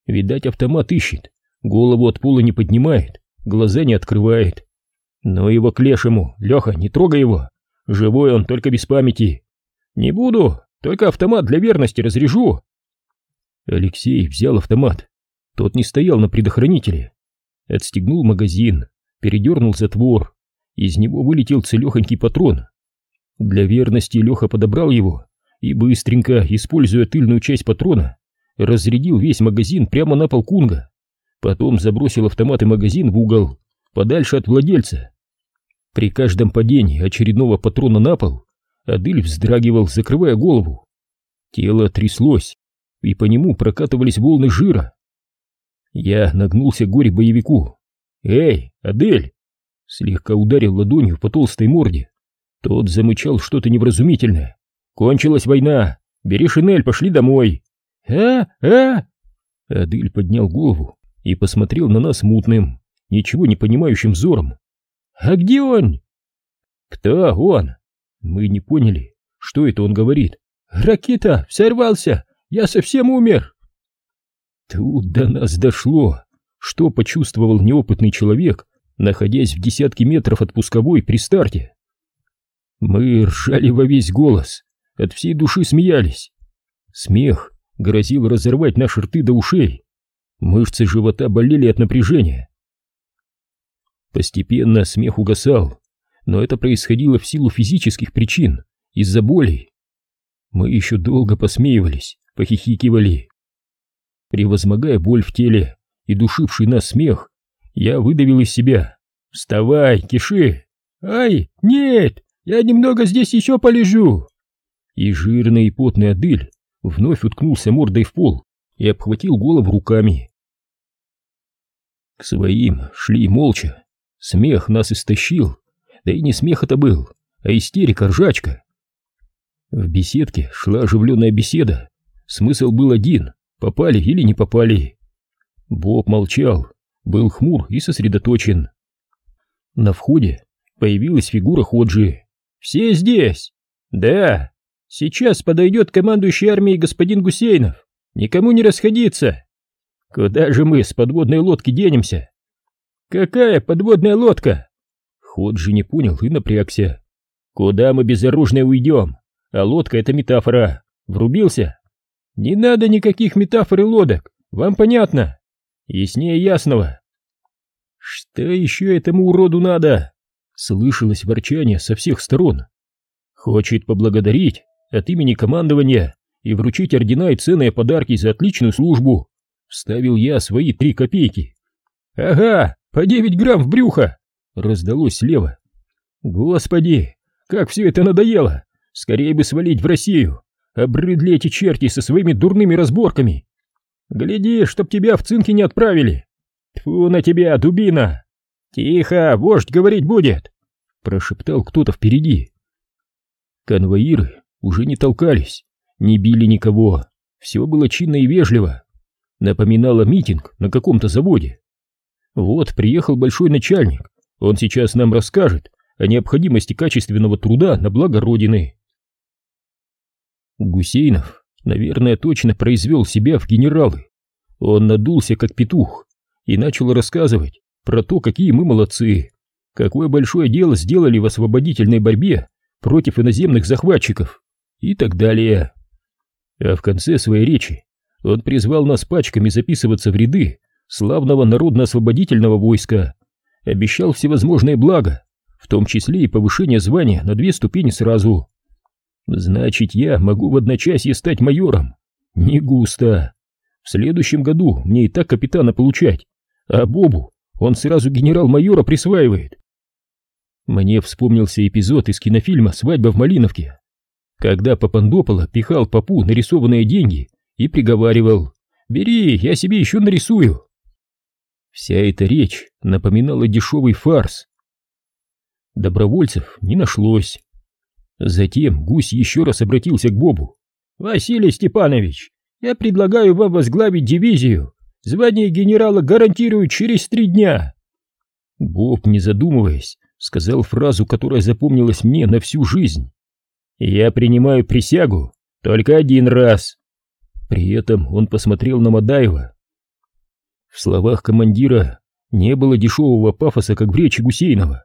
Видать, автомат ищет, голову от пола не поднимает, глаза не открывает. Но его к лешему, Леха, не трогай его. Живой он, только без памяти. Не буду, только автомат для верности разрежу. Алексей взял автомат. Тот не стоял на предохранителе. Отстегнул магазин, передернул затвор. Из него вылетел целехонький патрон. Для верности Леха подобрал его и быстренько, используя тыльную часть патрона, разрядил весь магазин прямо на пол кунга. Потом забросил автомат и магазин в угол, подальше от владельца. При каждом падении очередного патрона на пол Адыль вздрагивал, закрывая голову. Тело тряслось, и по нему прокатывались волны жира. Я нагнулся к горе-боевику. «Эй, Адель!» Слегка ударил ладонью по толстой морде. Тот замычал что-то невразумительное. «Кончилась война! Бери шинель, пошли домой!» «А? А?» Адель поднял голову и посмотрел на нас мутным, ничего не понимающим взором. «А где он?» «Кто он?» Мы не поняли, что это он говорит. «Ракета! Сорвался! Я совсем умер!» Тут до нас дошло, что почувствовал неопытный человек, находясь в десятке метров от пусковой при старте. Мы ржали во весь голос, от всей души смеялись. Смех грозил разорвать наши рты до ушей. Мышцы живота болели от напряжения. Постепенно смех угасал, но это происходило в силу физических причин, из-за боли. Мы еще долго посмеивались, похихикивали. Превозмогая боль в теле и душивший нас смех, я выдавил из себя. «Вставай, киши!» «Ай, нет, я немного здесь еще полежу!» И жирный и потный Адель вновь уткнулся мордой в пол и обхватил голову руками. К своим шли молча. Смех нас истощил, да и не смех это был, а истерика, ржачка. В беседке шла оживленная беседа. Смысл был один — попали или не попали. Боб молчал, был хмур и сосредоточен. На входе появилась фигура Ходжи. «Все здесь?» «Да. Сейчас подойдет командующий армией господин Гусейнов. Никому не расходиться. Куда же мы с подводной лодки денемся?» «Какая подводная лодка?» Ходжи не понял и напрягся. Куда мы безоружные уйдем? А лодка — это метафора. Врубился? Не надо никаких метафор и лодок, вам понятно? Яснее ясного. Что еще этому уроду надо? Слышалось ворчание со всех сторон. Хочет поблагодарить от имени командования и вручить ордена и ценные подарки за отличную службу. Вставил я свои три копейки. Ага, по девять грамм в брюхо! Раздалось слева. Господи, как все это надоело! Скорее бы свалить в Россию! Обрыдли эти черти со своими дурными разборками! Гляди, чтоб тебя в цинки не отправили! Тьфу на тебя, дубина! Тихо, вождь говорить будет! Прошептал кто-то впереди. Конвоиры уже не толкались, не били никого, все было чинно и вежливо. Напоминало митинг на каком-то заводе. Вот приехал большой начальник, он сейчас нам расскажет о необходимости качественного труда на благо Родины. Гусейнов, наверное, точно произвел себя в генералы. Он надулся, как петух, и начал рассказывать про то, какие мы молодцы, какое большое дело сделали в освободительной борьбе против иноземных захватчиков и так далее. А в конце своей речи он призвал нас пачками записываться в ряды славного народно-освободительного войска, обещал всевозможные блага, в том числе и повышение звания на две ступени сразу. Значит, я могу в одночасье стать майором. Не густо. В следующем году мне и так капитана получать, а Бобу он сразу генерал-майора присваивает. Мне вспомнился эпизод из кинофильма «Свадьба в Малиновке», когда Папандопола пихал папу нарисованные деньги и приговаривал «Бери, я себе еще нарисую». Вся эта речь напоминала дешевый фарс. Добровольцев не нашлось. Затем гусь еще раз обратился к Бобу. «Василий Степанович, я предлагаю вам возглавить дивизию. Звание генерала гарантирую через три дня». Боб, не задумываясь, сказал фразу, которая запомнилась мне на всю жизнь. «Я принимаю присягу только один раз». При этом он посмотрел на Мадаева. В словах командира не было дешевого пафоса, как в речи Гусейнова.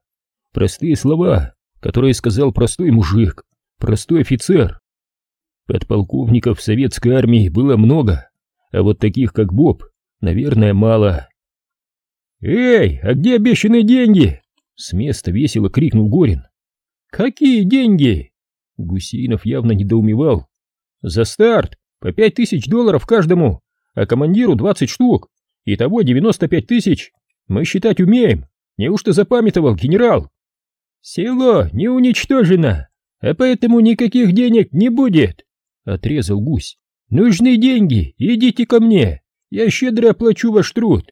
Простые слова, которые сказал простой мужик, простой офицер. Подполковников в советской армии было много, а вот таких, как Боб, наверное, мало. «Эй, а где обещанные деньги?» С места весело крикнул Горин. «Какие деньги?» Гусейнов явно недоумевал. «За старт по пять тысяч долларов каждому, а командиру двадцать штук. Итого девяносто пять тысяч. Мы считать умеем. Неужто запамятовал генерал?» «Село не уничтожено, а поэтому никаких денег не будет», — отрезал гусь. «Нужны деньги, идите ко мне, я щедро оплачу ваш труд».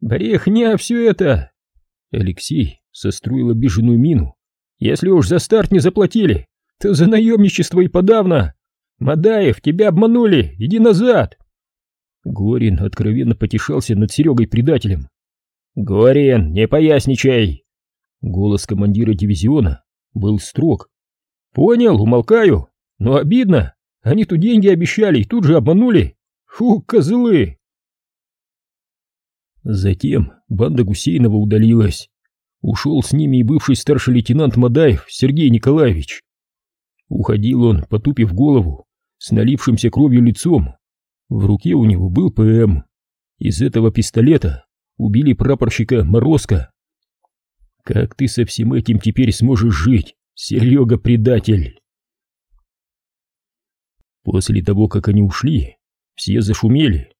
«Брехня все это!» Алексей состроил обиженную мину. «Если уж за старт не заплатили, то за наемничество и подавно! Мадаев, тебя обманули, иди назад!» Горин откровенно потешался над Серегой-предателем. «Горин, не поясничай!» Голос командира дивизиона был строг. «Понял, умолкаю, но обидно, они тут деньги обещали и тут же обманули! Фу, козлы!» Затем банда Гусейнова удалилась. Ушел с ними и бывший старший лейтенант Мадаев Сергей Николаевич. Уходил он, потупив голову, с налившимся кровью лицом. В руке у него был ПМ. Из этого пистолета убили прапорщика Морозко. Как ты со всем этим теперь сможешь жить, Серега-предатель? После того, как они ушли, все зашумели.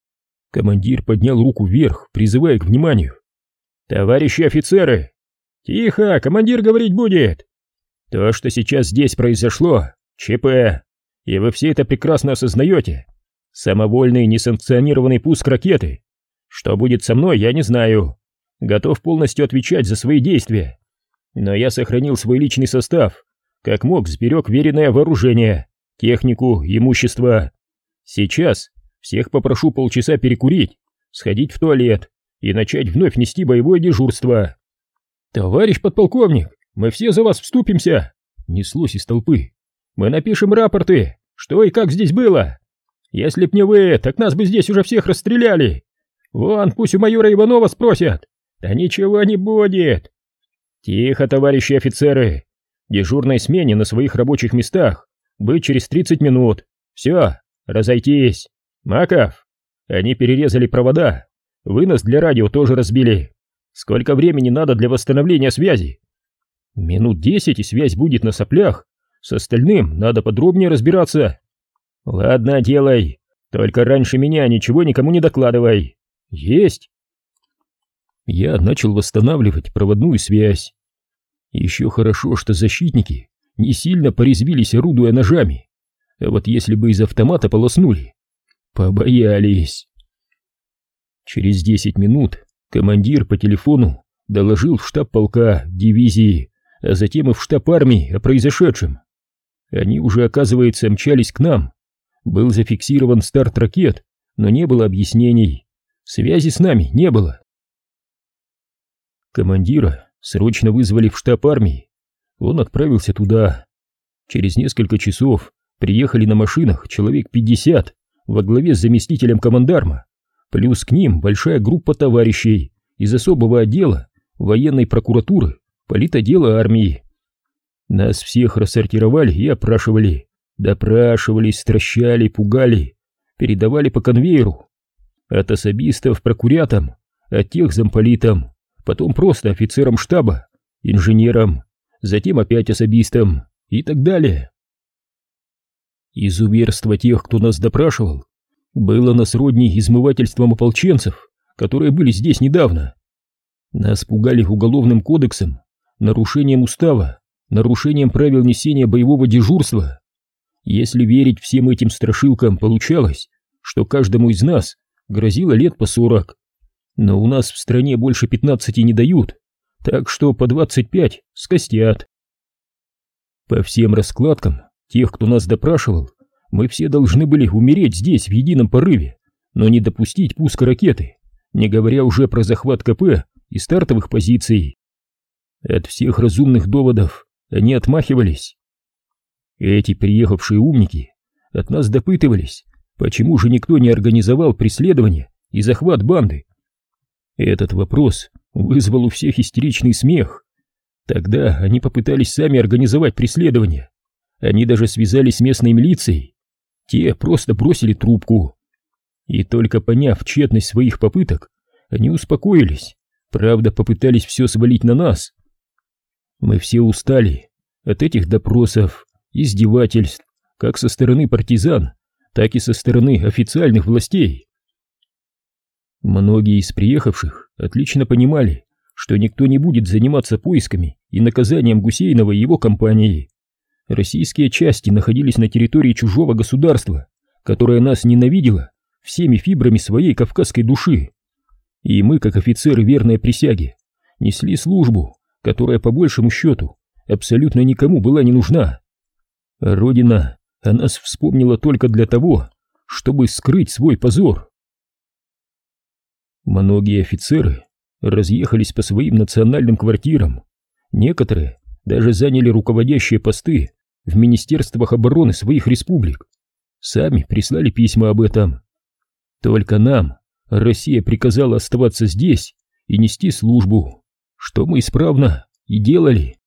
Командир поднял руку вверх, призывая к вниманию. «Товарищи офицеры!» «Тихо, командир говорить будет!» «То, что сейчас здесь произошло, ЧП, и вы все это прекрасно осознаете. Самовольный несанкционированный пуск ракеты. Что будет со мной, я не знаю. Готов полностью отвечать за свои действия. Но я сохранил свой личный состав, как мог сберег веренное вооружение, технику, имущество. Сейчас всех попрошу полчаса перекурить, сходить в туалет и начать вновь нести боевое дежурство. «Товарищ подполковник, мы все за вас вступимся!» Неслось из толпы. «Мы напишем рапорты, что и как здесь было. Если б не вы, так нас бы здесь уже всех расстреляли. Вон, пусть у майора Иванова спросят. Да ничего не будет!» «Тихо, товарищи офицеры! дежурной смене на своих рабочих местах, быть через 30 минут. Все, разойтись. Маков, они перерезали провода, вынос для радио тоже разбили. Сколько времени надо для восстановления связи? Минут десять и связь будет на соплях. С остальным надо подробнее разбираться. Ладно, делай. Только раньше меня ничего никому не докладывай. Есть. Я начал восстанавливать проводную связь. Еще хорошо, что защитники не сильно порезвились, орудуя ножами. А вот если бы из автомата полоснули, побоялись. Через десять минут командир по телефону доложил в штаб полка, дивизии, а затем и в штаб армии о произошедшем. Они уже, оказывается, мчались к нам. Был зафиксирован старт ракет, но не было объяснений. Связи с нами не было. Командира срочно вызвали в штаб армии. Он отправился туда. Через несколько часов приехали на машинах человек 50 во главе с заместителем командарма, плюс к ним большая группа товарищей из особого отдела военной прокуратуры, политодела армии. Нас всех рассортировали и опрашивали, допрашивали, стращали, пугали, передавали по конвейеру. От особистов прокурятам, от тех замполитам, потом просто офицерам штаба, инженерам, затем опять особистам и так далее. Изуверство тех, кто нас допрашивал, было на сродни измывательством ополченцев, которые были здесь недавно. Нас пугали уголовным кодексом, нарушением устава, нарушением правил несения боевого дежурства. Если верить всем этим страшилкам, получалось, что каждому из нас грозило лет по сорок. Но у нас в стране больше пятнадцати не дают, так что по двадцать пять скостят. По всем раскладкам тех, кто нас допрашивал, мы все должны были умереть здесь в едином порыве, но не допустить пуска ракеты, не говоря уже про захват КП и стартовых позиций. От всех разумных доводов они отмахивались. Эти приехавшие умники от нас допытывались, почему же никто не организовал преследование и захват банды. Этот вопрос вызвал у всех истеричный смех. Тогда они попытались сами организовать преследование. Они даже связались с местной милицией. Те просто бросили трубку. И только поняв тщетность своих попыток, они успокоились. Правда, попытались все свалить на нас. Мы все устали от этих допросов, издевательств, как со стороны партизан, так и со стороны официальных властей. Многие из приехавших отлично понимали, что никто не будет заниматься поисками и наказанием Гусейнова и его компании. Российские части находились на территории чужого государства, которое нас ненавидело всеми фибрами своей кавказской души. И мы, как офицеры верной присяги, несли службу, которая по большему счету абсолютно никому была не нужна. Родина о нас вспомнила только для того, чтобы скрыть свой позор. Многие офицеры разъехались по своим национальным квартирам, некоторые даже заняли руководящие посты в министерствах обороны своих республик, сами прислали письма об этом. Только нам Россия приказала оставаться здесь и нести службу, что мы исправно и делали.